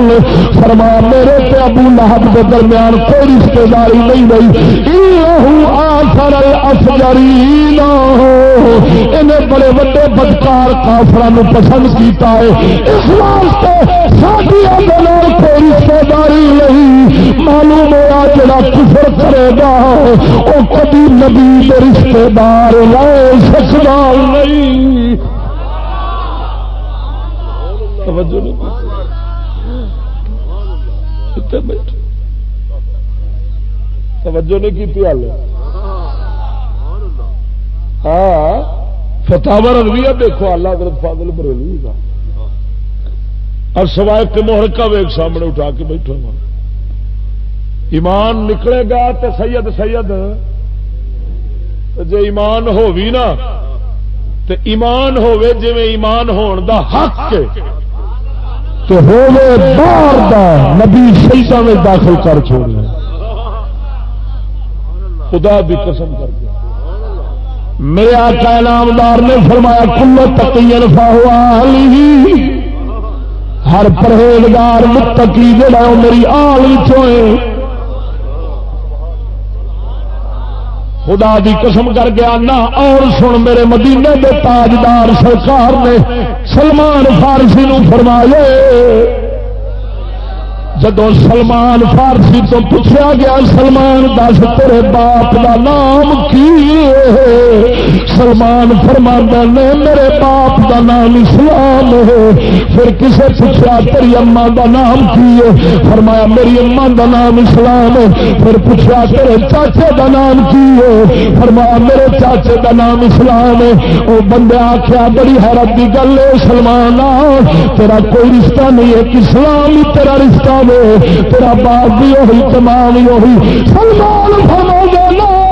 فرما، میرے تے ابو لہب کے درمیان کوئی رشتہ داری نہیں رہی۔ انہو آخر الافجرین انہیں بڑے بڑے بدکار کافران پسند کیتا ہے۔ اس واسطے ساتھی اندر کوئی رشتہ داری نہیں۔ معلوم ہوا جڑا کفر کرے گا وہ کبھی نبی رشتہ دار لے سکتا نہیں۔ توجہ نہیں توجہ نہیں کی حال ہاں فتح رویہ دیکھو، اللہ حضرت فاضل بریلوی کا اور سوائے کے مہر کا ویگ سامنے اٹھا کے بیٹھا ہوں ایمان نکلے گا تو سید سید۔ جی ایمان ہو بھی نا تو ایمان ہوے جی ایمان ہون دا حق تو باہر دا نبی شہیدہ میں داخل کر چھوڑ خدا بھی قسم کر دیا میرے آقا نامدار نے فرمایا کلو تقین علی ہر پرہیزگار، متقی، جڑا میری آل چوئے خدا دی قسم کر گیا نہ اور سن میرے مدینے دے تاجدار سرکار نے سلمان فارسی نو فرمائے جدو سلمان فارسی تو پوچھا گیا، سلمان، دس تیرے باپ دا نام کی سلمان فرما نے میرے باپ دا نام اسلام ہے۔ پھر کسے پوچھا تیری اما دا نام کی ہے؟ فرمایا، میری اما دا نام اسلام ہے۔ پھر پوچھا تیرے چاچے دا نام کی ہے؟ فرمایا، میرے چاچے دا نام اسلام ہے۔ وہ بندے آخیا بڑی حیرت کی گل ہے، سلمان تیرا کوئی رشتہ نہیں ہے۔ اسلام ہی تیرا رشتہ ہے۔ تیرا باپ بھی وہی تمام وہی سلمان فرما دینا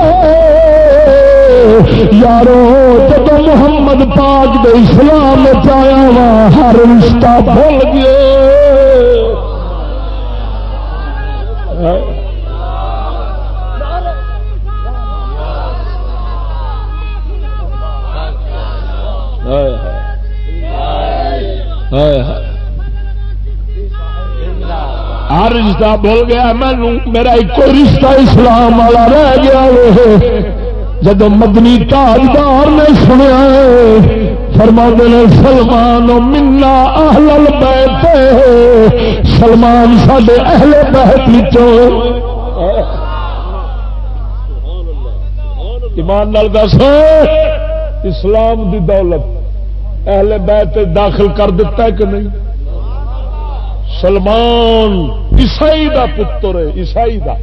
یارو، جب محمد پاک دے اسلام چایا وا، ہر رشتہ بھول گئے۔ ہر رشتہ بھول گیا مینو میرا ایک رشتہ اسلام والا رہ گیا۔ جب مدنی تاجدار نے سنیا فرما نے، سلمان منا اہل بیت سلمان سڈے اہل بیت ایمان نال دس اسلام دی دولت اہل بیت داخل کر دیتا ہے کہ نہیں؟ سلمان عیسائی دا پتر ہے، عیسائی دا۔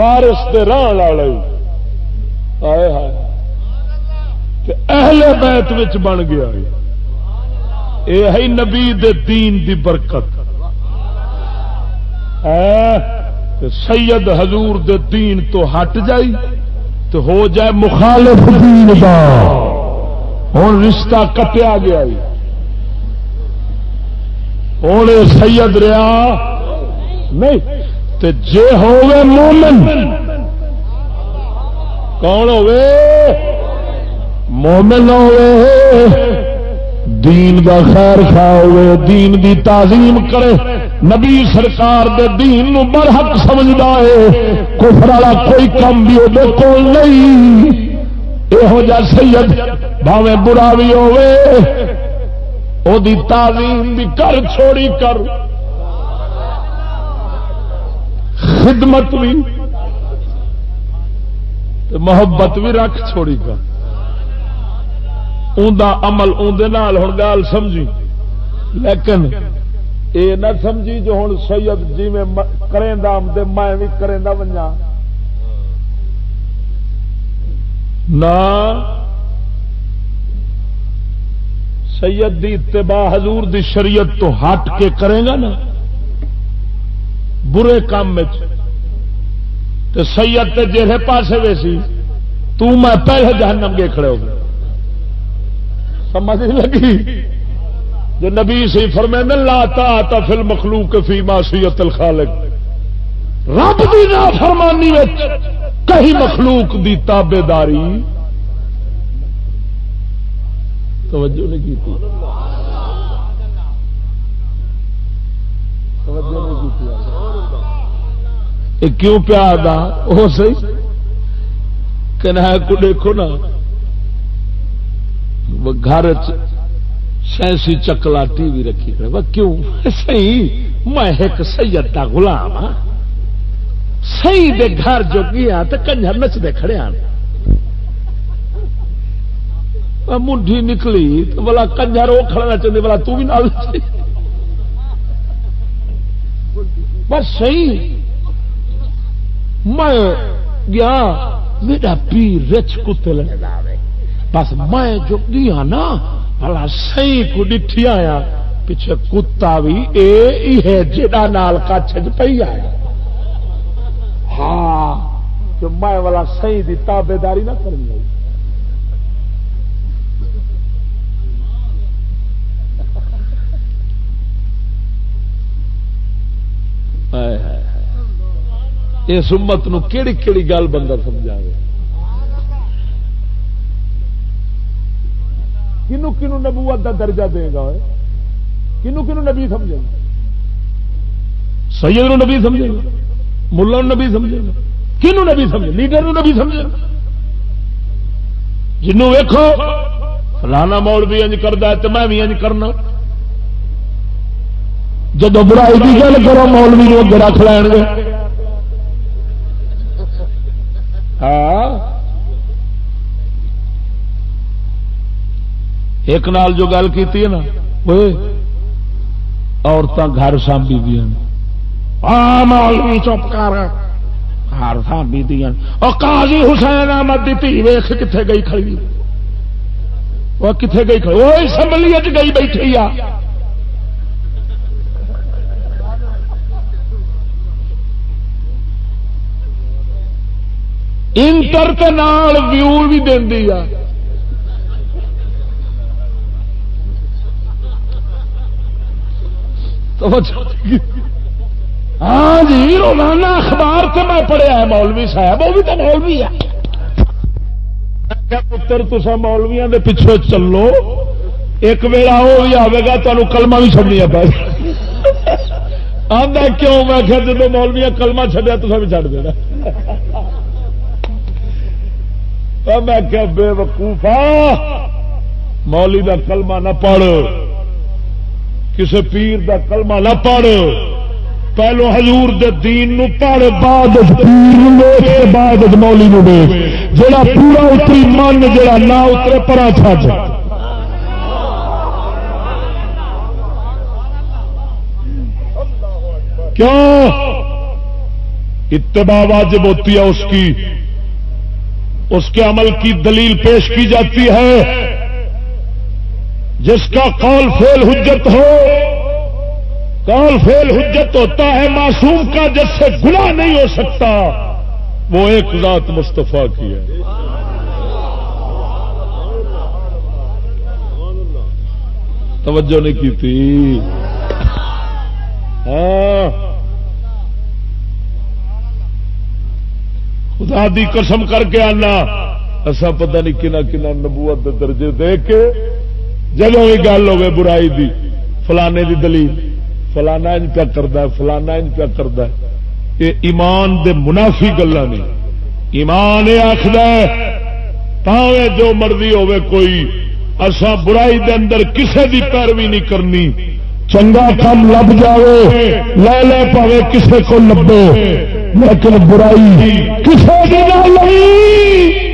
فارس دے ران والے۔ آئے ہائے۔ اہل بیت وچ بن گیا یہ ہے نبی دے دین دی برکت۔ اے سید حضور دے دین تو ہٹ جائی تو ہو جائے مخالف دین دا۔ ہوں رشتہ کٹیا گیا ہوں سید رہا۔ نہیں تے جے ہوئے مومن، کون ہوئے مومن ہوئے دین دا خیر خواہ ہوئے دین دی تعظیم کرے۔ نبی سرکار دے دین نو برحق سمجھدا ہے۔ کفر والا کوئی کم بھی وہ کول نہیں۔ یہو جا سید بھاوے برا بھی ہوئے او دی تعظیم بھی کر، چھوڑی کر۔ خدمت بھی محبت بھی رکھ چھوڑی کر اوندا عمل اندر ہوں گال سمجھی۔ لیکن اے نہ سمجھی جو ہوں سید جی میں کریں دے میں بھی کریں بنیا نہ سید دی اتباع حضور دی شریعت تو ہٹ کے کرے گا نا۔ برے کام میں تو سید تے جہے پاسے وے سی۔ تو میں پہلے جہنم گے کھڑے ہو گئے سمجھ لگی؟ جو نبی سی فرمے لاتا آتا فل مخلوق فی معصیت الخالق۔ رب دی نا فرمانی کہیں مخلوق دی تابے داری توجہ نہیں کی تھی کیوں پیار دا؟ وہ صحیح۔ کہ کو دیکھو نا۔ گھر سینسی چکلا ٹی وی رکھی کرے کیوں؟ صحیح۔ میں ایک سید کا گلام ہاں۔ سی دے گھر جو گیا ہاں تو کنجر نچتے کھڑے ہاں۔ آنے منڈی نکلی تو بلا کنجر وہ کھڑنا چاہتے بلا تو بھی نال بس صحیح۔ میں گیا، میرا پی رچ کتے لگے۔ بس میں جو گیا نا بلا سی کو ڈٹھی آیا۔ پیچھے کتا بھی اے ہے جا نال کچھ پی آیا۔ ہاں جو میں والا سی دی تابے داری نہ کرنی ہے اس امت نو کیڑی کیڑی گل بندہ سمجھا کنو کنو نبوت دا درجہ دے گا کنو کنو نبی سمجھے گا؟ سید نو نبی سمجھے گا؟ ملا نبی سمجھے گا؟ کنو نبی سمجھے لیڈر نو نبی سمجھے گا؟ جنوں ویکو فلانا مول بھی انج کرتا ہے تو میں بھی انج کرنا۔ جب برائی کی گل کرو، مولوی نو اگے رکھ لین گے۔ ہاں۔ ایک نال جو گل کی نا وہ عورتیں گھر سانبی دیا مولوی چپ کر۔ گھر سانبی دیا اور قاضی حسین احمد کی تھی ویخ کتنے گئی کھڑی۔ وہ کتنے گئی کھڑی؟ وہ اسمبلی گئی بیٹھی آ۔ انٹر کے نال ویو بھی دینی آ ہاں جی روزانہ اخبار سے میں پڑھیا ہے مولوی صاحب، وہ بھی تو مولوی ہے پتر تسا مولویا کے پیچھے چلو۔ ایک ویلا وہ بھی آئے گا تمہیں کلمہ بھی چڑیا پہ آدھا کیوں؟ میں کہ جب مولویا کلمہ چڈیا تو بھی چڑھ دینا۔ میں کیا بے وقوفا مولی کا کلمہ نہ پڑھ کسی پیر دا کلمہ نہ پڑھ، پہلو حضور دے دین نو پڑھ، بعد پیر بعد مولی نو دے جڑا پورا اتری من، جڑا نہ اترے پرا چھٹ کیوں؟ اتباع واجب ہوتی ہے اس کی۔ اس کے عمل کی دلیل پیش کی جاتی ہے۔ جس کا قول فیل حجت ہو، قول فیل حجت ہوتا ہے معصوم کا، جس سے گناہ نہیں ہو سکتا، وہ ایک ذات مستفا کی ہے۔ توجہ نہیں کی تھی۔ ہاں۔ خدا دی قسم کر کے آنا۔ اصا پتہ نہیں کنا کنا نبوت دے درجے دے کے جب بھی گل ہوگی برائی دی، فلانے دی دلیل۔ فلانا انج پیا کرتا فلانا انج پیا کرتا یہ ایمان دے منافی گلا نہیں ایمان یہ آخر پاوے جو مرضی ہوے کوئی اصا برائی دے اندر کسے دی پیروی نہیں کرنی۔ چنگا کام لب جائے لے لے پاوے کسے کو لبے لیکن برائی کسے دی نہیں۔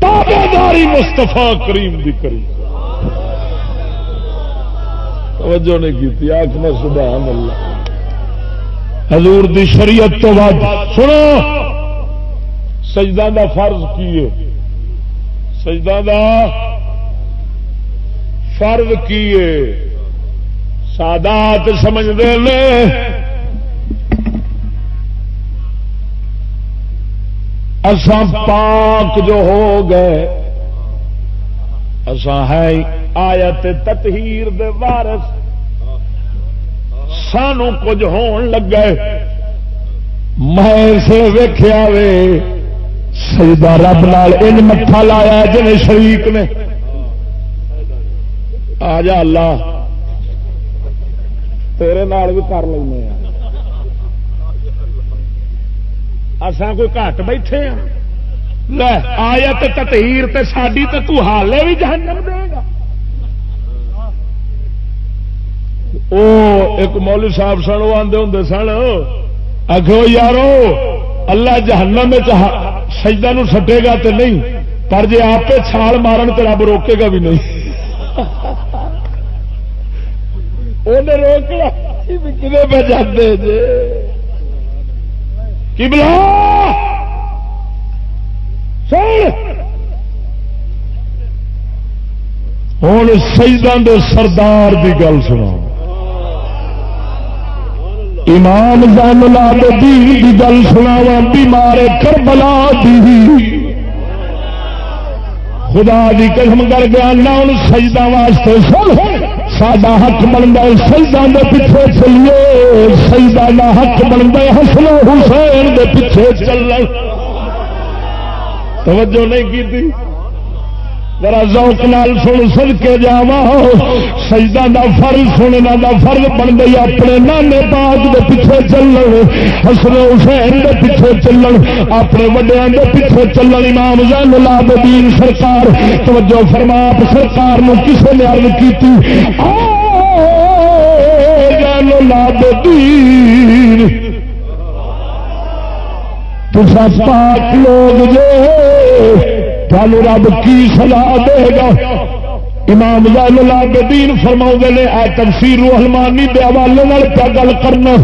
تابے داری مستفا کریم دی کری۔ توجہ نہیں کی آخنا سبحان اللہ۔ حضور دی شریعت تو بعد، سنو۔ سجدہ دا فرض کی ہے؟ سجدہ دا فرض کیے سادات سمجھتے لے اسان پاک جو ہو گئے اسان ہے آیت تطہیر دے وارث۔ سانو کچھ ہون لگ گئے میں سے ویخیا وے۔ سجدہ رب نال ان مٹھا لایا جن شریک نے۔ آ جا اللہ، تیرے نال بھی کر لیں اسان کوئی گھٹ بیٹھے ہاں۔ لے آیا تو تطہیر تے ساڈی تے تو حالے بھی جہنم دے گا۔ او ایک مولوی صاحب سن وہ آدھے ہوں سن آخو یارو، اللہ جہنم میں سجدہ نو سٹے گا تو نہیں، پر جی آپ چھال مارن تو رب روکے گا بھی نہیں۔ روکنا کدے پہ جاتے جی کی بلا ہوں سجدان دے سردار کی گل سنا امام زین العابدین دی گل سناوا بیمار کربلا دی۔ خدا دی قسم کر گیا نہ ان سجدہ واسطے سن ساڈا حق بنتا ہے سجدہ کے پیچھے چلیے سجدہ کا حق بنتا ہے حسن حسین کے پیچھے چلنا توجہ نہیں کی ذرا ذوق نال سن سن کے جا سجدہ دا فرض سننا دا فرض بن گئی۔ اپنے نانے باغ دے پیچھے چلن، حسن حسین دے پیچھے چلن، اپنے وڈیا دے پیچھے چلن۔ امام زین العابدین سرکار، توجہ فرما سرکار نو کسے نے عرض کیتی؟ زین العابدین۔ تسا پاک لوگ جو تھانو رب کی سزا دے گا۔ امام زین العابدین فرماؤ نے، اے تفسیر روحلمانی دے حوالے نال پیا گل کرنا؟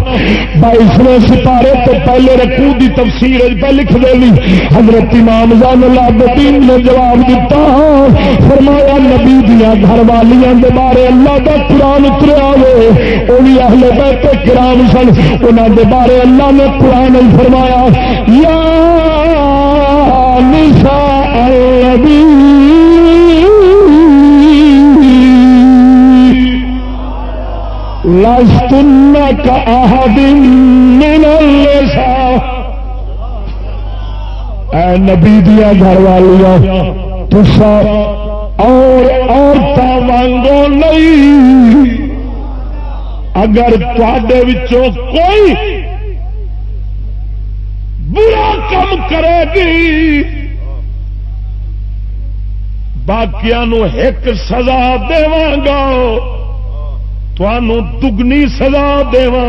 بائیسویں سپارے تو پہلے رکوع دی تفسیر پہ لکھ دے لی۔ حضرت امام زین العابدین نے جواب دیتا۔ فرمایا، نبی دیا گھر والیاں دے بارے اللہ دا قرآن اتریا ہوئے۔ وہ بھی اہل بیت کرام سن، انہاں دے بارے اللہ نے قرآن فرمایا۔ یا نساء النبي لستن كأحد من النساء اے نبی دیا گھر والیا تسا اور عورتوں وانگو نہیں۔ اگر تے کوئی برا کم کرے گی۔ باقیا ایک سزا دگا دگنی سزا دگا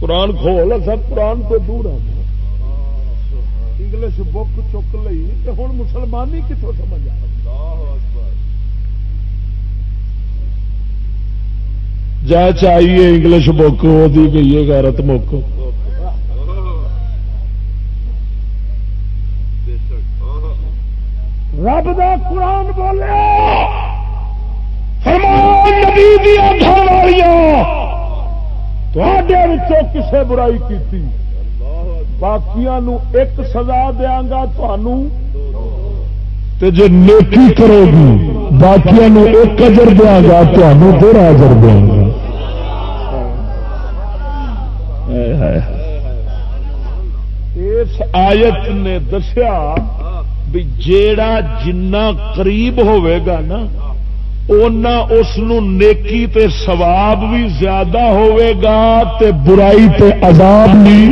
قرآن کھول سب، قرآن تو دور ہے۔ انگلش بک چک لی ہوں مسلمانی کتوں سمجھ آ جا چاہیے انگلش بک وہ گئی ہے غیرت مک رب دا قرآن بولے۔ کسے برائی کی باقیا ایک سزا دیا گا جی نیکی کرو گی باقی ایک اجر دیا گا تمہیں دو اجر دیا گا۔ آیت نے دسیا بھی جیڑا جنا قریب ہوئے گا نا، اونا اس نیکی تے ثواب بھی زیادہ ہوئے گا تے برائی تے عذاب بھی۔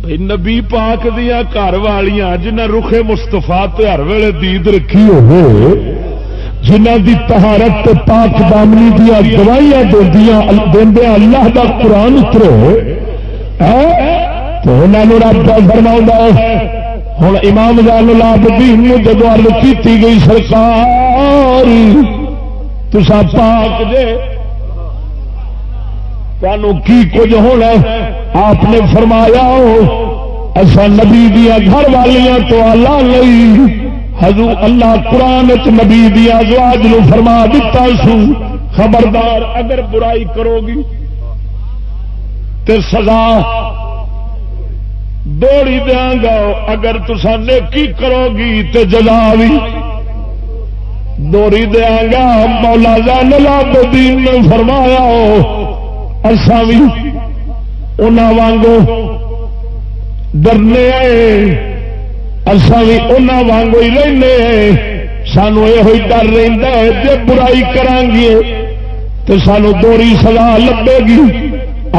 بھائی نبی پاک دیا گھر والیاں جنہ رخے مستفا ہر ویلے دید رکھی ہوئے جنہ دی تہارت پاک دامنی دیا دوائیاں دیا اللہ دا قرآن اترے تو انہوں رب فرما ہوں امام لال العابدین نے جب ارد کی گئی سرکار تسا پاک دے۔ کی کچھ ہونا آپ نے فرمایا اصا نبی دیا گھر والیاں تو اللہ لئی۔ حضور اللہ قرآن نبی دیا زواج نو فرما دیتا سو، خبردار اگر برائی کرو گی تو سزا دوڑی دیا گا، اگر تسا نیکی کرو گی تو جلا بھی۔ دوڑی دیا گا، مولا زین العابدین نے فرمایا اصا بھی انہوں وانگو ڈرنے آئے۔ اصا بھی انہوں وانگو ہی رہنے سانو یہ ڈر رہتا ہے جی برائی کران گے تو سانو دوری سزا لبے گی۔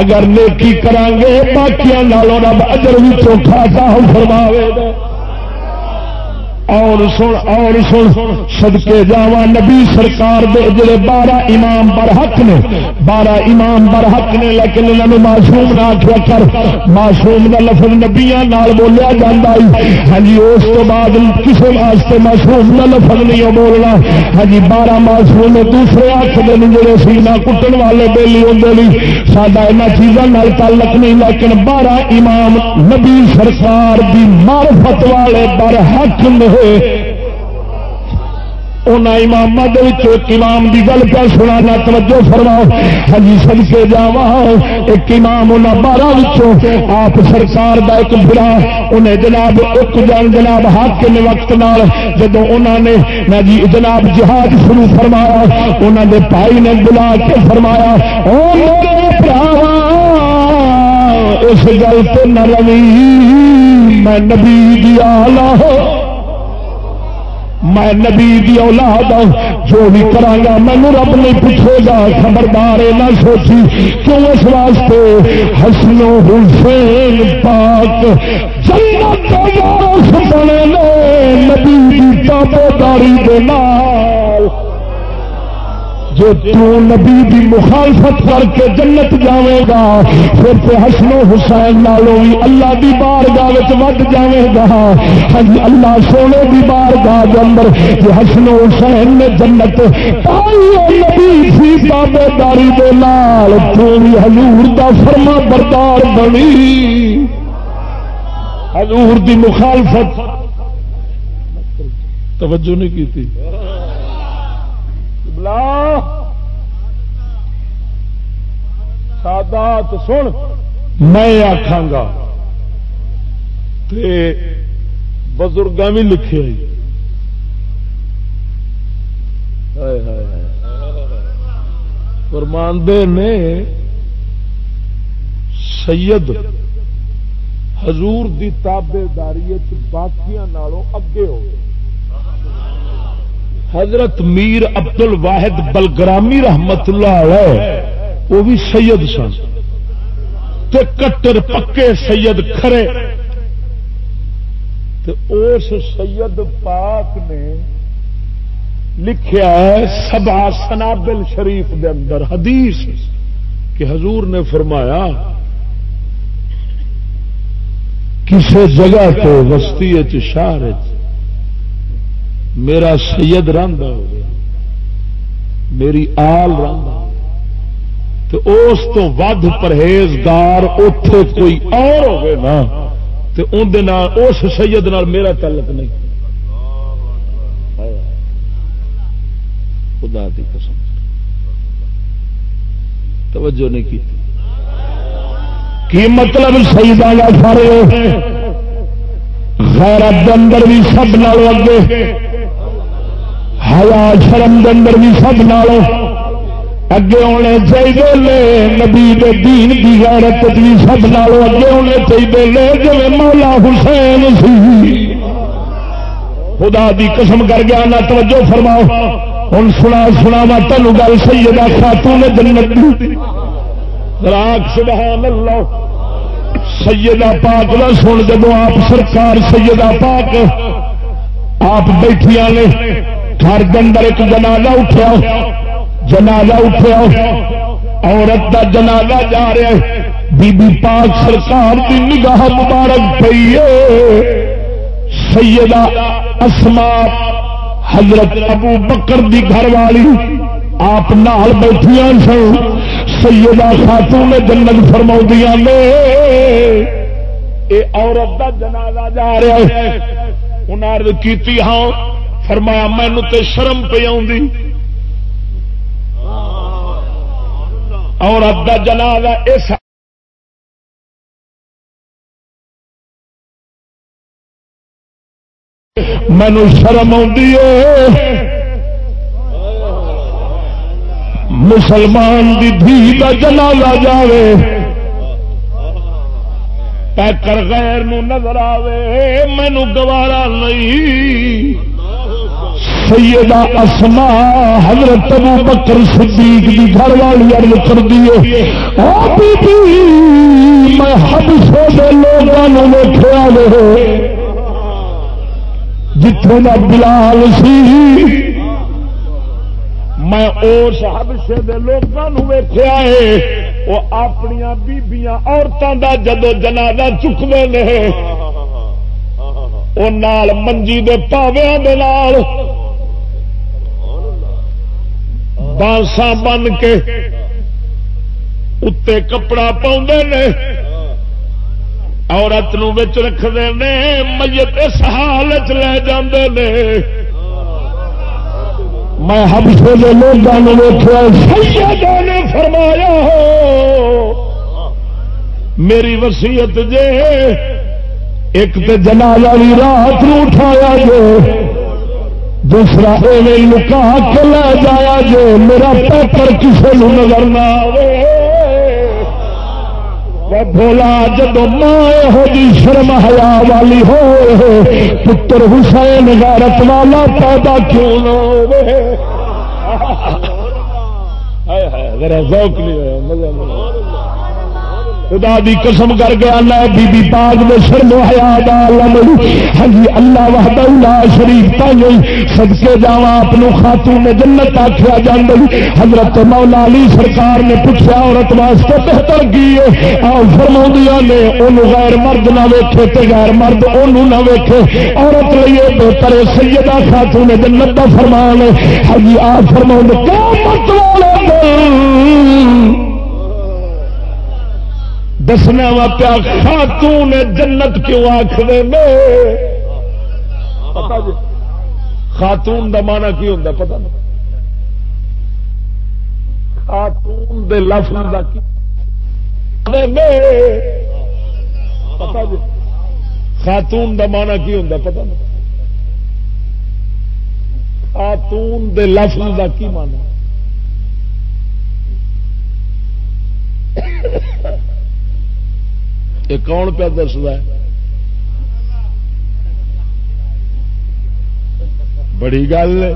اگر نیکی کران گے باقیاں نالوں رب اجر بھی چوکھا صاحب فرماوے گا۔ اور سن اور سن سدکے جاوا نبی سرکار دے، جڑے بارہ امام برحق نے، بارہ امام برحق نے، لیکن انہوں نے معصوم نہ آخیا کر، معصوم کا لفظ نبیا بولیا جا ہاں جی اس تو بعد کسی واسطے معصوم کا لفظ نہیں بولنا۔ ہاں جی بارہ معصوم دوسرے آخ دن جڑے سینا کٹن والے بےلی ہوں سڈا یہاں چیزوں تعلق نہیں، لیکن بارہ امام نبی سرکار دی معرفت والے برحق نے امام امام کی گل کیا سنا توجہ فرماؤ۔ ہجی سد کے جا ایک امام انہیں بارہ آپ سرکار کا ایک برا انہیں جناب ایک جان جناب ہاتھ وقت نال جب انہوں نے میں جی جناب جہاز شروع فرمایا انہوں نے بھائی نے بلا کے فرمایا اس گل تو نہ روی، میں نبی دیا لاہو میں نبی دی اولاد جو بھی کرا مینو رب نہیں پوچھے گا، خبردار نہ سوچی، کیوں اس واسطے؟ حسن حسین پاک۔ جنت بنے نبی دی تابے داری دے نال۔ جو تو نبی دی مخالفت کر کے جنت جاوے گا، پھر تو حسن و حسین نالوں بھی اللہ دی بار گاہ ود جاوے گا۔ ہاں جی، اللہ سونے دی بار گاہ اندر کہ حسن و حسین نے جنت پائی نبی سی تابے داری دے نال، تو بھی حضور دا فرما بردار بنی۔ حضور دی مخالفت۔ توجہ نہیں کی تھی سادات سن، میں آخا گا۔ بزرگ بھی لکھے فرماندے نے سید حضور دی تابے داری باقیاں نالوں اگے ہو۔ حضرت میر ابدل واحد بلگرامی رحمت اللہ علیہ وہ بھی سید سن۔ تے کٹر پکے سید کھرے۔ تے اس سید پاک نے لکھیا ہے سبا سنابل شریف دے اندر حدیث کہ حضور نے فرمایا کسی جگہ تو وسطی شہر میرا سید رنگ ہو میری آل رنگ تو اس تو ود پرہیزگار اتے کوئی اور ہوگی نا تو اندر اس سید نال میرا تعلق نہیں۔ خدا دی قسم۔ توجہ نہیں کی۔ کی مطلب سیدان سارے؟ غیرت اندر بھی سب نالوں اگے۔ ہیا شرم اندر بھی سب نالوں۔ اگے ہونے چاہیے نبی دین کی غیرت بھی سب نالوں اگے ہونے چاہیے جی مولا حسین سی خدا دی قسم کر گیا نہ توجہ فرماؤ ہوں سنا سنا وا تینوں گل سیدہ خاتون جنت راک سبحان اللہ سیدہ پاک نہ سن جب آپ سرکار سیدہ پاک آپ بیٹھیا نے گھر کے اندر ایک جنازہ اٹھیا جنازہ اٹھیا۔ عورت کا جنازہ جا رہا ہے۔ بی بی پاک سرکار کی نگاہ مبارک پی سیدہ اسما حضرت ابو بکر دی گھر والی آپ نال بیٹھیا سن۔ سیدہ خاتون جنت فرما نے۔ اے عورت دا جنازہ جا رہا ہے۔ انہیں کیتی ہاں فرمایا مینو تے شرم پہ آؤں عورت دا جنازہ اس مینو شرم مسلمان دی دھی کا جنازہ جاوے۔ پیکر غیر نو نظر آوے۔ مینو گوارا نہیں۔ سیدہ اسما حضرت ابو بکر صدیق دی گھر والی عرض کر دیے میں حبشے دے لوگوں ویخیا وے۔ جتوں کا بلال سی، میں اس حبشے دے لوگوں ویخیا ہے وہ اپنی بیبیاں عورتوں کا جدو جنازہ چکتے ہیں وہ نال منجی دے پاویا دے نال۔ بانسا بن کے اتنے کپڑا پاؤں نے۔ عورت رکھتے ہیں میت اس حال چ لے جاندے نے۔ میں ہبشے کے لوگوں ویخیا سیدوں نے فرمایا ہو، میری وسیعت جے ایک تو جنازہ بھی رات نو اٹھایا جو دوسرا ایویں لکا کے لے جایا جو میرا پیپر کسی نو نظر نہ آئے بولا جب ماں ہو جی شرم حیا والی ہو پتر حسین غیرت والا پیدا کیوں نہ ذرا ذوق نہیں ہوا مزہ خدا دی قسم کر کے اللہ بی بی پاک دے شرم و حیا دا عالم ہاں جی اللہ وحدہ لا شریف تائیں صدقے جاواں اپنو خاتون جنت آکھیا جاندی حضرت مولا علی سرکار نے پوچھا عورت واسطے بہتر کی ہے؟ آ فرماندیاں نے اون غیر مرد نہ ویکھے تے غیر مرد اونوں نہ ویکھے۔ عورت لیے بہتر ہے، سیدہ خاتون جنت دا فرمان ہے۔ ہاں جی آ فرماؤں کیا مطلب دسنا وا پیا، خاتون جنت کیوں آخر جی؟ خاتون دا مانا کی ہوتا پتا نہیں؟ خاتون دے لفظ دا کی؟ پتا جی؟ خاتون دا مانا کی ہوتا پتا نہیں؟ خاتون دے لفظ دا کی مانا یہ کون پہ دستا ہے؟ بڑی گل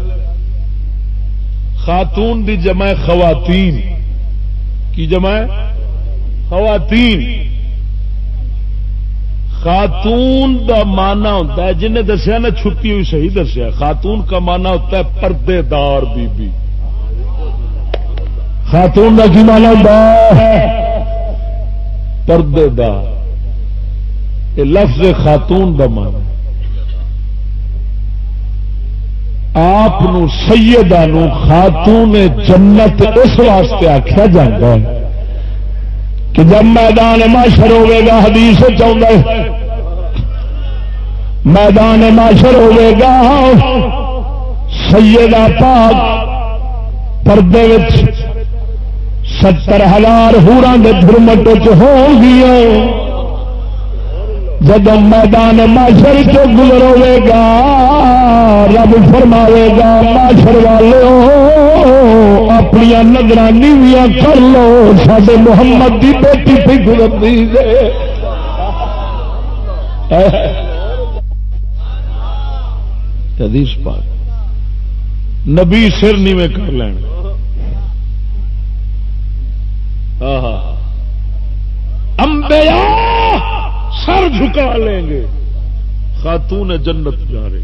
خاتون دی جمع خواتین۔ کی جمع خواتین۔ خاتون دا مانا ہوتا ہے، جنہیں دسیا نا چھٹی ہوئی صحیح دسیا، خاتون کا مانا ہوتا ہے پردے دار بی بی خاتون کا کی مانا ہوتا ہے؟ پردے دار یہ لفظ خاتون دا آپ سیدہ نو خاتون جنت اس واسطے آخیا جا کہ جب میدان معاشر ہوے گا حدیث چاہتا میدان معاشر ہوے گا سیدہ پاک پردے ستر ہزار ہوران کے درمٹ ہو گیا۔ جب میدان ماشر چ گزروے گا، رب فرماوے گا ماشر والے اپنی نظر نیویاں کر لو سڈے محمد کی بیٹی پہ گزرتی حدیث پاک۔ نبی سر نیویں کر لین۔ امبیا سر جھکا لیں گے۔ خاتون جنت جا رہی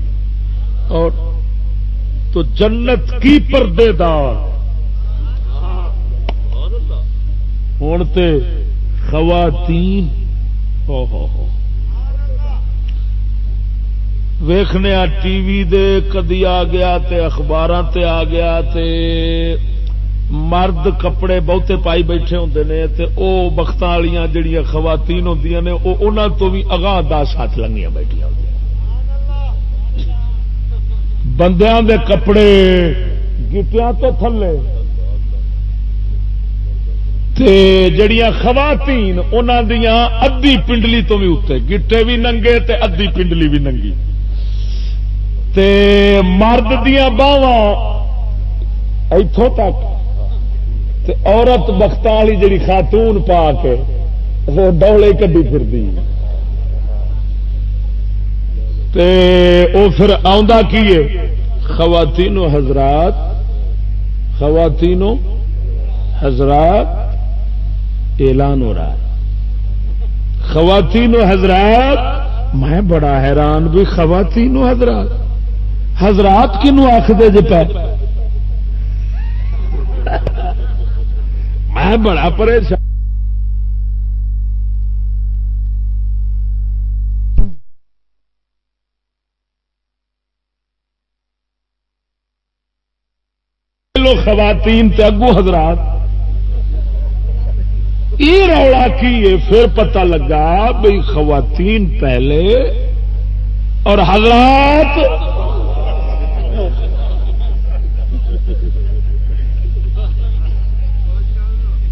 اور تو جنت کی پردے دار۔ ہوں خواتین۔ ویخنے ٹی وی دے، کدی آ گیا تے اخبار تے آ گیا تے۔ مرد کپڑے بہتے پائی بیٹھے ہوں نے تے او بخت والی جڑیاں خواتین ہوں نے وہ انہوں تو بھی اگاں دس ہاتھ لنگیاں بیٹھیا ہوں بندیاں دے کپڑے گٹیاں تو تھلے۔ تے جڑیاں خواتین انہوں دیاں ادھی پنڈلی تو بھی اتنے گٹے بھی ننگے تے ادھی پنڈلی بھی ننگی۔ تے مرد دیا باواں اتوں تک تے عورت بخت والی جی خاتون پا کے وہ ڈولے کدی پھر پھر کی خواتین و حضرات خواتین و حضرات، اعلان ہو رہا ہے۔ خواتین و حضرات، میں بڑا حیران بھی خواتین و حضرات۔ حضرات کنو آخر جی پہ میں بڑا پریشان خواتین تے اگو حضرات۔ یہ رولا کی پھر پتہ لگا بھائی خواتین پہلے اور حضرات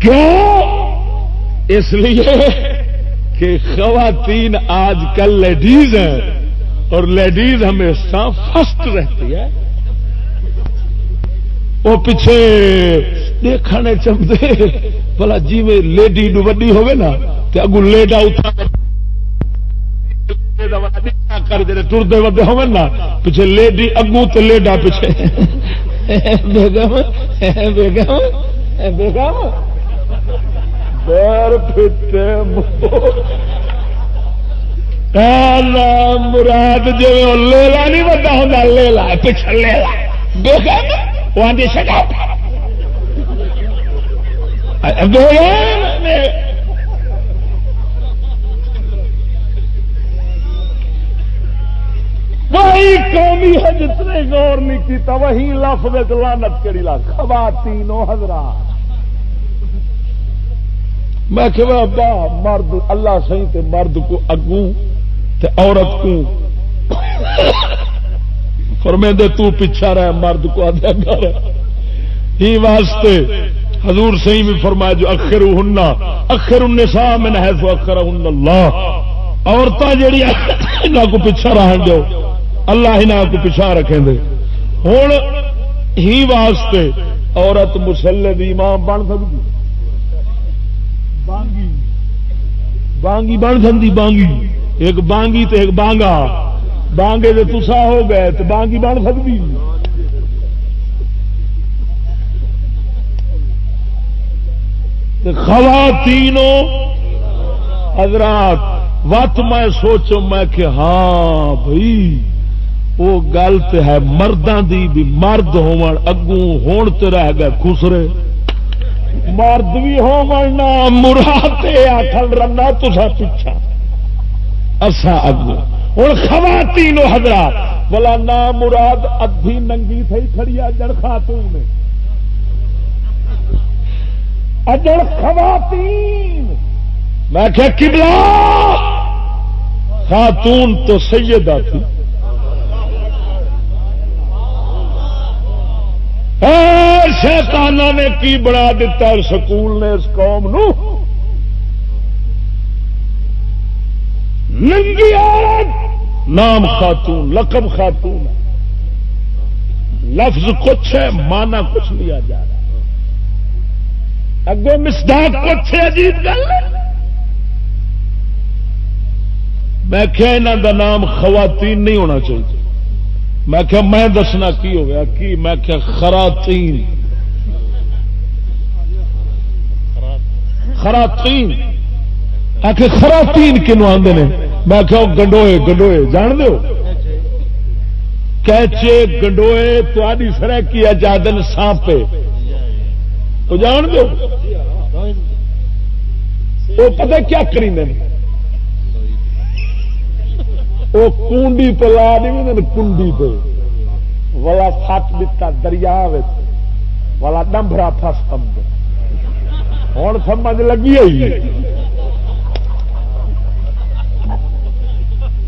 کیوں؟ اس لیے کہ خواتین آج کل لیڈیز ہیں اور لیڈیز ہمیشہ فرسٹ رہتی ہے۔ وہ پیچھے دیکھنے چمتے بلا جی میں لیڈی وڈی ہوگی نا تو اگو لیڈا اتھا کر جڑے ٹرتے وڈے ہو نا پیچھے لیڈی اگو تو لیڈا پیچھے۔ بیگم بیگم بیگم۔ مراد جی لیلا نہیں بتا ہوں لیلا پچھل لیلا وہاں سکا وہی قومی ہے جتنے غور نہیں کیتا، وہی لفظ لانت کری لا خواتین حضرات۔ میں کہ ابا مرد اللہ سی تے مرد کو اگوں تے عورت کو فرمے دے تو پیچھا رہ مرد کو آدھا گھر۔ ہی واسطے حضور سی بھی فرمایا جو اخر ہننا اخر النساء من حیث اخر ہن اللہ۔ عورتاں جڑی انہاں کو پیچھا رہن دو اللہ انہاں کو پیچھا رکھیں دے۔ ہن ہی واسطے عورت مسلح امام بن سکتی بانگی۔ بانگی بن سکتی بانگی۔ ایک بانگی تو ایک بانگا۔ بانگے تو تسا ہو گئے تو بانگی بن سکتی خواتینوں، حضرات وت میں سوچو میں کہ ہاں بھائی وہ گل تو ہے مردوں کی بھی مرد ہوگوں ہون تے رہ گئے خسرے۔ مرد بھی ہو مرنا مراد آخل رنا تسا پیچھا اصا اگو۔ ہوں خواتین حضرات، بلا نہ مراد ادھی ننگی تھی کھڑی اجڑ خاتون اجڑ خواتین۔ میں کیا کبلا خاتون تو سیدہ تھی۔ شیطانہ نے کی بنا دیتا ہے سکول نے اس قوم نو؟ ننگی عورت، نام خاتون، لقب خاتون لفظ کچھ ہے مانا کچھ لیا جا رہا۔ اگو مسداق کچھ ہے، عجیب گل میں کیا یہاں کا نام خواتین نہیں ہونا چاہیے۔ میں کیا میں دسنا کی ہو گیا کی؟ میں کیا خراتین خراتین آخر خراتین کنو آدھے نے؟ میں کیا گنڈوئے گنڈوئے. جان دو کیچے گنڈوئے تو آدھی سر کیا جادن سانپے. تو جان دو وہ پتہ کیا کری وہ کنڈی پہ لا نہیں کنڈی پہ۔ والا سٹ دتا دریا والا ڈمبرا فس کم ہوں سمجھ لگی ہوئی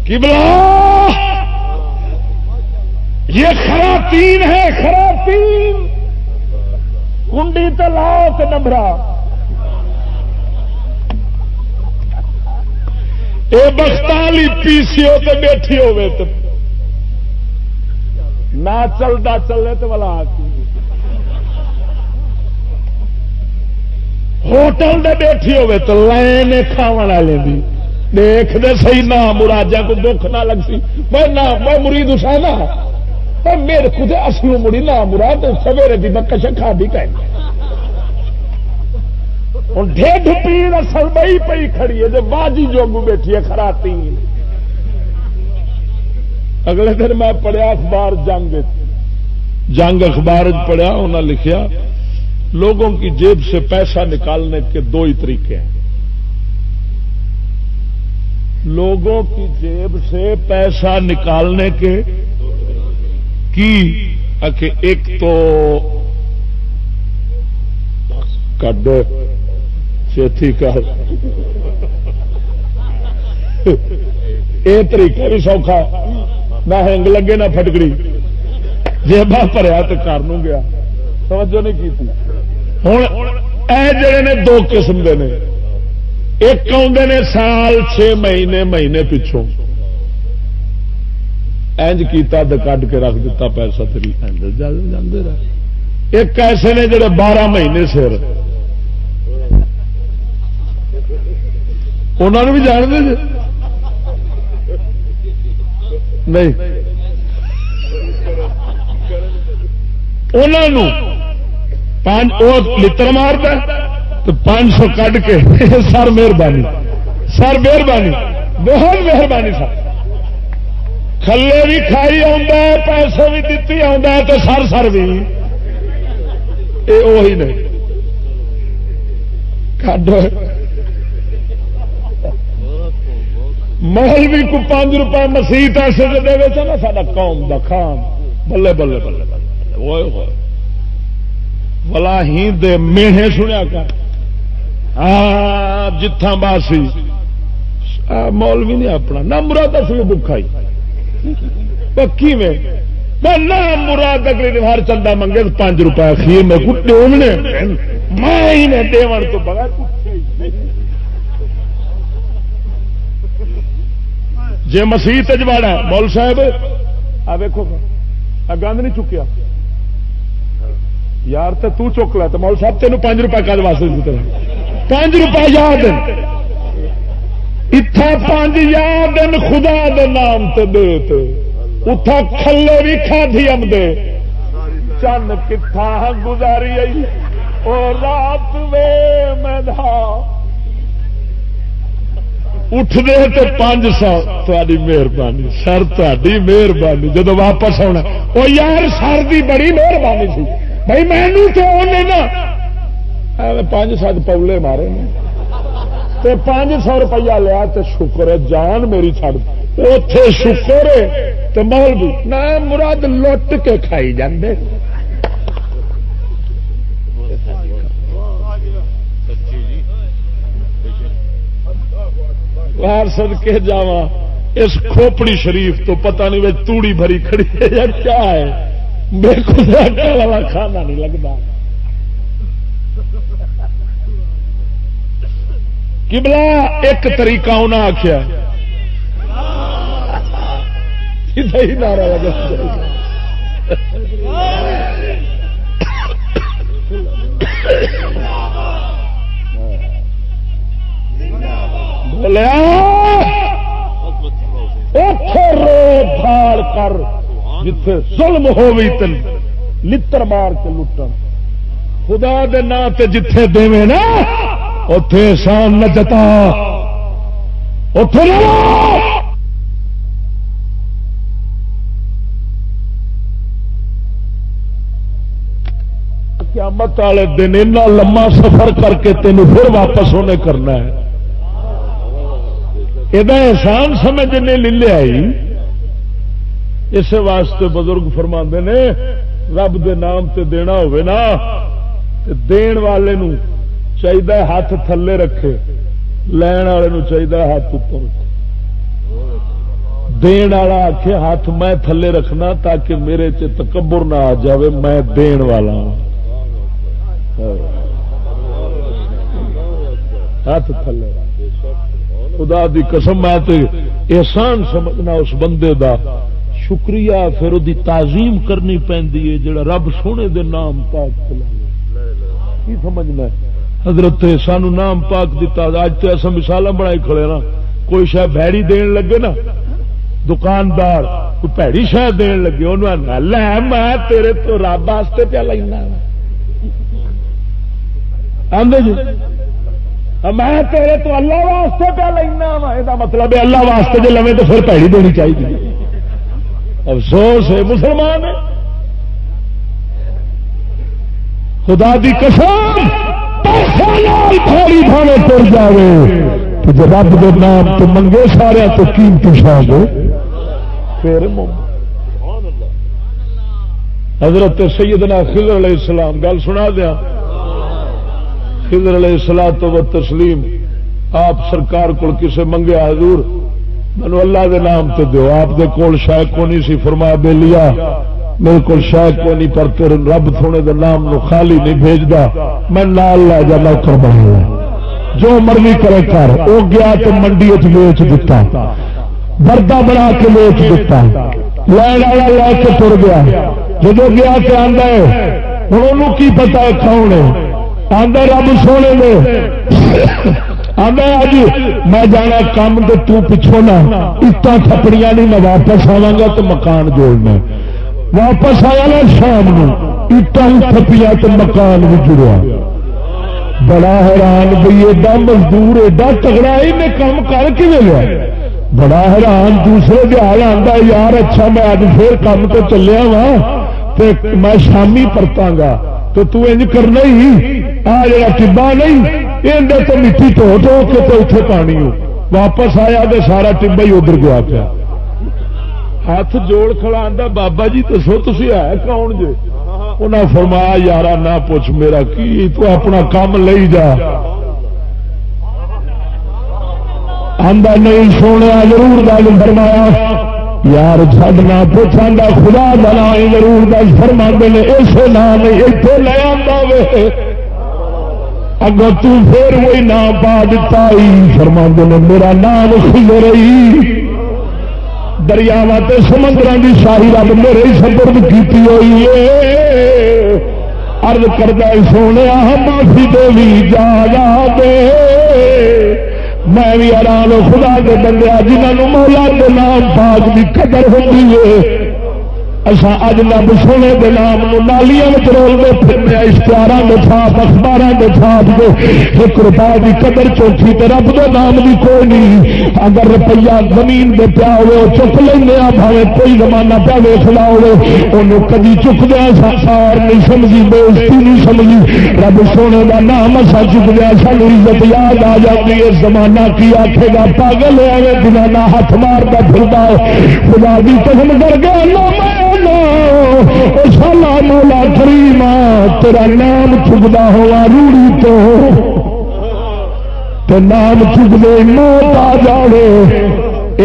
کی بلا یہ خراتین ہے خراتین کنڈی تو لاؤ تو نمبرا یہ بختالی پی سی او تے بیٹھی ہوے تو نہ چلتا چلے تو والا ہوٹل دے بیٹھی ہوے تو لائن کھا والے دی۔ دیکھ دے صحیح نہ مراجا کو دکھ نہ لگ سی۔ میں نہ میں مرید حسین میرے خود اصل مڑی نہ مراد سویرے بھی بکش کھا بھی کہ ڈیڈ پیر اصل بئی پی کھڑی ہے باجی جوگو بیٹھی ہے خراتی اگلے دن میں پڑھیا اخبار جنگ جنگ اخبار پڑھیا انہیں لکھیا، لوگوں کی جیب سے پیسہ نکالنے کے دو ہی طریقے ہیں۔ لوگوں کی جیب سے پیسہ نکالنے کے کی؟ ایک تو۔ کڈو چیتی کر۔ یہ طریقہ بھی سوکھا۔ نہ ہنگ لگے نہ فٹکڑی جی میں پڑیا تو کر لوں گیا۔ توجہ نہیں کی ہوں اے جڑے نے دو قسم کے نے۔ ایک آدھے نے سال چھ مہینے مہینے پچھوں۔ اینج کیتا کٹ کے رکھ دیتا پیسہ تری۔ ایک ایسے نے جڑے بارہ مہینے سر۔ انہوں بھی جان دے نہیں لڑ مارتا تو پانچ سو کٹ کے سر مہربانی سر مہربانی بہت مہربانی سر کھلے بھی کھائی پیسے بھی دیتی تو سر سر بھی یہ نہیں محل بھی کو پانچ روپئے مسیح پیسے دے دے نا سا قوم دا خان بلے بلے بلے بلے بلا ہی دے میڑے سنیا کر۔ ہاں جتھا باسی مول بھی نہیں اپنا نہ مراد اصل بکھائی پکی میں نہ مراد اگلی ہر چندہ منگے پانچ روپئے خیر میں کٹے میں ہی نے دیون تو بغیر جی مسیح تجواڑا مول صاحب؟ آ ویکو گند نہیں چکیا۔ یار تو تو چک لا تو مول صاحب تین پانچ روپئے کل واسطے دیتے پانچ روپئے یاد اتھا پانچ یاد خدا دے نام تے دے اتھا کھلے بھی کھا دھی ہم دے۔ چند کتھا گزاری آئی۔ اور رات وے میں دھا اٹھ تو پانچ سو۔ تاری مہربانی، سر تاری مہربانی۔ جب واپس آنا وہ یار، سر کی بڑی مہربانی سی۔ بھائی مینو تو پانچ سات پولے مارے نے۔ تے پانچ سو روپیہ لیا تو شکر ہے، جان میری چڑ اتے شکر ہے تو مول بھی نہ مراد لٹ کے کھائی جاندے۔ سد کے جا اس کھوپڑی شریف تو پتہ نہیں بھائی توڑی بھری کھڑی ہے یا کیا ہے۔ میرے والا کھانا نہیں لگتا۔ کبلا ایک طریقہ انہیں آخیا سیدھا ہی نعرہ لگا بولیا رو بھاڑ کر، جتھے ظلم ہوئی تن، لتر مار کے لٹن۔ خدا دے نا تے جتھے دے نا اتے احسان نہ جتا۔ اتے قیامت والے دن اتنا لما سفر کر کے تینوں پھر واپس ہونے کرنا ہے۔ یہ احسان سمجھ نے لے لیا اس واسطے بزرگ فرما نے، رب دے نام تے دینا ہوئے نا، تے دین والے نو چاہیے ہاتھ تھلے رکھے، لین والے نو چاہیے ہاتھ اتر دین والا آخ ہاتھ میں تھلے رکھنا تاکہ میرے چ تکبر نہ آ جاوے، میں دین والا ہاں۔ ہاں۔ ہاتھ تھلے خدا دی قسم، میں احسان سمجھنا اس بندے دا۔ شکریہ، پھر وہ تعظیم کرنی پی جڑا رب سونے دے نام پاک کی سمجھنا حضرت، سانو نام پاک دیتا اج تو ایسا مثال بنائی کھڑے نا کوئی شاید بھڑی دین لگے نا؟ دکاندار، کوئی پیڑی شاید دین لگے، انہوں نے لے میں تیرے تو رب واسطے پیا لینا۔ آدھے جی؟ میں تیرے تو اللہ واسطے پہ لینا وا یہ مطلب ہے اللہ واسطے جی لوگ تو پھر پیڑی دینی چاہیے۔ افسوس ہے، مسلمان خدا دی قسم تر جائے تو جب رب کے نام تو منگے سارے تو قیمتی شاہ پھر حضرت سیدنا خضر علیہ السلام، گل سنا دیا۔ خضر علیہ السلام تو و تسلیم آپ سرکار کو کسے منگیا حضور مینو اللہ دے نام تو دیو۔ آپ دے کول شاید کو نہیں سی؟ فرما بے لیا میرے کو شاید کو نہیں پر تیرے رب تھوڑے دے نام نو خالی نہیں بھیجدا۔ میں نال لا جا نوکر بنا جو مرضی کرے کر، او گیا تو منڈی وچ بیچ دتا۔ بردا بنا کے بیچ دتا۔ لین والا لے کے تر گیا۔ جدو گیا کہ آندا ہے، ہن اونوں کی پتہ ہے کون ہے؟ آدھا رب سونے میں آدھا اج جی، میں جانا کام تو تو پچھوں نہ اٹا تھپڑی نہیں، میں واپس آوا گا تو مکان جوڑنا واپس آیا نا شام اٹا تھپیا تو مکان بھی جڑیا۔ بڑا حیران بھائی ایڈا مزدور، ایڈا تگڑا انہیں کام کر کے لیا؟ بڑا حیران، دوسرے دیہات آتا یار اچھا میں اج پھر کام تو چلیا وا میں شامی پرتاں گا۔ تو تو انج کرنا ہی، آ جا ٹبا نہیں اندر تو مٹی تو دھو کے تو اتنے پانی ہو۔ واپس آیا تو سارا ٹبا ہی ادھر گیا پیا۔ ہاتھ جوڑ کھڑا آتا بابا جی دسو تھی ہے کون جی انہیں فرمایا یار نہ پوچھ میرا کی، تو اپنا کام لے جا۔ آدھا نہیں سونے ضرور گل فرمایا۔ یار چڈنا پوچھا خدا دلا ضرور دس فرما نے اس نام اتنے لے آئے اگر تیر وہی نام پا دتا فرما نے، میرا نام کھل رہی۔ دریاوا سمندر کی شاہی رب میرے سبرد کی ہوئی ہے۔ ارد کردہ سونے معافی دے بھی جا دے۔ میں بھی آرام خدا کے بندے جنہوں مولا کے نام پاک کی قدر ہوتی ہے۔ اچھا اج لب سونے کے نام نالیاں رولتے پھرنے اشتہار کے چھاپ اخبار کے چھاپ کے ایک روپئے کی قدر چوکی تو رب کے نام بھی کوئی نہیں۔ اگر روپیہ زمین دے پیا ہو چک لینا بھاوے کوئی زمانہ پیا ویخ لا ہو کدی چکدیا سار نہیں سمجھی بےزتی نہیں سمجھی۔ رب سونے کا نام اصا چکدیا سانو عزت یاد آ جاتی ہے۔ زمانہ کی آخے گا، پاگل ہے دلانا ہاتھ مارتا پھرتا خدا بھی قسم کر گیا نام سالا مولا کریم تیرا نام چکتا ہوا روڑی تو۔ نام چکتے موت آ جائے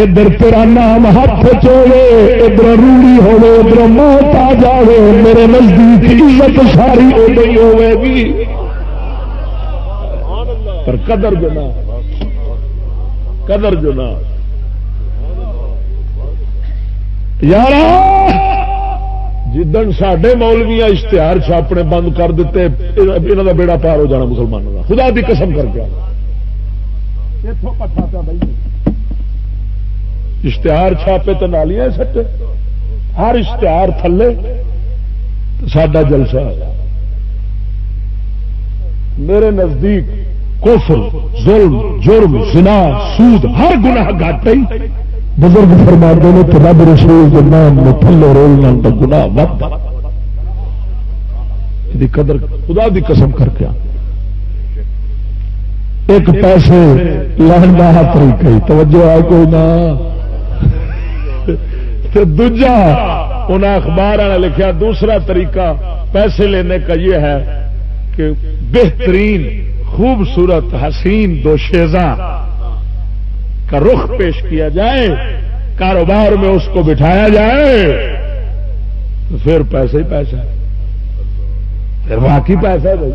ادھر تیرا نام ہاتھ چوڑے ادھر روڑی ہوے ادھر موت آ جائے میرے نزدیک عزت ساری ہو گئی ہوے گی۔ پر قدر جنا قدر جنا یار جدن سڈے مولویا اشتہار چھاپنے بند کر دیتے یہاں کا بیڑا پار ہو جانا مسلمانوں کا خدا کی قسم کر کے۔ اشتہار چھاپے تو نالیاں سٹے۔ ہر اشتہار تھلے۔ سڈا جلسہ میرے نزدیک کفر ظلم جرم سنا سود ہر گناہ گاٹ بزرگ فرما دے تو رب رسول کے نام میں تھلے رولنا کا گناہ وقت قدر خدا دی قسم کر کے ایک پیسے لہن کا طریقہ ہی توجہ ہے کوئی نہ۔ دوجا انہیں اخبار نے لکھا دوسرا طریقہ پیسے لینے کا یہ ہے کہ بہترین، خوبصورت، حسین دو شیزاں کا رخ پیش کیا جائے، کاروبار میں اس کو بٹھایا جائے، تو پھر پیسے ہی پیسہ پھر واقعی پیسہ ہے بھائی۔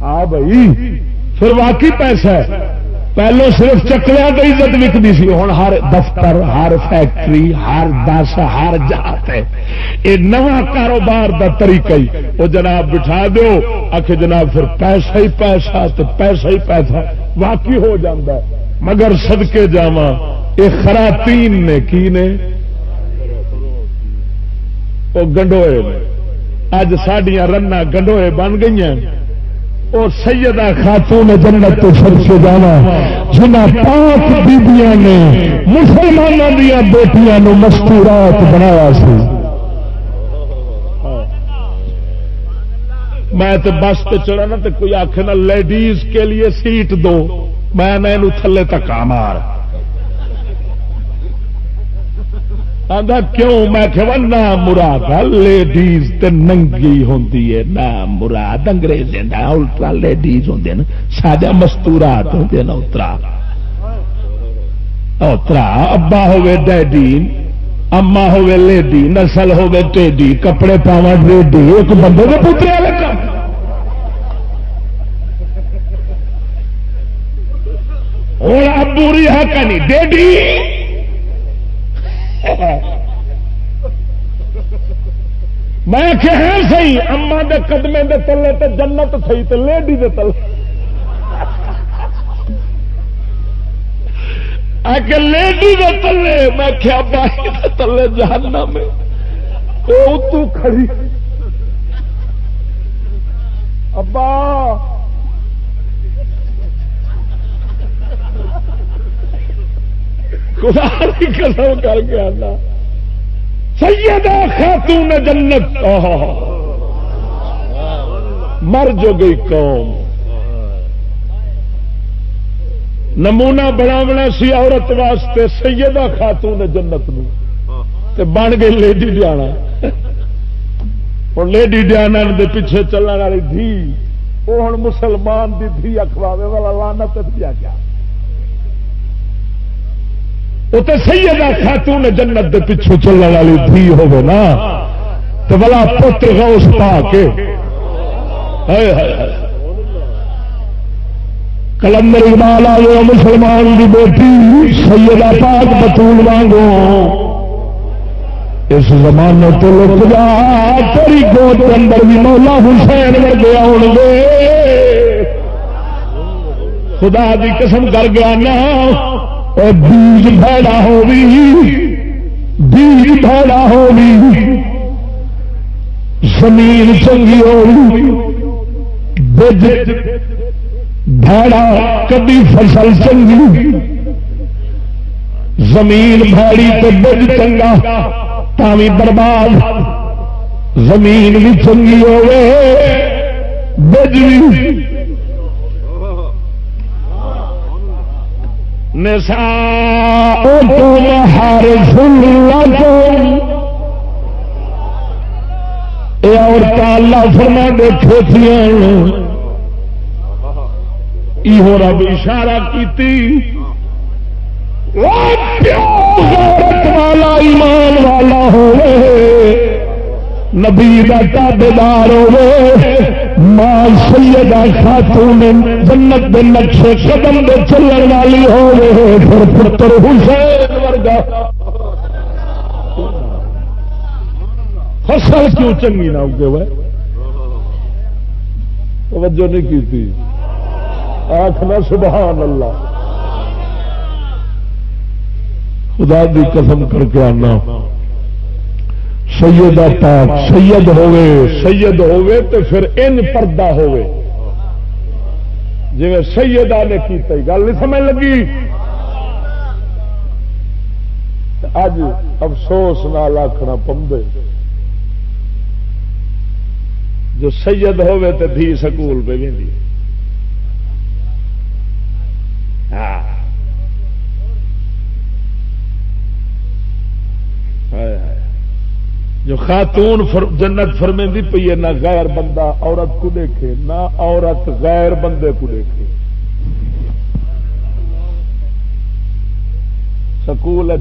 ہاں بھائی، پھر واقعی پیسہ ہے پہلو صرف چکلیا تو عزت وکتی سی ہوں ہر دفتر، ہر فیکٹری، ہر دس، ہر جات ہے۔ یہ نواں کاروبار کا طریقہ ہی۔ وہ جناب بٹھا دو آخ جناب پھر پیسہ ہی پیسہ تو پیسہ ہی پیسہ واقعی ہو جاتا ہے۔ مگر سدکے جا یہ خراتین نے کی نے؟ وہ گنڈوئے اج سڈیا رنا گنڈوئے بن گئی اور سیدہ خاتون جنت تو سر سے جانا جنہ پانچ بیبیاں نے مسلمانوں دیا بیٹیاں مستورات بنایا سی۔ میں تو بس پہ چڑھا نا تو کوئی آخ نا، لیڈیز کے لیے سیٹ دو۔ میں یہ تھلے تک مار۔ آدھا کیوں؟ میں کہ نہ مراد لیڈیز تے ننگی ہوندی ہے، نہ مراد انگریز الٹرا لیڈیز ہوں ساجا مستورات ہوں نا اترا اترا ابا ہوے ڈیڈی، اما ہوے لیڈی، نسل ہوے ٹیڈی، کپڑے پاوا ڈیڈی ایک بندے کے پترے والے کام ہوں ابو رہا کنی، ڈیڈی! میں کہ سی اما دے قدمے دے تلے تے جنت تھی تے لیڈی دے تلے۔ آ لیڈی دے تلے، میں کیا بائی دے تلے جہانا میں تو کھڑی۔ ابا! قسم کر کے آنا۔ سیدہ خاتون جنت۔ مر جو گئی قوم۔ نمونہ بنا سی عورت واسطے، سیدہ خاتون جنت نو۔ بن گئی لیڈی ڈیانا۔ اور لیڈی ڈیانا دے پیچھے چلنے والی دھی۔ وہ ہوں مسلمان دی دھی اخواوے والا لانا دیا گیا۔ وہ تو سیدہ خاتون جنت دے پیچھے چلنے والی دھی ہوگی نا۔ تو بلا پتر غوث پا کے کلندر اقبال آ مسلمان کی بیٹی سیدہ پاک بطول مانگو اس زمانے تو لک جا تیری گوت کے اندر بھی مولا حسین ورگے آؤ گے۔ خدا دی قسم کر گیا نہ بیج بھڑا ہو بیج بھڑا ہو زمین چنگی ہو بھڑا کبھی فصل چنگی۔ زمین بھاڑی تو بج چنگا، تاوی برباد۔ زمین بھی چنگی ہوے بج بھی۔ نسا ہر اور کالا فرما دے کھوتیاں یہ رب اشارہ کی والا ایمان والا ہوئے نبی کا تابے دار ہوے ماں سیدہ خاتون جنت دے نقشے قدم دے چلن والی ہوے پھر پتر حسین ورگا۔ فصل کیوں چنگی نہ اگے ہوئے توجہ نہیں کی تھی آخنا سبحان اللہ خدا دی قسم کر کے آنا۔ سید پاک، سید ہوئے سید ہوئے تو پھر ان پردہ ہوئے۔ جی سیدہ نے کی گل نہیں سمجھ لگی؟ اج افسوس نال آخنا پمبے جو سید ہوے تو دھی سکول پہ بھی ہاں۔ جو خاتون جنت فرمندی پی ہے، نہ غیر بندہ عورت کو دیکھے، نہ عورت غیر بندے کو دیکھے۔ سکول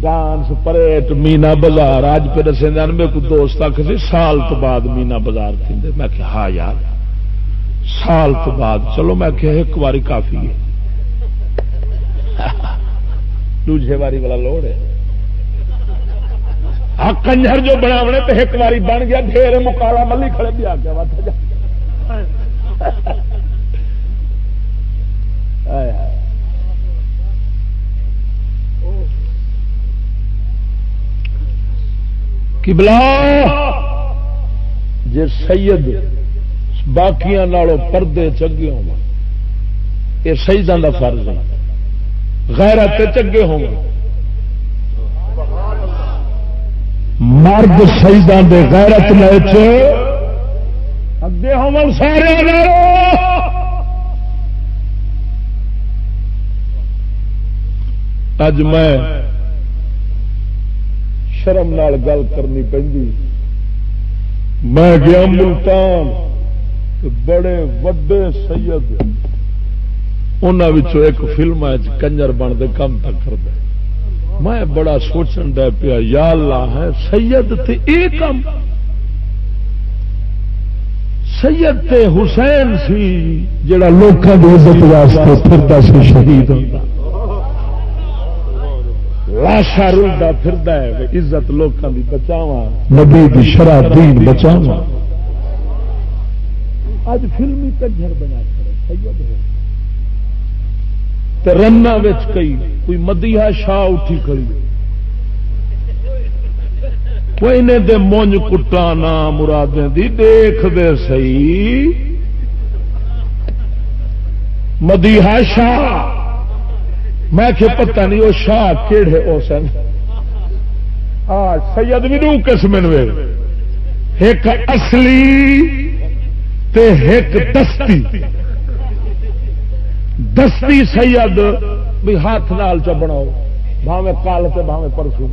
ڈانس، پریٹ، مینا بازار اج پہ دسے میرے کو دوست آخ سی سال تو بعد مینا بازار تھے میں کہ ہاں یار، سال تو بعد۔ چلو میں کہ ایک باری کافی ہے۔ دوجے باری والا لوڑ ہے۔ کنجر جو بنا تو ایک باری بن گیا، ڈھیر مکالا ملی کھڑے بھی آ گیا کبلا جی سید باقیا پردے چگے ہو یہ شہیدان کا فرض ہے۔ غیرت چگے ہو مرد شہیدان دے غیرت نیچ اگے ہو سارے اج میں شرم نال گل کرنی پہ میں گیا ملتان بڑے وڈے سید ان ایک فلم کنجر بنتے کم تک کرتا میں بڑا سوچن ڈ پیا، یا اللہ ہے، سید تے اے کم۔ سید تے حسین سی، جڑا لوکاں دی عزت واسطے پھردا سی، شہید ہوندا۔ لاشا رلتا پھر عزت لوگوں کی بچاوا نبی دی شرح دین بچاوا اج فلمی کنجر بنا کر رن کئی، کوئی مدیہ شاہ اٹھی کھڑی۔ کوئی نے دے مونج کٹا کٹانا مرادیں دی، دیکھ دے سی مدیہ شاہ۔ میں کہ پتہ نہیں وہ شاہ کہڑے وہ سن۔ ہاں سید بھی نو قسم ایک اصلی تے ایک دستی۔ دستی سید بھی ہاتھ نال چ بناؤ بھاوے کال سے بھاوے پرسوں۔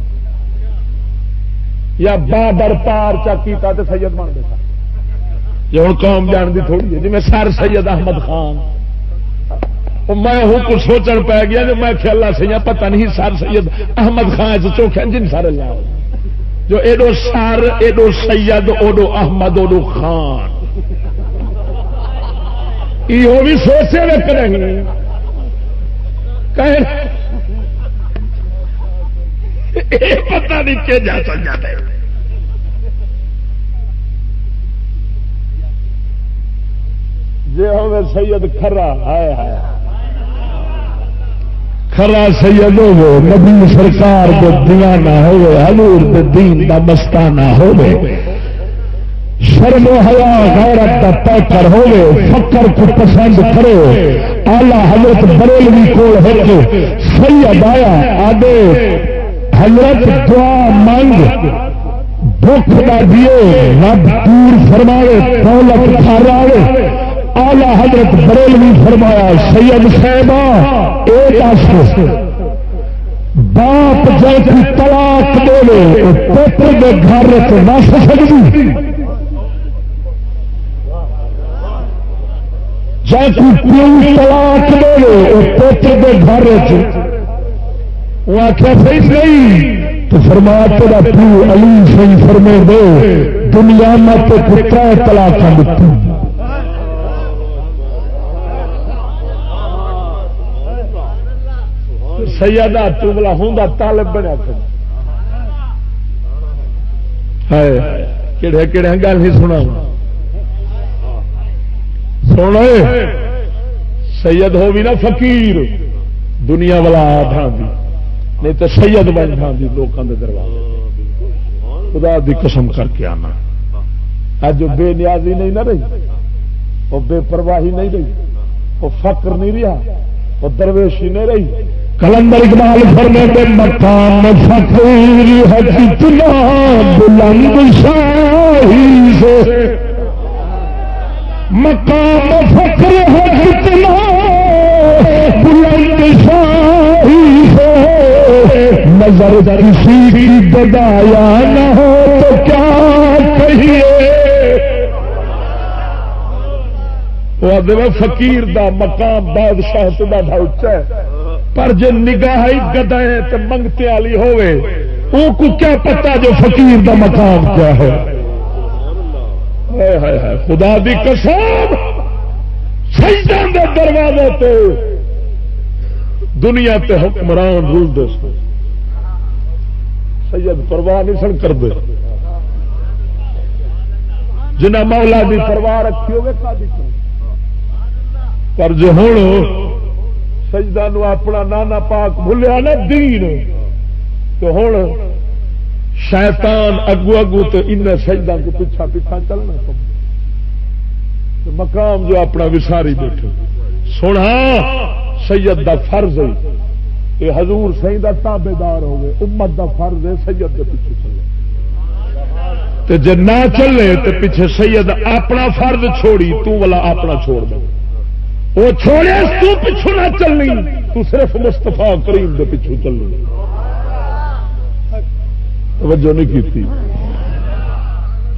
یا بابر پار چا کیتا تے سید بن گیا۔ جی ہوں قوم جان دی تھوڑی ہے جی میں سر سید احمد خان۔ میں ہوں کچھ سوچن پی گیا جو میں خیال سے پتہ نہیں سر سید احمد خان چوکھے جن سارے لیا جو ایڈو سر، ایڈو سید، اوڈو احمد، اوڈو خان۔ یہ بھی سوچے رکھ رہی پتہ نہیں کہ جا سکتا جی ہوں سید کھرا آیا ہے کھرا سید ہو نبی سرکار کو دیانہ ہو حضور دین دا مستانہ ہو شرم و حیا، غیرت دا پیکر ہوے فکر کو پسند کرو آلہ حضرت بریلوی کول ہو سید آیا آدے حضرت دعا مانگ دکھ دا دیو رب دور فرمائے، دولت کھاراوے آلہ حضرت بریلوی فرمایا، سید صاحب ایک باپ جائے کی طلاق دے لے پوتر کے گھر نس سکتی جائے طلاق دے پوتر گھر وہ آخیا صحیح نہیں تو فرما، تیرا پیو علی سی فرمے دے، دنیا میں تو پترا طلاق دیتی سیادہ تملا ہوں طالب بنیا کہڑے کہڑے گل نہیں سنا سونا سید ہو بھی نا فقیر، دنیا والا آدھان نہیں تو سید بن جان لوگوں کے دروازے خدا دی قسم کر کے آنا۔ اج بے نیازی نہیں نہ رہی، وہ بے پرواہی نہیں رہی، وہ فقر نہیں رہا، وہ درویشی نہیں رہی۔ کلندر اقبال فرمے کے مقام فقیر ہے کتنا بلند شاہی سے مقام فقر ہے کتنا بلند شاہی سے نظر کسی کی بدایا نہ ہو تو کیا کہیے؟ وہ فقیر دا مقام بادشاہ تو بڑا اچا ہے۔ پر جی نگاہ گدا تو منگتے والی ہوے وہ کو کیا پتا جو فقیر دا مقام کیا ہے؟ خدا دی قسم! سجدان دے دروازے تے دنیا تے حکمران رول دے سید پرواہ نہیں سن کر دے جنہ مولا دی پرواہ رکھی ہوگی پر جو ہوں سجدہ نو اپنا نانا پاک بھولیا نا، دین۔ تو ہوں شیطان اگو اگو تو ان سجدہ کو پیچھا پیچھا چلنا مقام جو اپنا وساری بیٹھے۔ سونا سید دا فرض ہے۔ یہ حضور سی دا تابے دار ہوئے، امت دا فرض ہے سید کے پیچھے چلے جی نہ چلے تو پیچھے سید اپنا فرض چھوڑی، تو والا اپنا چھوڑ دے۔ وہ چھوڑے، تو پچھو نہ چلنی۔ تو صرف مستفا کریم دے پچھو چلنی۔ توجہ نہیں کی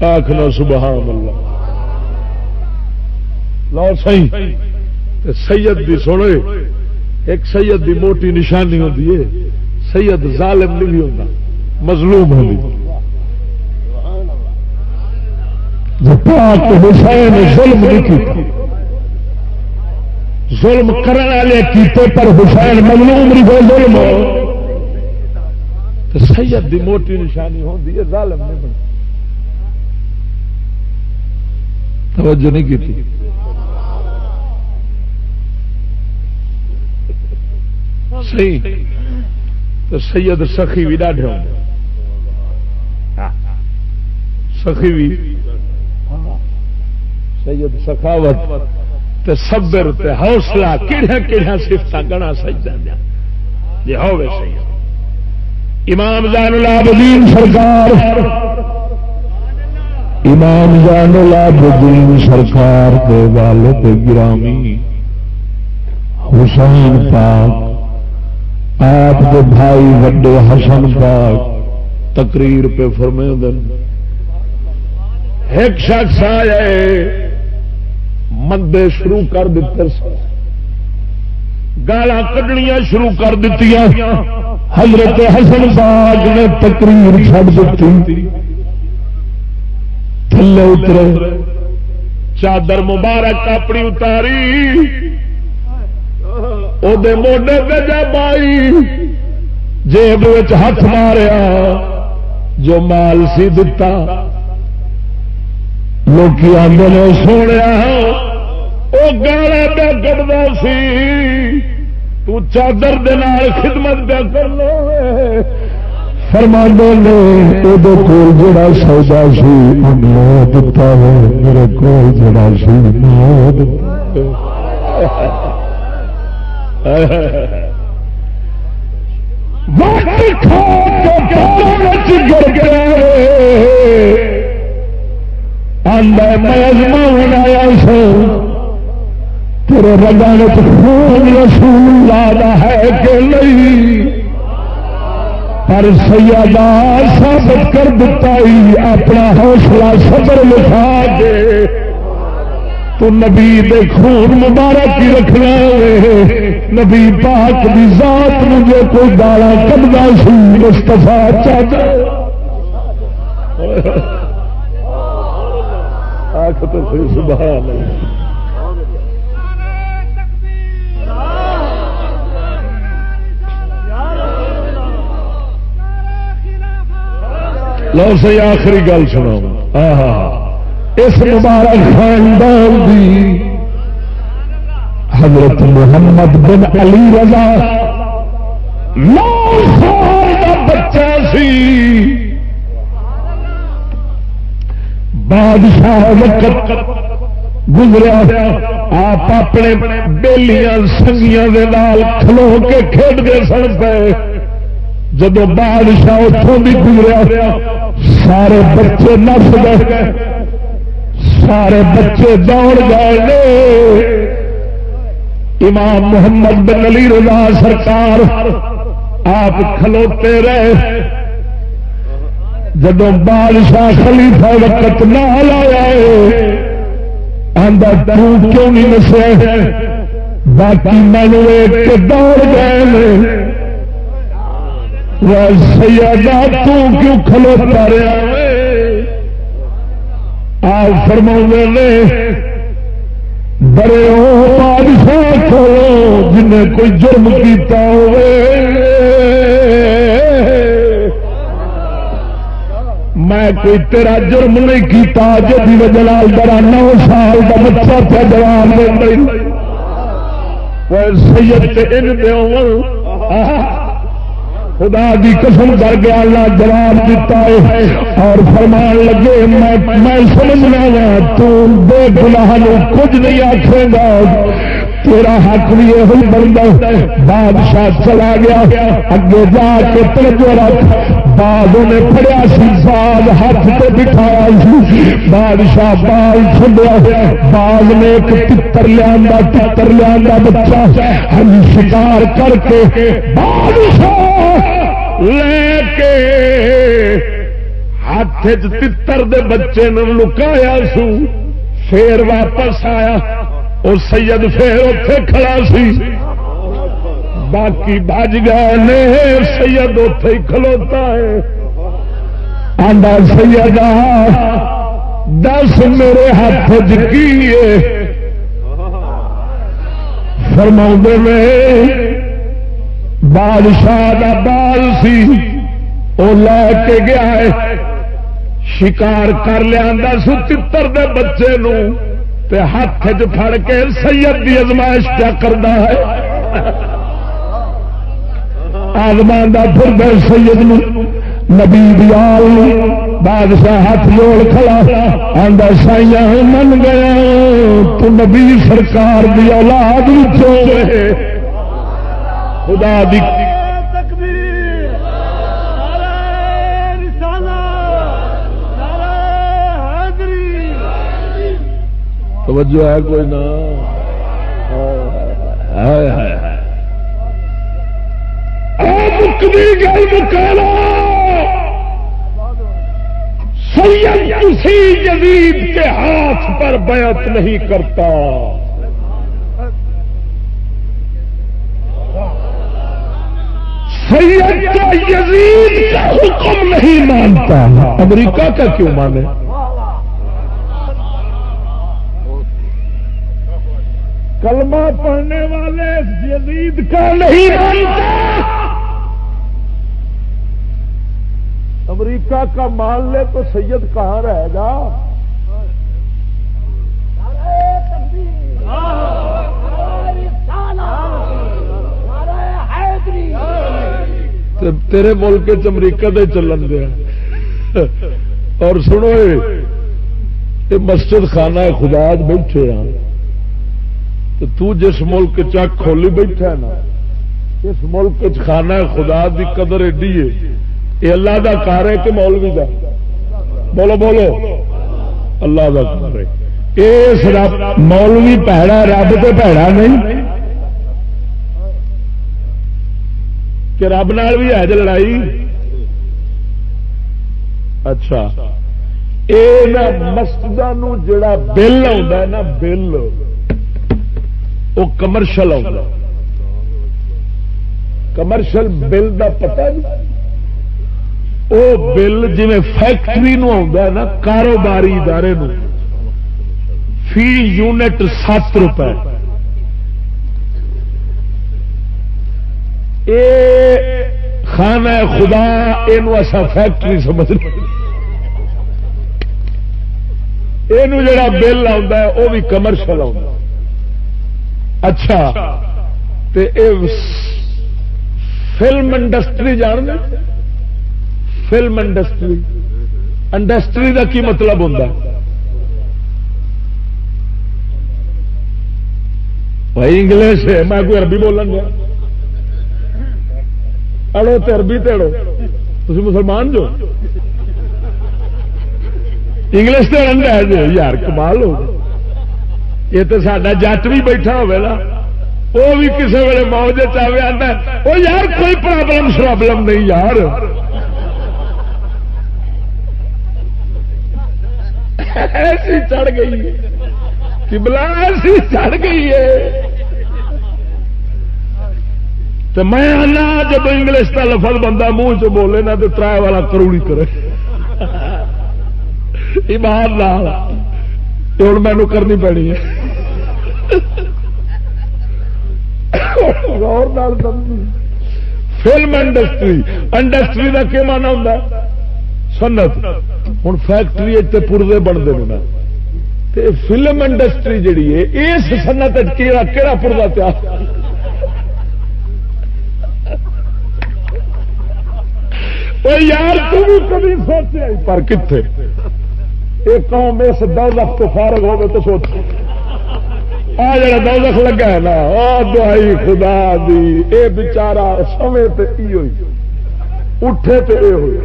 آخنا سبحان اللہ۔ لو سی سید دی سوڑے ایک سید دی موٹی نشانی ہوتی ہے۔ سید ظالم نہیں ہوتا مظلوم ہوتی حسین ظلم نہیں کی ظلم کرنے والے کیتے، پر حسین مظلوم نہیں ہو ظلم تو سید دی موٹی نشانی ہوتی ہے، ظالم نہیں بن توجہ نہیں کی تھی۔ صحیح۔ تو سید سخی بھی ڈاڈے ہوں۔ ہاں۔ سخی بھی سید سخاوت۔ تے صبر تے حوصلہ کہڑا کہڑا سفت گنا سجدہ دیا۔ جی ہوے صحیح امام زین العابدین سرکار، امام زین العابدین سرکار دے والد گرامی، حسین پاک، آپ کے بھائی وڈے حسن پاک تقریر پہ فرمے دن ایک شخص آئے، مندے شروع کر دیتے گالا کڈنیا شروع کر دیتی حضرت حسن باغ نے تقریر چڑ دیتی. تھلے اترے. چادر مبارک اپنی اتاری. وہ موڈے پہ جا پائی جیب ہاتھ ماریا. جو مال سی دتا. لوگ آدھے سونے وہ گالا پہ کٹتا سی. تو چادر خدمت پہ کر لو فرماندے نے وہ کول جڑا سودا سی دتا ہے۔ میرے کو جڑا سی گر گیا میں آیا سو۔ تیرے رنگا خون رسول لا ہے کہ نہیں؟ پر سیادہ ثابت کر دیتا ہی اپنا حوصلہ صبر لکھا دے۔ تو نبی دے خون مبارک ہی رکھنا نبی پاک دی ذات مجھے کوئی گالا کبدا سی مستفا چاہتا آخ تو سی سبحان لو سی آخری گل سنا اس مبارک خاندان دی حضرت محمد بن علی رضا نو سال کا بچہ سی۔ بادشاہ وقت گزریا۔ آپ اپنے بیلیاں سنگیاں کھلو کے کھیڈتے سن پے۔ جب بادشاہ اتوں بھی گزریا، سارے بچے نس گئے۔ سارے بچے دوڑ گئے۔ امام محمد بن علی رضا سرکار آپ کھلوتے رہے۔ جب بادشاہ خلیفہ وقت نہ لایا کیوں نہیں نسے باقی مینو ایک دوڑ گئے سیادہ کیوں کھلوتا رہا آپ فرما نے، بڑے ہو، بادشاہ کھولو جنہیں کوئی جرم کیتا ہوئے۔ میں کوئی تیرا جرم نہیں کیتا جی وجہ بڑا نو سال کا بچہ پہ جوان دے سید ان خدا دی قسم کر گیا اللہ جواب دیتا ہے اور فرمان لگے، میں میں سمجھنا وا، تو بے گناہ نو کچھ نہیں آخے گا۔ تیرا حق بھی یہ بنتا بادشاہ چلا گیا۔ اگے جا کے توجہ رکھ۔ باغ نے پڑیا سی باغ ہاتھ سے بٹھایا سی۔ بادشاہ بال چلیا باغ نے ایک پتر لیا پتر لیا بچہ ہم شکار کر کے بادشاہ لے کے ہاتھ چتر دے بچے نے لکایا سو، پھر واپس آیا اور سید پھر اتے کھڑا سی۔ باقی بج گئے سید اتے ہی کھلوتا ہے۔ آڈا سید، دس میرے ہاتھ کی فرما میں بادشاہ کا بال سی وہ لے کے گیا ہے۔ شکار کر لیا سو تر دے بچے نو تے ہاتھ چ پھڑ کے سید کی ازمائش کیا کرتا ہے۔ آزمان کا پھر سید نبی دیال بادشاہ ہاتھ جوڑ کھڑا آدھا سائیا من گیا، تو نبی سرکار دی اولاد خدا دی توجہ ہے کوئی نہ مکانا سید کسی جدید کے ہاتھ پر بیعت نہیں کرتا۔ سید کا یزید کا حکم نہیں مانتا۔ امریکہ کا کیوں مانے؟ کلمہ پڑھنے والے یزید کا نہیں مانتا۔ امریکہ کا مان لے تو سید کہاں رہے گا؟ تیرے ملک امریکہ دے چلن دیا اور سنو یہ مسجد خانہ خدا بیٹھے ہیں۔ تو جس ملک چک کھولی بیٹھا ہے نا، اس ملک خانہ خدا دی قدر ایڈی ہے۔ یہ اللہ کا کار ہے کہ مولوی کا بولو بولو۔ اللہ کا کار ہے۔ اس رب، مولوی پیڑا رب تو پیڑا نہیں۔ کہ رب نال بھی ہے لڑائی؟ اچھا۔ یہ مسجد جڑا بل آ نا، بل وہ کمرشل آ کمرشل بل کا پتا نہیں۔ وہ بل جی فیکٹری نا، کاروباری ادارے نو فی یونٹ سات روپے۔ خانہ خدا یہ فیکٹری سمجھ یہ جڑا بل آ وہ بھی کمرشل آ اچھا تے اے فلم انڈسٹری جان گے فلم انڈسٹری۔ انڈسٹری کا کی مطلب ہوتا بھائی انگلش میں کوئی عربی بولن گیا اڑو تو اربی تڑو تھی مسلمان جو؟ انگلش تو رنگ ہے جی۔ یار، کمال ہو یہ تو سڈا جٹ بھی بیٹھا ہوا وہ بھی کسی ویلے موج چاہے آتا وہ یار، کوئی پرابلم شرابلم نہیں یار۔ ایسی چڑھ گئی۔ کہ بلا ایسی چڑھ گئی ہے۔ تو میں آنا جب انگلش کا لفظ بندہ منہ چ بولے نا تو ترائے والا کروڑی کرے۔ ایمان لال ہوں مینو کرنی پڑی ہے۔ Film industry. انڈسٹری کا کیا مانا ہوں سنت۔ ہوں فیکٹری پورزے بنتے ہیں فلم انڈسٹری جیڑی ہے، اس سنت کہڑا پورزا تیار؟ یار کبھی سوچے۔ پر کتنے ایک قوم اس دولت تو فارغ ہوگا تو سوچ۔ آ جڑا دولت لگا ہے نا دہائی خدا دی۔ اے بچارا سمے تے ہوئی۔ اٹھے تے اے ہوئی۔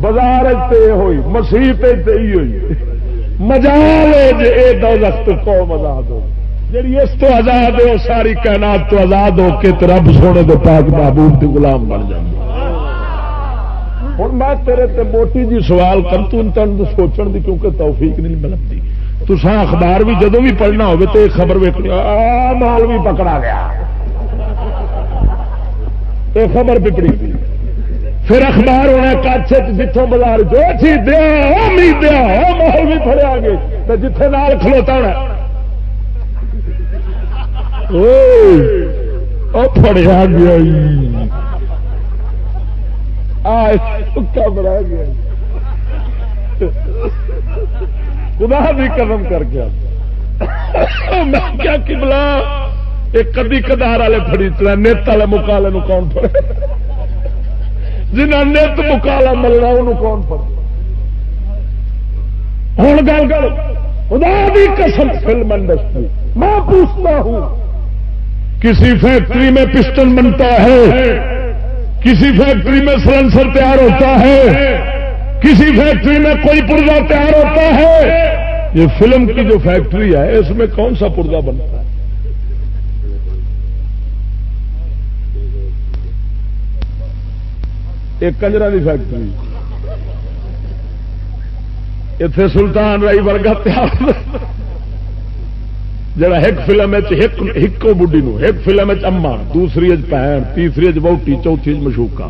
بازار تے ہوئی۔ مسیح تے ہوئی۔ مجال جی اے دولت تو قوم آزاد ہو۔ جی اس تو آزاد ہو ساری کائنات تو آزاد ہو کے رب سونے دے پاک محبوب دی غلام بن جائے ہوں میں تیرے تے موٹی جی سوال کر تن سوچن دی کیونکہ توفیق نہیں ملتی تو اخبار بھی جدو بھی پڑھنا ہو تو خبر ویک مال بھی پکڑا گیا۔ یہ خبر پکڑی۔ پھر اخبار ہونا کچھ جتوں بازار جو تھی دیا امید دیا مال بھی پڑیا گے تو جتھے نال کھلوتا ہونا۔ پڑیا گیا۔ بڑا گیا خدا بھی قدم کر گیا میں کیا کدی کدار والے فری چلا نیت والے مکالے کون پڑے جنہیں نیت مکالا ملنا انہوں کون پڑے ہوں گل کر، خدا بھی قسم فلم انڈسٹری، میں پوچھتا ہوں، کسی فیکٹری میں پسٹن بنتا ہے؟ کسی فیکٹری میں سلنسر تیار ہوتا ہے، کسی فیکٹری میں کوئی پرزا تیار ہوتا ہے۔ یہ فلم کی جو فیکٹری ہے، اس میں کون سا پرزا بنتا ہے؟ ایک کنجرا کی فیکٹری۔ اتنے سلطان رائی ورگا تیار۔ جڑا ایک فلم ایکو بڈی نو، ایک فلم اما دوسری بھن تیسری بہتی چوتھی مشوکا۔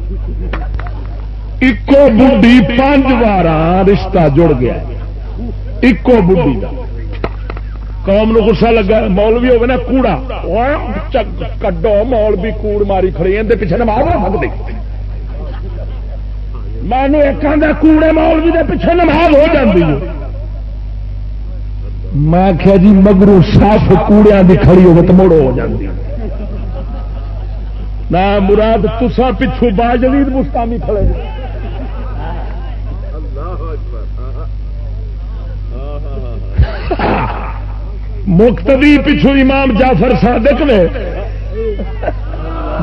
ایکو بڈی پانچ بار رشتہ جڑ گیا ایکو بڈی کا قوم نو گسا لگا مول بھی ہوگا نا، کوڑا۔ کڈو، مول بھی کوڑ ماری کھڑی اندر پیچھے نماز نہ سکتے میں ایک کوڑے مول بھی پیچھے نماز ہو جاتی ہے۔ میں کیا جی مگرو صاف کوڑیا کی کھڑی ہو تو مڑ ہو جاتی نہ مراد تسا پچھو باجوید مستامی کھڑے۔ مختبی پچھو امام جعفر صادق نے۔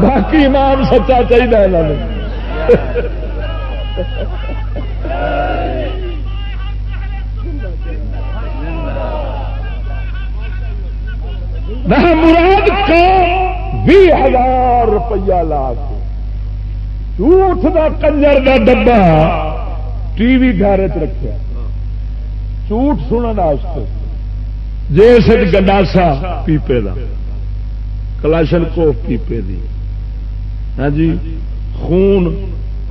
باقی امام سچا چاہیے مراد کو بھی ہزار روپیہ لا کے جھوٹ کا کنجر کا ڈبا ٹی وی گھر رکھا جھوٹ سننے جیسے گنڈاسا پیپے کا کلاشن کو پیپے دی۔ ہاں جی خون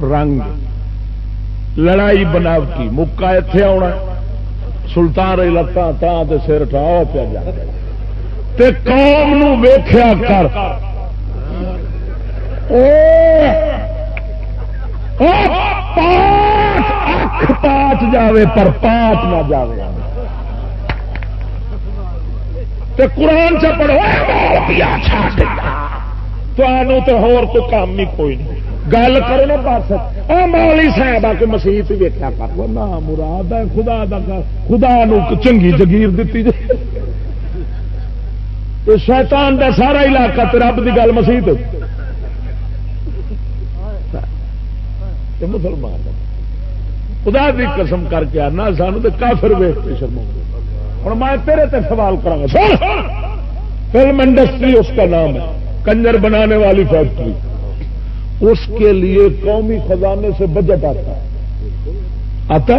رنگ۔ لڑائی بناوٹی۔ مکا اتے آنا سلطان رہی لتان سر ٹاؤ پہ جا۔ تے قوم نو ویخیا کر۔ پاٹ اکھ پاٹ جاوے پر پاٹ نہ جاوے۔ تے قرآن چ پڑھو تو ہور تو کام ہی کوئی نہیں۔ گل کرو نا پاس۔ مالی صاحب، آ کے مسیح ویکیا کر۔ مراد ہے، خدا دا خدا نو چنگی جگیر دیتی جائے۔ تو شیطان دا سارا علاقہ تے رب دی گل مسیح مسلمان خدا بھی قسم کر کے آنا، سانو تو کافر ویخ کے شرما ہوں میں تیرے تے سوال کرا گا فلم انڈسٹری اس کا نام ہے، کنجر بنانے والی فیکٹری۔ اس کے لیے قومی خزانے سے بجٹ آتا ہے۔ آتا؟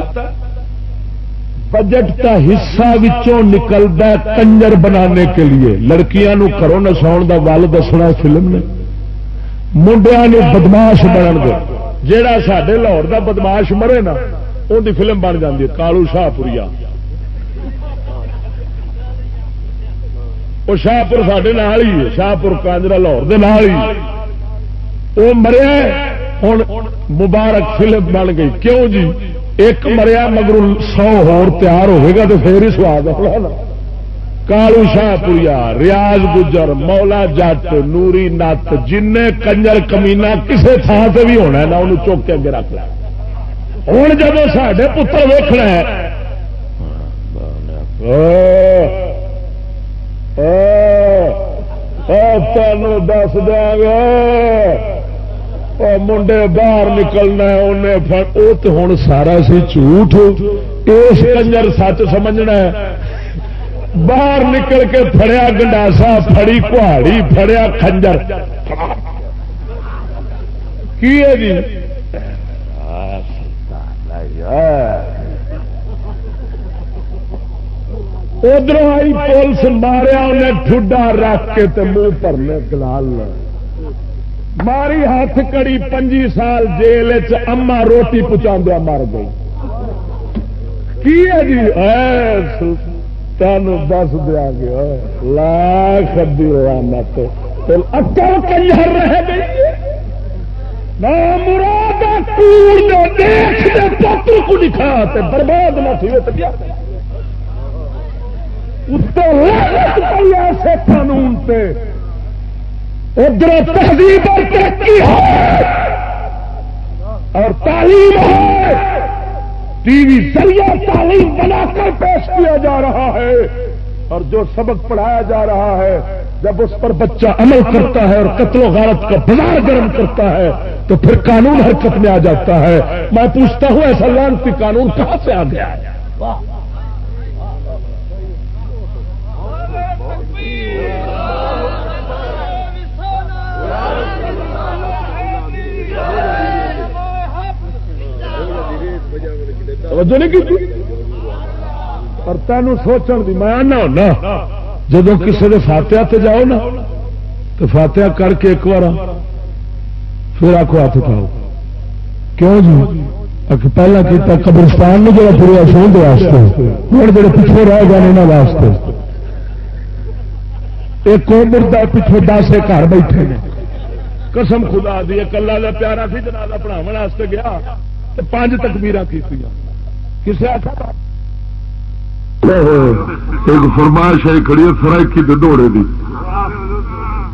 بجٹ کا حصہ وچوں نکلتا کنجر بنانے کے لیے۔ لڑکیاں کرو نساؤ کا ول دسنا فلم نے۔ منڈیا نے بدماش بنن دے۔ جہا سڈے لاہور کا بدماش مرے نا ان کی فلم بن جاتی ہے، کالو شاہ پوریا وہ شاہپور سڈے نال ہی شاہپور کانجرا لاہور ہی۔ وہ مریا ہوں مبارک فلم بن گئی۔ کیوں جی؟ ایک مریا مگر سو ہور تیار ہوئے گا تو پھر ہی سواد کالو شاہ پوریا ریاض گجر مولا جٹ نوری نت جن کنجر کمینا کسی تھان سے بھی ہونا نہ انہوں چوک کے اگے رکھ ہوں جب سڈے پتر ویخنا تینوں دس دیا گا منڈے باہر نکلنا انہیں وہ تو ہوں سارا سی جھوٹ اس کنجر سچ سمجھنا باہر نکل کے فڑیا گنڈاسا فڑی کہاڑی فڑیا خنجر کی ہے جی؟ ادھر آئی پولیس ماریا انہیں ٹھڈا رکھ کے منہ پرنے گلال ماری ہاتھ کڑی پنجی سال جیل اما روٹی پہنچا مر گئی۔ کی ہے جی؟ تین دس دیا گیا۔ لاکھ لانت اکل کنجر رہ گئی۔ مراد پتر کو دکھا برباد نہ تھی ایسے قانون پہ ادھر تہذیب اور ترقی ہے۔ اور تعلیم ہے۔ ٹی وی ذریعہ تعلیم بنا کر پیش کیا جا رہا ہے۔ اور جو سبق پڑھایا جا رہا ہے، جب اس پر بچہ عمل کرتا ہے اور قتل و غارت کا بازار گرم کرتا ہے، تو پھر قانون حرکت میں آ جاتا ہے۔ میں پوچھتا ہوں، ایسا لانتی قانون کہاں سے آ گیا؟ ہے توجہ نہیں کی اور تینوں سوچن دی میں آنا ہونا جب کسی نے فاتحہ تے جاؤ نا، تو فاتحہ کر کے ایک بار پھر آخو ہاتھ اٹھاؤ۔ کیوں جی؟ پہلا کیتا، قبرستان میں جڑا پورا سون واسطے ہوں جڑے پیچھے رہ گئے یہاں واسطے۔ ایک مردہ پیچھے دس گھر بیٹھے نے۔ قسم خدا دی کلا پیارا سی جنازہ پڑھاو واسطے گیا تو پانچ تکبیر کی کسی ایک فرمائش ہے کھڑی سرائکی کے دوڑے دی۔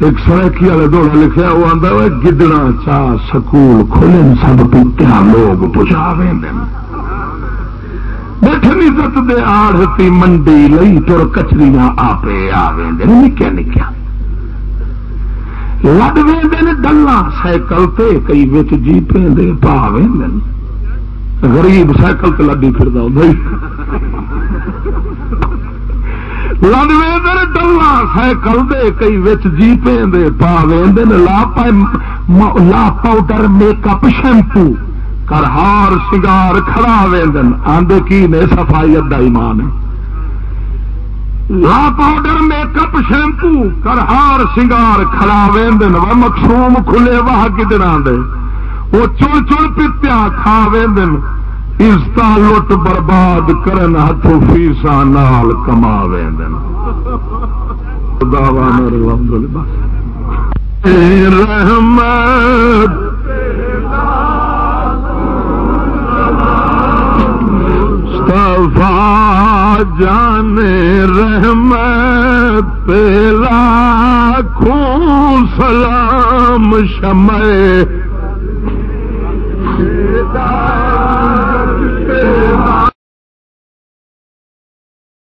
ایک سرائکی والے دوڑا لکھا وہ آتا ہے گدڑا چاہ سکول کھولے سب پیتیا لوگ پچا بیٹھن عزت دے آڑتی منڈی لئی تر کچریاں آپ آویں نکیا نکیا۔ لڈ وے ڈلا سائیکل تے کئی بچ جیپیں دے پا وے غریب سائیکل سے لڈی پھر لڑ ڈلا سائیکل دے کئی وچ جیپے دے پا لا لا پاؤڈر میک اپ شیمپو کر ہار سنگار کھڑا وین آدھے کی نے صفائی ادا ایمان لا پاؤڈر میک اپ شیمپو کر ہار سنگار کھڑا وین مخصوم کھلے واہ کدنا دے وہ چڑ چڑ پیتیا کھا وین عزت لٹ برباد کرن ہاتھوں فیسا نال کما رحمت صفا جان رحمت پیلا خون سلام شمع